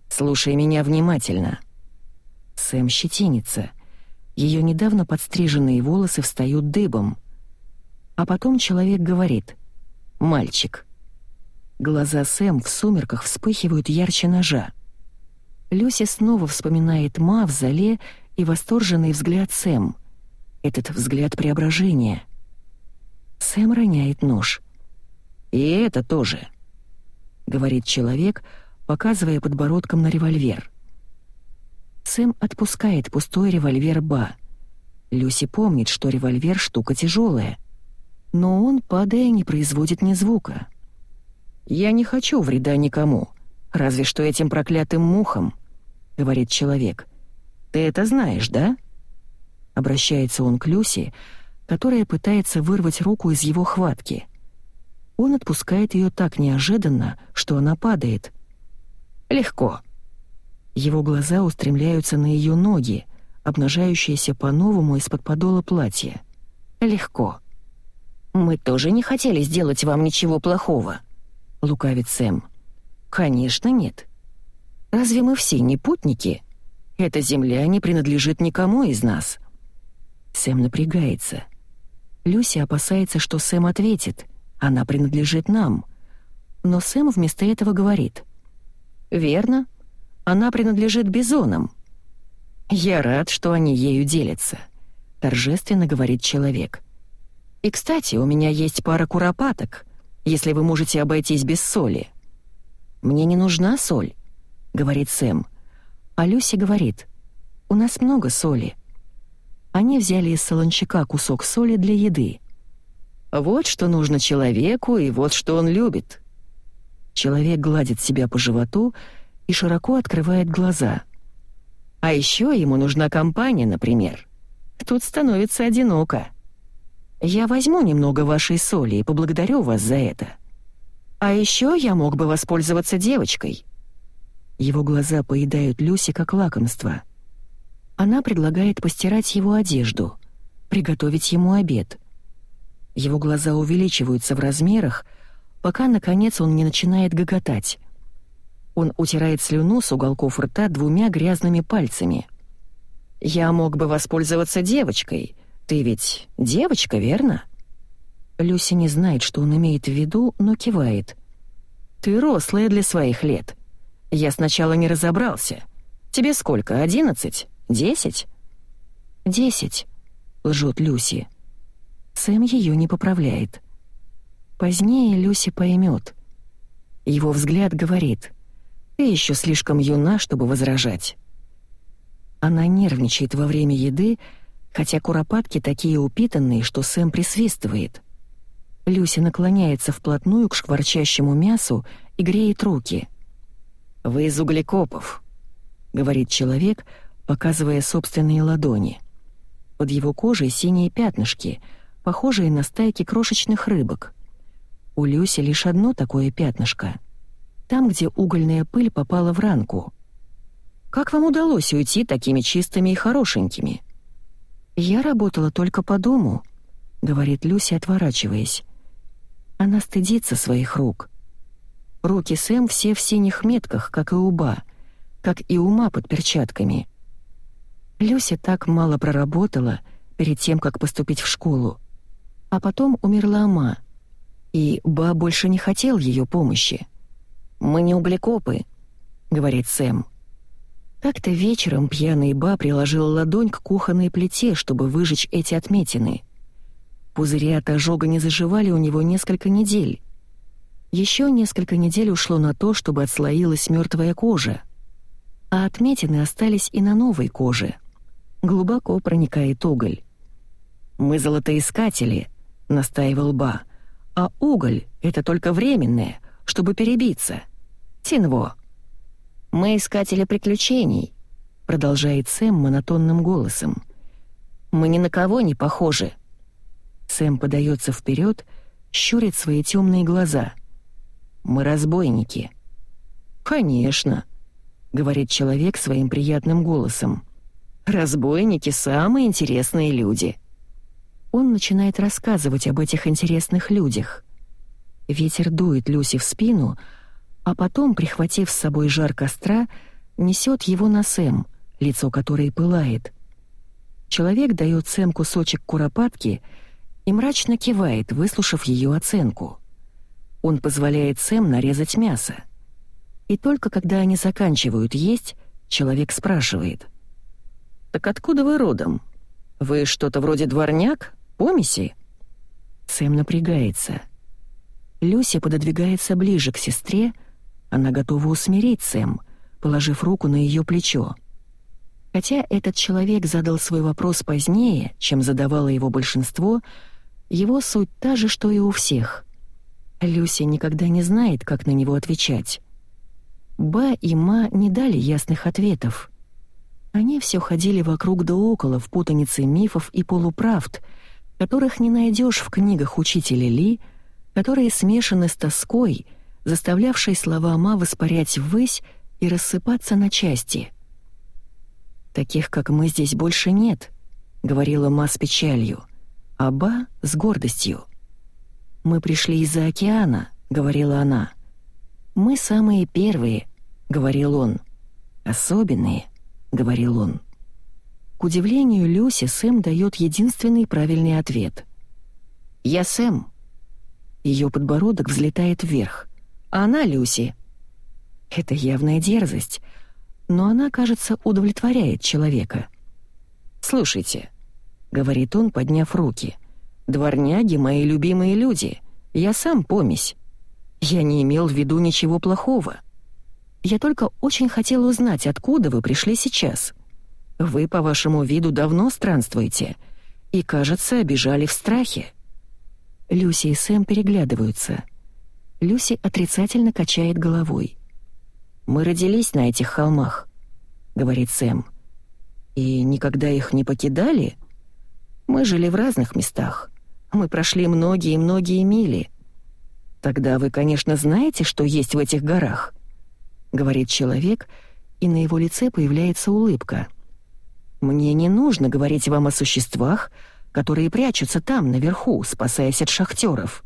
«Слушай меня внимательно». Сэм щетинится. Ее недавно подстриженные волосы встают дыбом. А потом человек говорит «Мальчик». Глаза Сэм в сумерках вспыхивают ярче ножа. Люси снова вспоминает Ма в зале и восторженный взгляд Сэм — этот взгляд преображения. Сэм роняет нож. «И это тоже», — говорит человек, показывая подбородком на револьвер. Сэм отпускает пустой револьвер Ба. Люси помнит, что револьвер — штука тяжелая. Но он, падая, не производит ни звука. «Я не хочу вреда никому, разве что этим проклятым мухам», — говорит человек. «Ты это знаешь, да?» Обращается он к Люси, которая пытается вырвать руку из его хватки. Он отпускает ее так неожиданно, что она падает. «Легко». Его глаза устремляются на ее ноги, обнажающиеся по-новому из-под подола платья. «Легко». «Мы тоже не хотели сделать вам ничего плохого», — лукавит Сэм. «Конечно нет. Разве мы все не путники? Эта земля не принадлежит никому из нас». Сэм напрягается. Люси опасается, что Сэм ответит. Она принадлежит нам. Но Сэм вместо этого говорит. «Верно. Она принадлежит бизонам». «Я рад, что они ею делятся», — торжественно говорит человек. «И, кстати, у меня есть пара куропаток, если вы можете обойтись без соли». «Мне не нужна соль», — говорит Сэм. А Люси говорит, «У нас много соли». Они взяли из солончака кусок соли для еды. Вот что нужно человеку, и вот что он любит. Человек гладит себя по животу и широко открывает глаза. А еще ему нужна компания, например. Тут становится одиноко. Я возьму немного вашей соли и поблагодарю вас за это. А еще я мог бы воспользоваться девочкой. Его глаза поедают Люси как лакомство — она предлагает постирать его одежду, приготовить ему обед. Его глаза увеличиваются в размерах, пока, наконец, он не начинает гоготать. Он утирает слюну с уголков рта двумя грязными пальцами. «Я мог бы воспользоваться девочкой. Ты ведь девочка, верно?» Люси не знает, что он имеет в виду, но кивает. «Ты рослая для своих лет. Я сначала не разобрался. Тебе сколько, одиннадцать?» Десять?» «Десять», — лжет Люси. Сэм ее не поправляет. Позднее Люси поймет. Его взгляд говорит, «Ты еще слишком юна, чтобы возражать». Она нервничает во время еды, хотя куропатки такие упитанные, что Сэм присвистывает. Люси наклоняется вплотную к шкварчащему мясу и греет руки. «Вы из углекопов», — говорит человек, — показывая собственные ладони. Под его кожей синие пятнышки, похожие на стайки крошечных рыбок. У Люси лишь одно такое пятнышко. Там, где угольная пыль попала в ранку. «Как вам удалось уйти такими чистыми и хорошенькими?» «Я работала только по дому», — говорит Люси, отворачиваясь. Она стыдится своих рук. Руки Сэм все в синих метках, как и уба, как и ума под перчатками — Люся так мало проработала перед тем, как поступить в школу. А потом умерла Ма, и Ба больше не хотел ее помощи. «Мы не углекопы», — говорит Сэм. Как-то вечером пьяный Ба приложил ладонь к кухонной плите, чтобы выжечь эти отметины. Пузыри от ожога не заживали у него несколько недель. Еще несколько недель ушло на то, чтобы отслоилась мертвая кожа. А отметины остались и на новой коже — глубоко проникает уголь. «Мы золотоискатели», — настаивал Ба, «а уголь — это только временное, чтобы перебиться. Тинво». «Мы искатели приключений», — продолжает Сэм монотонным голосом. Мы ни на кого не похожи». Сэм подается вперед, щурит свои темные глаза. «Мы разбойники». «Конечно», — говорит человек своим приятным голосом. «Разбойники — самые интересные люди». Он начинает рассказывать об этих интересных людях. Ветер дует Люси в спину, а потом, прихватив с собой жар костра, несет его на Сэм, лицо которой пылает. Человек дает Сэм кусочек куропатки и мрачно кивает, выслушав ее оценку. Он позволяет Сэм нарезать мясо. И только когда они заканчивают есть, человек спрашивает. «Так откуда вы родом? Вы что-то вроде дворняк? Помеси?» Сэм напрягается. Люся пододвигается ближе к сестре, она готова усмирить Сэм, положив руку на ее плечо. Хотя этот человек задал свой вопрос позднее, чем задавало его большинство, его суть та же, что и у всех. Люся никогда не знает, как на него отвечать. Ба и Ма не дали ясных ответов. Они все ходили вокруг да около в путанице мифов и полуправд, которых не найдешь в книгах учителя Ли, которые смешаны с тоской, заставлявшей слова Ма воспарять ввысь и рассыпаться на части. «Таких, как мы, здесь больше нет», — говорила Ма с печалью, а Ба — с гордостью. «Мы пришли из-за океана», — говорила она. «Мы самые первые», — говорил он. «Особенные», — говорил он. К удивлению Люси, Сэм дает единственный правильный ответ. «Я Сэм». Ее подбородок взлетает вверх. Она Люси. Это явная дерзость, но она, кажется, удовлетворяет человека. «Слушайте», — говорит он, подняв руки, — «дворняги — мои любимые люди. Я сам помесь. Я не имел в виду ничего плохого. Я только очень хотел узнать, откуда вы пришли сейчас. Вы, по вашему виду, давно странствуете и, кажется, обижали в страхе». Люси и Сэм переглядываются. Люси отрицательно качает головой. «Мы родились на этих холмах», — говорит Сэм. «И никогда их не покидали? Мы жили в разных местах. Мы прошли многие-многие мили. Тогда вы, конечно, знаете, что есть в этих горах», — говорит человек, и на его лице появляется улыбка. «Мне не нужно говорить вам о существах, которые прячутся там, наверху, спасаясь от шахтеров.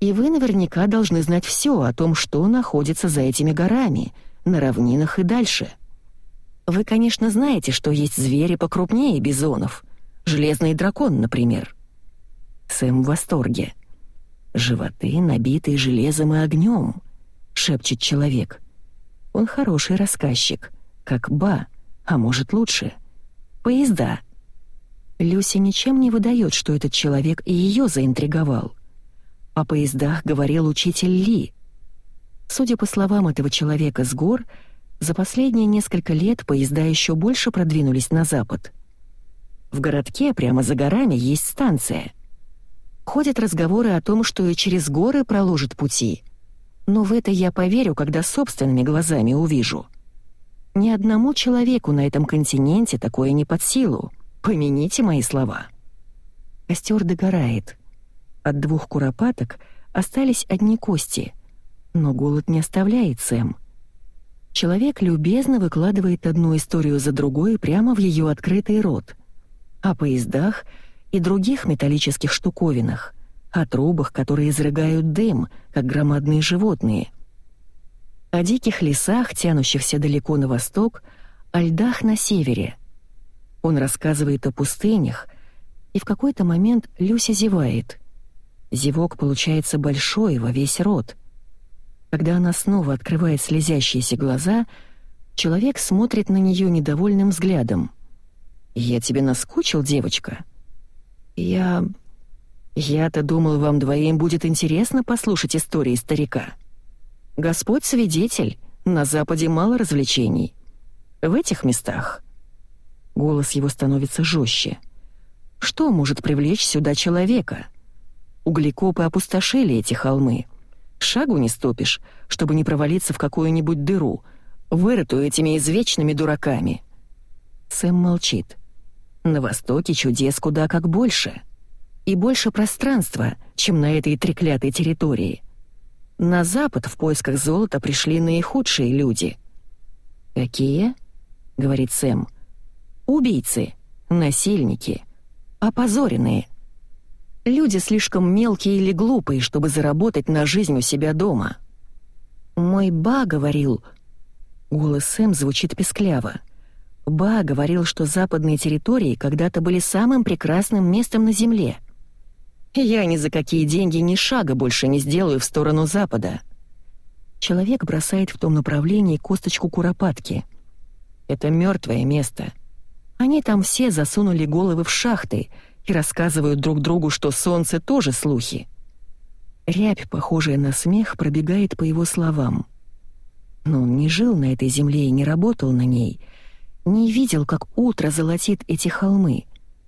И вы наверняка должны знать все о том, что находится за этими горами, на равнинах и дальше. Вы, конечно, знаете, что есть звери покрупнее бизонов. Железный дракон, например. Сэм в восторге. «Животы, набитые железом и огнем», — шепчет человек. Он хороший рассказчик, как Ба, а может лучше. Поезда. Люся ничем не выдает, что этот человек и ее заинтриговал. О поездах говорил учитель Ли. Судя по словам этого человека с гор, за последние несколько лет поезда еще больше продвинулись на запад. В городке прямо за горами есть станция. Ходят разговоры о том, что и через горы проложат пути. Но в это я поверю, когда собственными глазами увижу. Ни одному человеку на этом континенте такое не под силу. Помяните мои слова. Костер догорает. От двух куропаток остались одни кости, но голод не оставляет Сэм. Человек любезно выкладывает одну историю за другой прямо в ее открытый рот. О поездах и других металлических штуковинах, о трубах, которые изрыгают дым, как громадные животные. О диких лесах, тянущихся далеко на восток, о льдах на севере. Он рассказывает о пустынях, и в какой-то момент Люся зевает — Зевок получается большой во весь рот. Когда она снова открывает слезящиеся глаза, человек смотрит на нее недовольным взглядом. «Я тебе наскучил, девочка?» «Я... я-то думал, вам двоим будет интересно послушать истории старика. Господь свидетель, на Западе мало развлечений. В этих местах...» Голос его становится жестче. «Что может привлечь сюда человека?» Углекопы опустошили эти холмы. Шагу не ступишь, чтобы не провалиться в какую-нибудь дыру, вырытую этими извечными дураками. Сэм молчит. На востоке чудес куда как больше. И больше пространства, чем на этой треклятой территории. На запад в поисках золота пришли наихудшие люди. «Какие?» — говорит Сэм. «Убийцы, насильники, опозоренные. Люди слишком мелкие или глупые, чтобы заработать на жизнь у себя дома». «Мой ба говорил...» Голос Сэм звучит пескляво. Ба говорил, что западные территории когда-то были самым прекрасным местом на Земле. Я ни за какие деньги ни шага больше не сделаю в сторону Запада. Человек бросает в том направлении косточку куропатки. Это мертвое место. Они там все засунули головы в шахты и рассказывают друг другу, что солнце тоже слухи. Рябь, похожая на смех, пробегает по его словам. Но он не жил на этой земле и не работал на ней — не видел, как утро золотит эти холмы,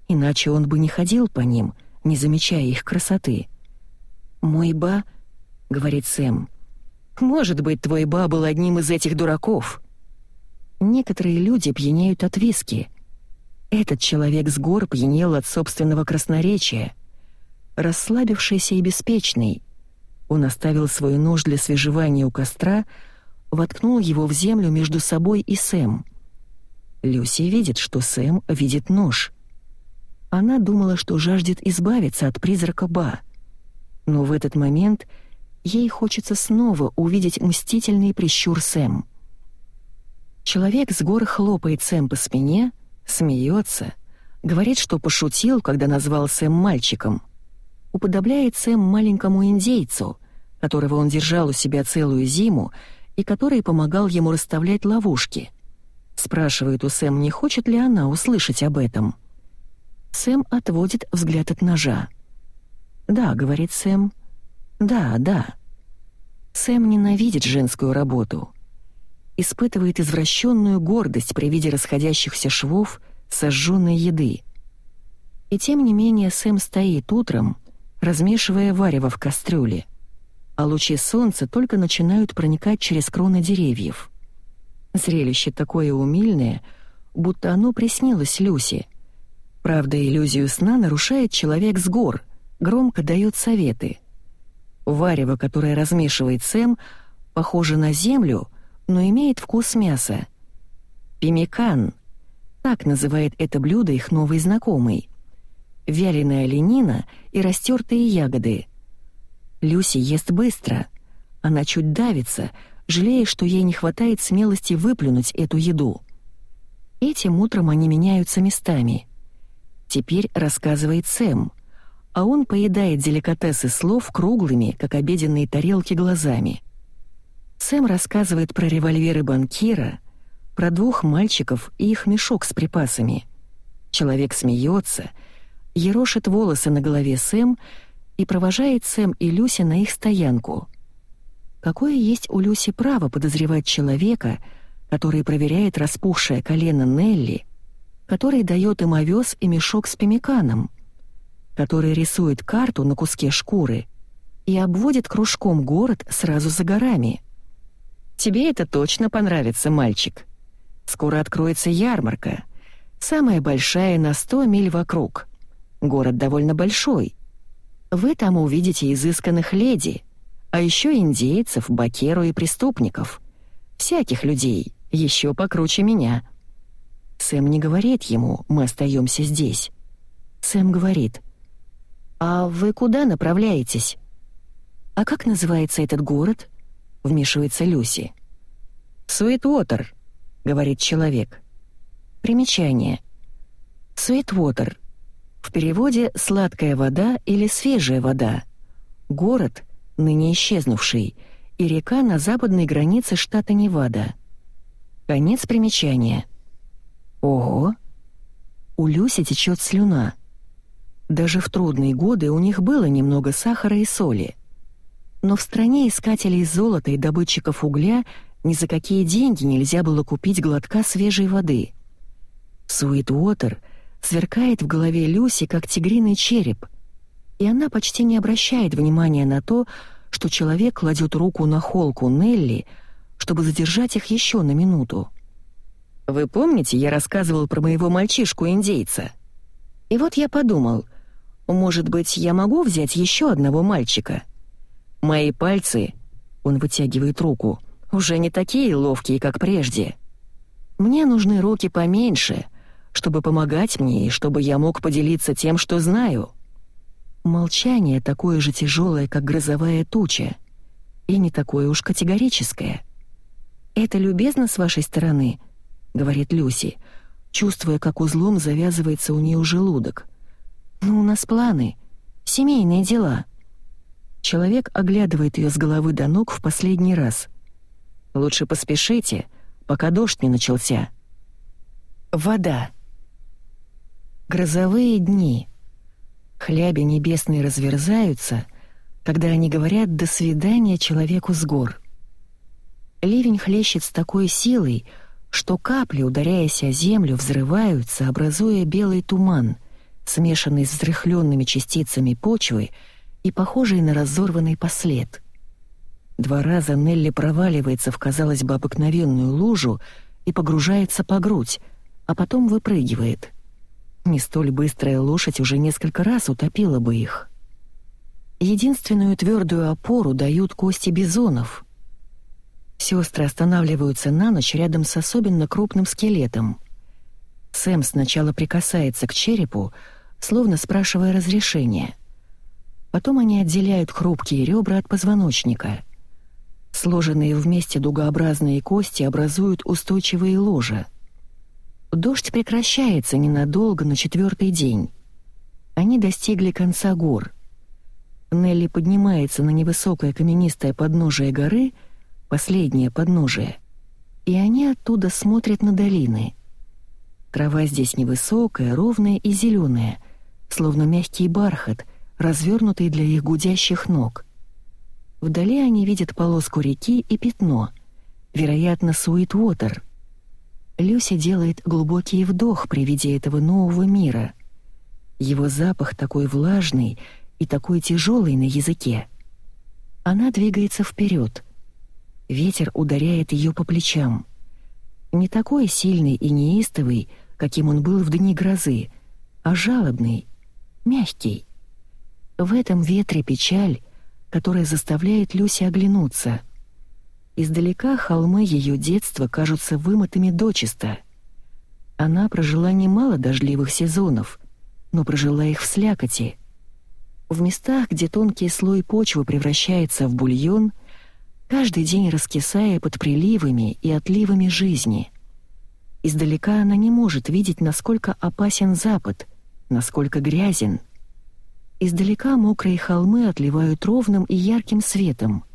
иначе он бы не ходил по ним, не замечая их красоты. «Мой ба...» — говорит Сэм. «Может быть, твой ба был одним из этих дураков». Некоторые люди пьянеют от виски. Этот человек с гор пьянел от собственного красноречия. Расслабившийся и беспечный. Он оставил свой нож для свежевания у костра, воткнул его в землю между собой и Сэм. Люси видит, что Сэм видит нож. Она думала, что жаждет избавиться от призрака Ба. Но в этот момент ей хочется снова увидеть мстительный прищур Сэм. Человек с гор хлопает Сэм по спине, смеется, говорит, что пошутил, когда назвал Сэм мальчиком. Уподобляет Сэм маленькому индейцу, которого он держал у себя целую зиму и который помогал ему расставлять ловушки — Спрашивает у Сэм, не хочет ли она услышать об этом. Сэм отводит взгляд от ножа. «Да», — говорит Сэм. «Да, да». Сэм ненавидит женскую работу. Испытывает извращенную гордость при виде расходящихся швов сожженной еды. И тем не менее Сэм стоит утром, размешивая варево в кастрюле, а лучи солнца только начинают проникать через кроны деревьев. Зрелище такое умильное, будто оно приснилось Люси. Правда, иллюзию сна нарушает человек с гор, громко дает советы. Варево, которое размешивает Сэм, похоже на землю, но имеет вкус мяса. Пимикан — так называет это блюдо их новый знакомый. Вяленая ленина и растертые ягоды. Люси ест быстро. Она чуть давится — жалея, что ей не хватает смелости выплюнуть эту еду. Этим утром они меняются местами. Теперь рассказывает Сэм, а он поедает деликатесы слов круглыми, как обеденные тарелки, глазами. Сэм рассказывает про револьверы банкира, про двух мальчиков и их мешок с припасами. Человек смеется, ерошит волосы на голове Сэм и провожает Сэм и Люси на их стоянку — Какое есть у Люси право подозревать человека, который проверяет распухшее колено Нелли, который дает им овес и мешок с пемиканом, который рисует карту на куске шкуры и обводит кружком город сразу за горами? Тебе это точно понравится, мальчик. Скоро откроется ярмарка, самая большая на сто миль вокруг. Город довольно большой. Вы там увидите изысканных леди — а еще индейцев, бакеру и преступников. Всяких людей, еще покруче меня. Сэм не говорит ему «мы остаемся здесь». Сэм говорит «А вы куда направляетесь?» «А как называется этот город?» — вмешивается Люси. «Суитвотер», — говорит человек. Примечание. Суитвотер. В переводе «сладкая вода» или «свежая вода». Город — ныне исчезнувший, и река на западной границе штата Невада. Конец примечания. Ого! У Люси течет слюна. Даже в трудные годы у них было немного сахара и соли. Но в стране искателей золота и добытчиков угля ни за какие деньги нельзя было купить глотка свежей воды. Суитвотер сверкает в голове Люси, как тигриный череп — и она почти не обращает внимания на то, что человек кладет руку на холку Нелли, чтобы задержать их еще на минуту. «Вы помните, я рассказывал про моего мальчишку-индейца?» И вот я подумал, может быть, я могу взять еще одного мальчика? Мои пальцы, он вытягивает руку, уже не такие ловкие, как прежде. Мне нужны руки поменьше, чтобы помогать мне и чтобы я мог поделиться тем, что знаю. Молчание такое же тяжелое, как грозовая туча, и не такое уж категорическое. «Это любезно с вашей стороны», — говорит Люси, чувствуя, как узлом завязывается у нее желудок. «Ну, у нас планы, семейные дела». Человек оглядывает ее с головы до ног в последний раз. «Лучше поспешите, пока дождь не начался». Вода. Грозовые дни. Хляби небесные разверзаются, когда они говорят «до свидания человеку с гор». Ливень хлещет с такой силой, что капли, ударяясь о землю, взрываются, образуя белый туман, смешанный с взрыхленными частицами почвы и похожий на разорванный послед. Два раза Нелли проваливается в, казалось бы, обыкновенную лужу и погружается по грудь, а потом выпрыгивает — не столь быстрая лошадь уже несколько раз утопила бы их. Единственную твердую опору дают кости бизонов. Сестры останавливаются на ночь рядом с особенно крупным скелетом. Сэм сначала прикасается к черепу, словно спрашивая разрешения. Потом они отделяют хрупкие ребра от позвоночника. Сложенные вместе дугообразные кости образуют устойчивые ложа — Дождь прекращается ненадолго на четвертый день. Они достигли конца гор. Нелли поднимается на невысокое каменистое подножие горы, последнее подножие, и они оттуда смотрят на долины. Трава здесь невысокая, ровная и зеленая, словно мягкий бархат, развернутый для их гудящих ног. Вдали они видят полоску реки и пятно, вероятно, Суитвотер — Люся делает глубокий вдох при виде этого нового мира. Его запах такой влажный и такой тяжелый на языке. Она двигается вперед. Ветер ударяет ее по плечам. Не такой сильный и неистовый, каким он был в дни грозы, а жалобный, мягкий. В этом ветре печаль, которая заставляет Люси оглянуться — Издалека холмы ее детства кажутся вымытыми дочисто. Она прожила немало дождливых сезонов, но прожила их в слякоти. В местах, где тонкий слой почвы превращается в бульон, каждый день раскисая под приливами и отливами жизни. Издалека она не может видеть, насколько опасен запад, насколько грязен. Издалека мокрые холмы отливают ровным и ярким светом —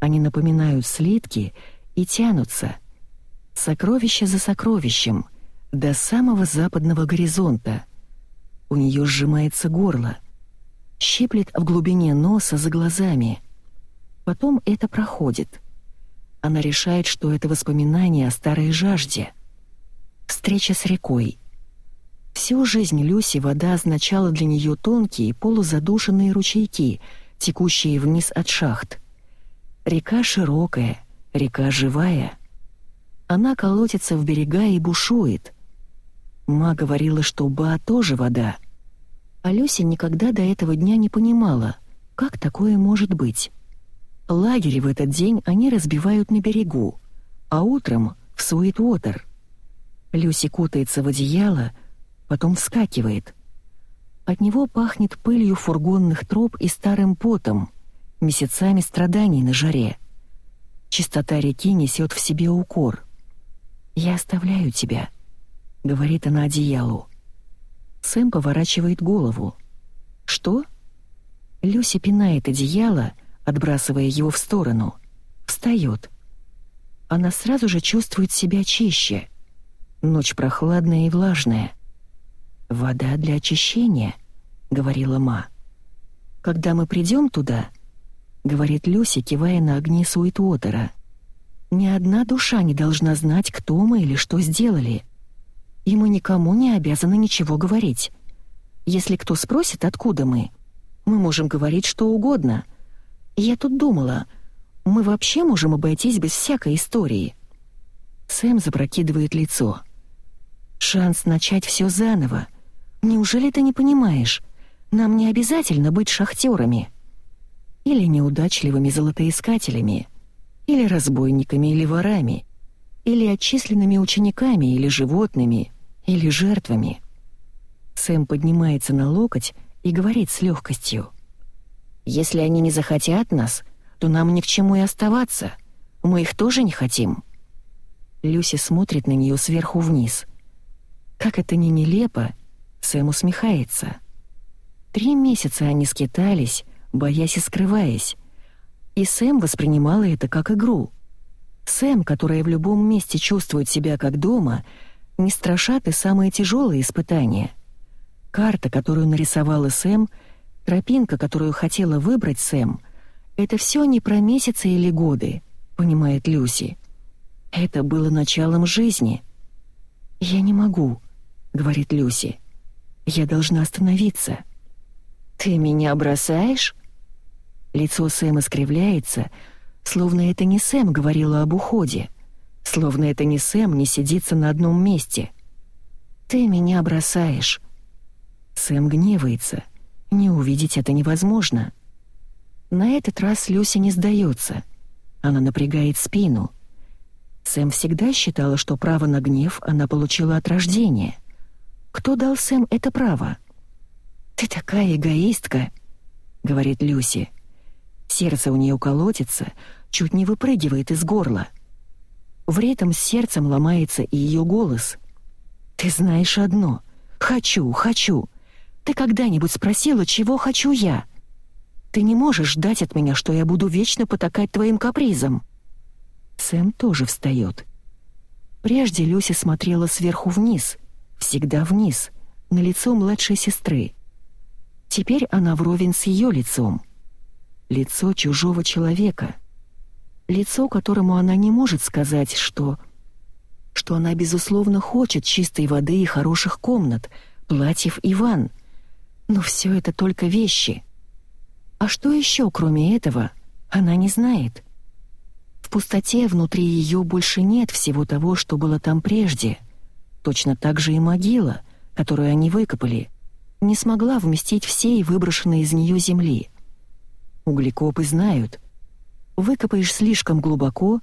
они напоминают слитки и тянутся. Сокровище за сокровищем, до самого западного горизонта. У нее сжимается горло. Щиплет в глубине носа за глазами. Потом это проходит. Она решает, что это воспоминание о старой жажде. Встреча с рекой. Всю жизнь Люси вода означала для нее тонкие полузадушенные ручейки, текущие вниз от шахт. Река широкая, река живая. Она колотится в берега и бушует. Ма говорила, что Ба тоже вода. А Люся никогда до этого дня не понимала, как такое может быть. Лагерь в этот день они разбивают на берегу, а утром — в Суитвотер. Люси кутается в одеяло, потом вскакивает. От него пахнет пылью фургонных троп и старым потом — месяцами страданий на жаре. Чистота реки несет в себе укор. «Я оставляю тебя», — говорит она одеялу. Сэм поворачивает голову. «Что?» Люси пинает одеяло, отбрасывая его в сторону. Встает. Она сразу же чувствует себя чище. Ночь прохладная и влажная. «Вода для очищения», — говорила Ма. «Когда мы придем туда, — говорит Люся, кивая на огни Суитвотера. «Ни одна душа не должна знать, кто мы или что сделали. И мы никому не обязаны ничего говорить. Если кто спросит, откуда мы, мы можем говорить что угодно. Я тут думала, мы вообще можем обойтись без всякой истории». Сэм запрокидывает лицо. «Шанс начать все заново. Неужели ты не понимаешь? Нам не обязательно быть шахтерами. Или неудачливыми золотоискателями, или разбойниками или ворами, или отчисленными учениками или животными, или жертвами. Сэм поднимается на локоть и говорит с легкостью. «Если они не захотят нас, то нам ни к чему и оставаться. Мы их тоже не хотим». Люси смотрит на нее сверху вниз. Как это ни нелепо, Сэм усмехается. Три месяца они скитались, боясь и скрываясь. И Сэм воспринимала это как игру. Сэм, которая в любом месте чувствует себя как дома, не страшат и самые тяжелые испытания. Карта, которую нарисовала Сэм, тропинка, которую хотела выбрать Сэм, это все не про месяцы или годы, понимает Люси. Это было началом жизни. «Я не могу», — говорит Люси. «Я должна остановиться». «Ты меня бросаешь?» Лицо Сэма искривляется, словно это не Сэм говорила об уходе, словно это не Сэм не сидится на одном месте. «Ты меня бросаешь». Сэм гневается. Не увидеть это невозможно. На этот раз Люси не сдается. Она напрягает спину. Сэм всегда считала, что право на гнев она получила от рождения. Кто дал Сэм это право? «Ты такая эгоистка», — говорит Люси. Сердце у нее колотится, чуть не выпрыгивает из горла. В ритм с сердцем ломается и ее голос. «Ты знаешь одно. Хочу, хочу. Ты когда-нибудь спросила, чего хочу я? Ты не можешь ждать от меня, что я буду вечно потакать твоим капризам». Сэм тоже встает. Прежде Люся смотрела сверху вниз, всегда вниз, на лицо младшей сестры. Теперь она вровень с ее лицом — лицо чужого человека. Лицо, которому она не может сказать, что... Что она, безусловно, хочет чистой воды и хороших комнат, платьев и ванн. Но все это только вещи. А что еще, кроме этого, она не знает. В пустоте внутри ее больше нет всего того, что было там прежде. Точно так же и могила, которую они выкопали, не смогла вместить все и выброшенные из нее земли — Углекопы знают. Выкопаешь слишком глубоко,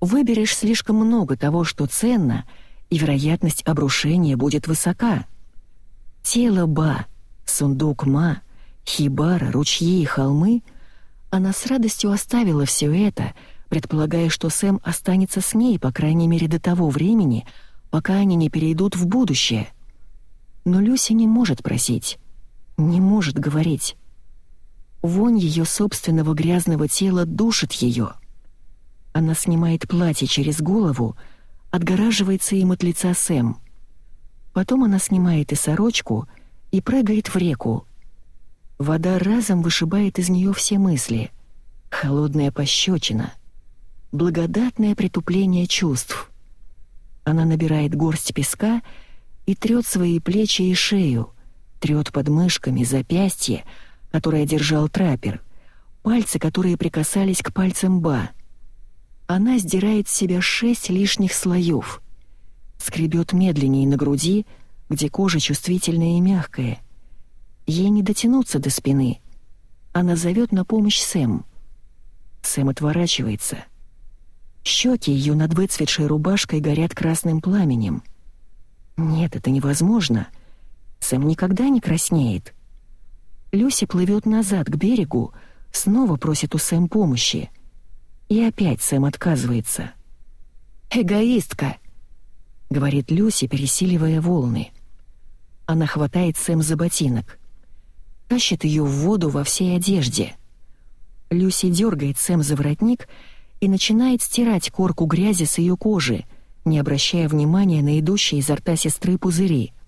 выберешь слишком много того, что ценно, и вероятность обрушения будет высока. Тело Ба, сундук Ма, хибара, ручьи и холмы — она с радостью оставила все это, предполагая, что Сэм останется с ней, по крайней мере, до того времени, пока они не перейдут в будущее. Но Люси не может просить, не может говорить. Вонь ее собственного грязного тела душит ее. Она снимает платье через голову, отгораживается им от лица Сэм. Потом она снимает и сорочку и прыгает в реку. Вода разом вышибает из нее все мысли. Холодная пощечина. Благодатное притупление чувств. Она набирает горсть песка и трет свои плечи и шею, трет подмышками, запястья, которое держал траппер, пальцы, которые прикасались к пальцам Ба. Она сдирает с себя шесть лишних слоев, скребет медленнее на груди, где кожа чувствительная и мягкая. Ей не дотянуться до спины. Она зовет на помощь Сэм. Сэм отворачивается. Щеки ее над выцветшей рубашкой горят красным пламенем. Нет, это невозможно. Сэм никогда не краснеет. Люси плывет назад к берегу, снова просит у Сэм помощи. И опять Сэм отказывается. «Эгоистка!» — говорит Люси, пересиливая волны. Она хватает Сэм за ботинок. Тащит ее в воду во всей одежде. Люси дергает Сэм за воротник и начинает стирать корку грязи с ее кожи, не обращая внимания на идущие изо рта сестры пузыри —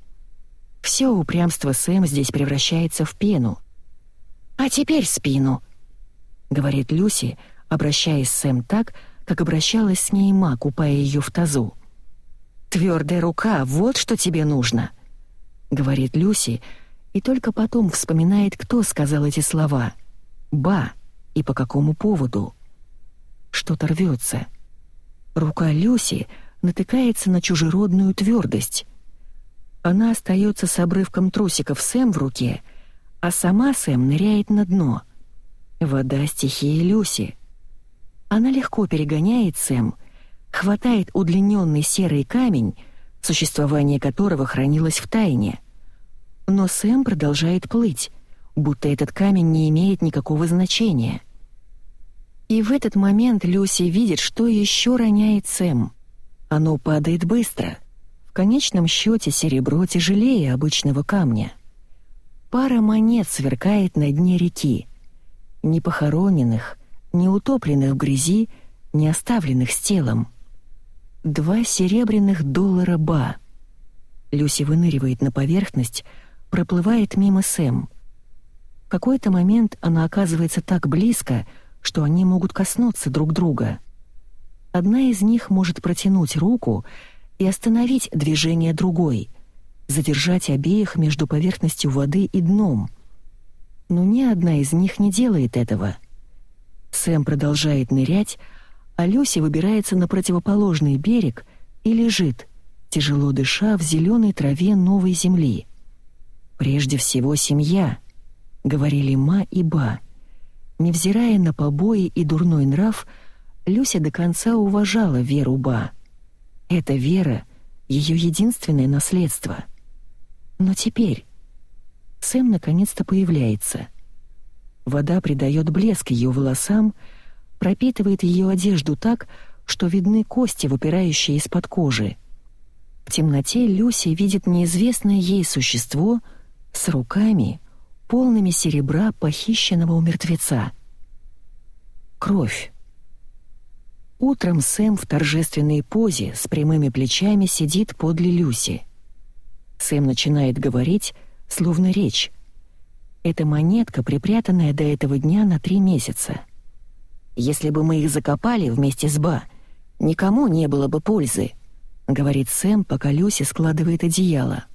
все упрямство Сэм здесь превращается в пену. «А теперь спину», — говорит Люси, обращаясь с Сэм так, как обращалась с ней Ма, купая ее в тазу. «Твердая рука, вот что тебе нужно», — говорит Люси, и только потом вспоминает, кто сказал эти слова. «Ба» и по какому поводу. Что-то рвется. Рука Люси натыкается на чужеродную твердость. Она остается с обрывком трусиков Сэм в руке, а сама Сэм ныряет на дно. Вода — стихия Люси. Она легко перегоняет Сэм, хватает удлиненный серый камень, существование которого хранилось в тайне. Но Сэм продолжает плыть, будто этот камень не имеет никакого значения. И в этот момент Люси видит, что еще роняет Сэм. Оно падает быстро. В конечном счете серебро тяжелее обычного камня. Пара монет сверкает на дне реки. Не похороненных, не утопленных в грязи, не оставленных с телом. Два серебряных доллара ба. Люси выныривает на поверхность, проплывает мимо Сэм. В какой-то момент она оказывается так близко, что они могут коснуться друг друга. Одна из них может протянуть руку и остановить движение другой, задержать обеих между поверхностью воды и дном. Но ни одна из них не делает этого. Сэм продолжает нырять, а Люси выбирается на противоположный берег и лежит, тяжело дыша в зеленой траве новой земли. «Прежде всего семья», — говорили Ма и Ба. Невзирая на побои и дурной нрав, Люся до конца уважала веру Ба. Эта вера — ее единственное наследство. Но теперь Сэм наконец-то появляется. Вода придает блеск ее волосам, пропитывает ее одежду так, что видны кости, выпирающие из-под кожи. В темноте Люси видит неизвестное ей существо с руками, полными серебра похищенного у мертвеца. Кровь. Утром Сэм в торжественной позе с прямыми плечами сидит подле Люси. Сэм начинает говорить, словно речь. Это монетка, припрятанная до этого дня на три месяца. «Если бы мы их закопали вместе с Ба, никому не было бы пользы», — говорит Сэм, пока Люси складывает одеяло.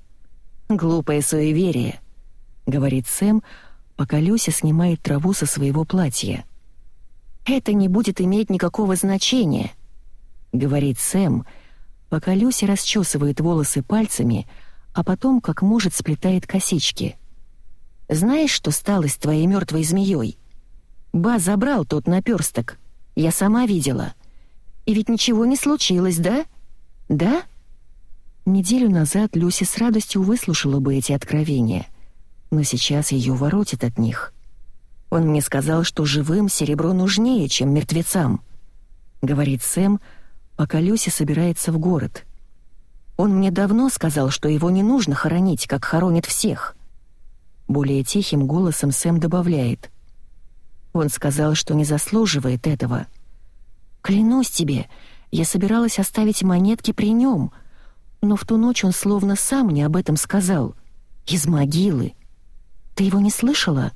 «Глупое суеверие», говорит Сэм, пока Люся снимает траву со своего платья. «Это не будет иметь никакого значения», — говорит Сэм, пока Люся расчесывает волосы пальцами, а потом, как может, сплетает косички. «Знаешь, что стало с твоей мертвой змеей? Ба забрал тот наперсток. Я сама видела. И ведь ничего не случилось, да? Да?» Неделю назад Люси с радостью выслушала бы эти откровения — но сейчас ее воротит от них. Он мне сказал, что живым серебро нужнее, чем мертвецам, говорит Сэм, пока Люси собирается в город. Он мне давно сказал, что его не нужно хоронить, как хоронят всех. Более тихим голосом Сэм добавляет. Он сказал, что не заслуживает этого. Клянусь тебе, я собиралась оставить монетки при нем, но в ту ночь он словно сам мне об этом сказал. Из могилы. Ты его не слышала?»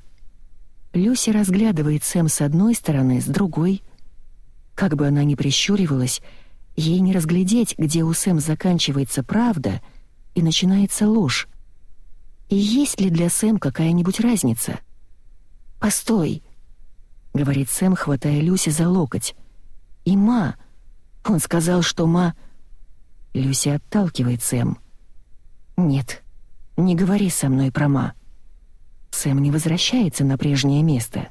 Люси разглядывает Сэм с одной стороны, с другой. Как бы она ни прищуривалась, ей не разглядеть, где у Сэм заканчивается правда и начинается ложь. И есть ли для Сэм какая-нибудь разница? «Постой!» — говорит Сэм, хватая Люси за локоть. «И Ма! Он сказал, что Ма...» Люси отталкивает Сэм. «Нет, не говори со мной про Ма». Сэм не возвращается на прежнее место.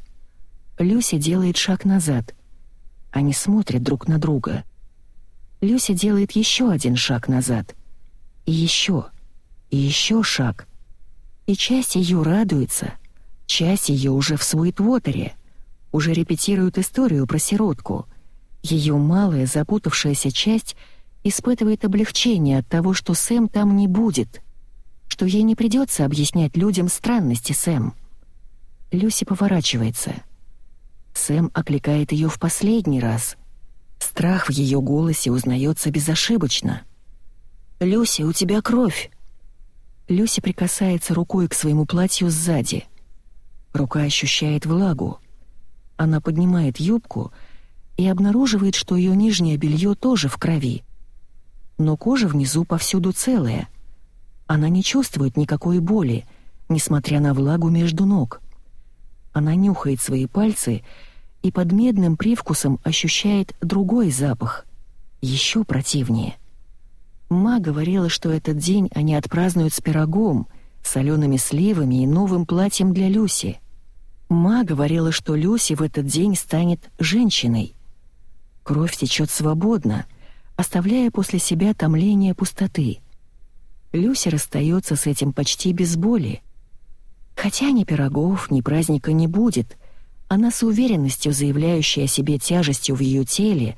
Люси делает шаг назад. Они смотрят друг на друга. Люси делает еще один шаг назад. И еще. И еще шаг. И часть ее радуется. Часть ее уже в Суитвотере. Уже репетирует историю про сиротку. Ее малая запутавшаяся часть испытывает облегчение от того, что Сэм там не будет — что ей не придется объяснять людям странности Сэм. Люси поворачивается. Сэм окликает ее в последний раз. Страх в ее голосе узнается безошибочно. «Люси, у тебя кровь!» Люси прикасается рукой к своему платью сзади. Рука ощущает влагу. Она поднимает юбку и обнаруживает, что ее нижнее белье тоже в крови. Но кожа внизу повсюду целая. Она не чувствует никакой боли, несмотря на влагу между ног. Она нюхает свои пальцы и под медным привкусом ощущает другой запах, еще противнее. Ма говорила, что этот день они отпразднуют с пирогом, солеными сливами и новым платьем для Люси. Ма говорила, что Люси в этот день станет женщиной. Кровь течет свободно, оставляя после себя томление пустоты. Люси расстается с этим почти без боли. Хотя ни пирогов, ни праздника не будет, она с уверенностью, заявляющей о себе тяжестью в ее теле,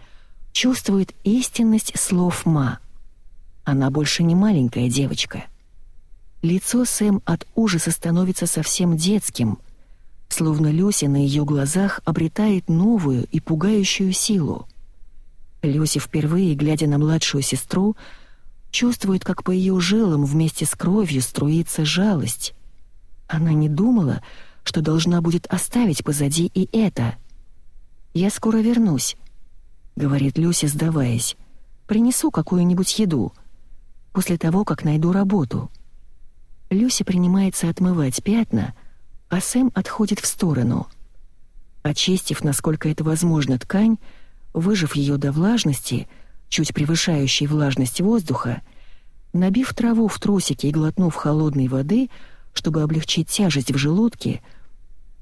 чувствует истинность слов Ма. Она больше не маленькая девочка. Лицо Сэм от ужаса становится совсем детским, словно Люси на ее глазах обретает новую и пугающую силу. Люси впервые, глядя на младшую сестру, чувствует, как по ее жилам вместе с кровью струится жалость. Она не думала, что должна будет оставить позади и это. «Я скоро вернусь», — говорит Люси, сдаваясь. «Принесу какую-нибудь еду. После того, как найду работу». Люси принимается отмывать пятна, а Сэм отходит в сторону. Очистив, насколько это возможно, ткань, выжав ее до влажности, чуть превышающей влажность воздуха, набив траву в трусики и глотнув холодной воды, чтобы облегчить тяжесть в желудке,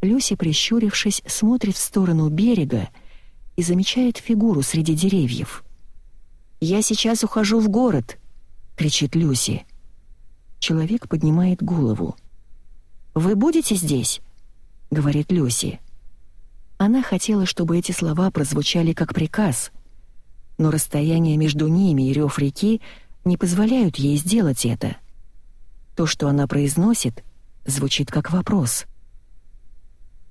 Люси, прищурившись, смотрит в сторону берега и замечает фигуру среди деревьев. «Я сейчас ухожу в город!» — кричит Люси. Человек поднимает голову. «Вы будете здесь?» — говорит Люси. Она хотела, чтобы эти слова прозвучали как приказ, но расстояние между ними и рев реки не позволяют ей сделать это. То, что она произносит, звучит как вопрос —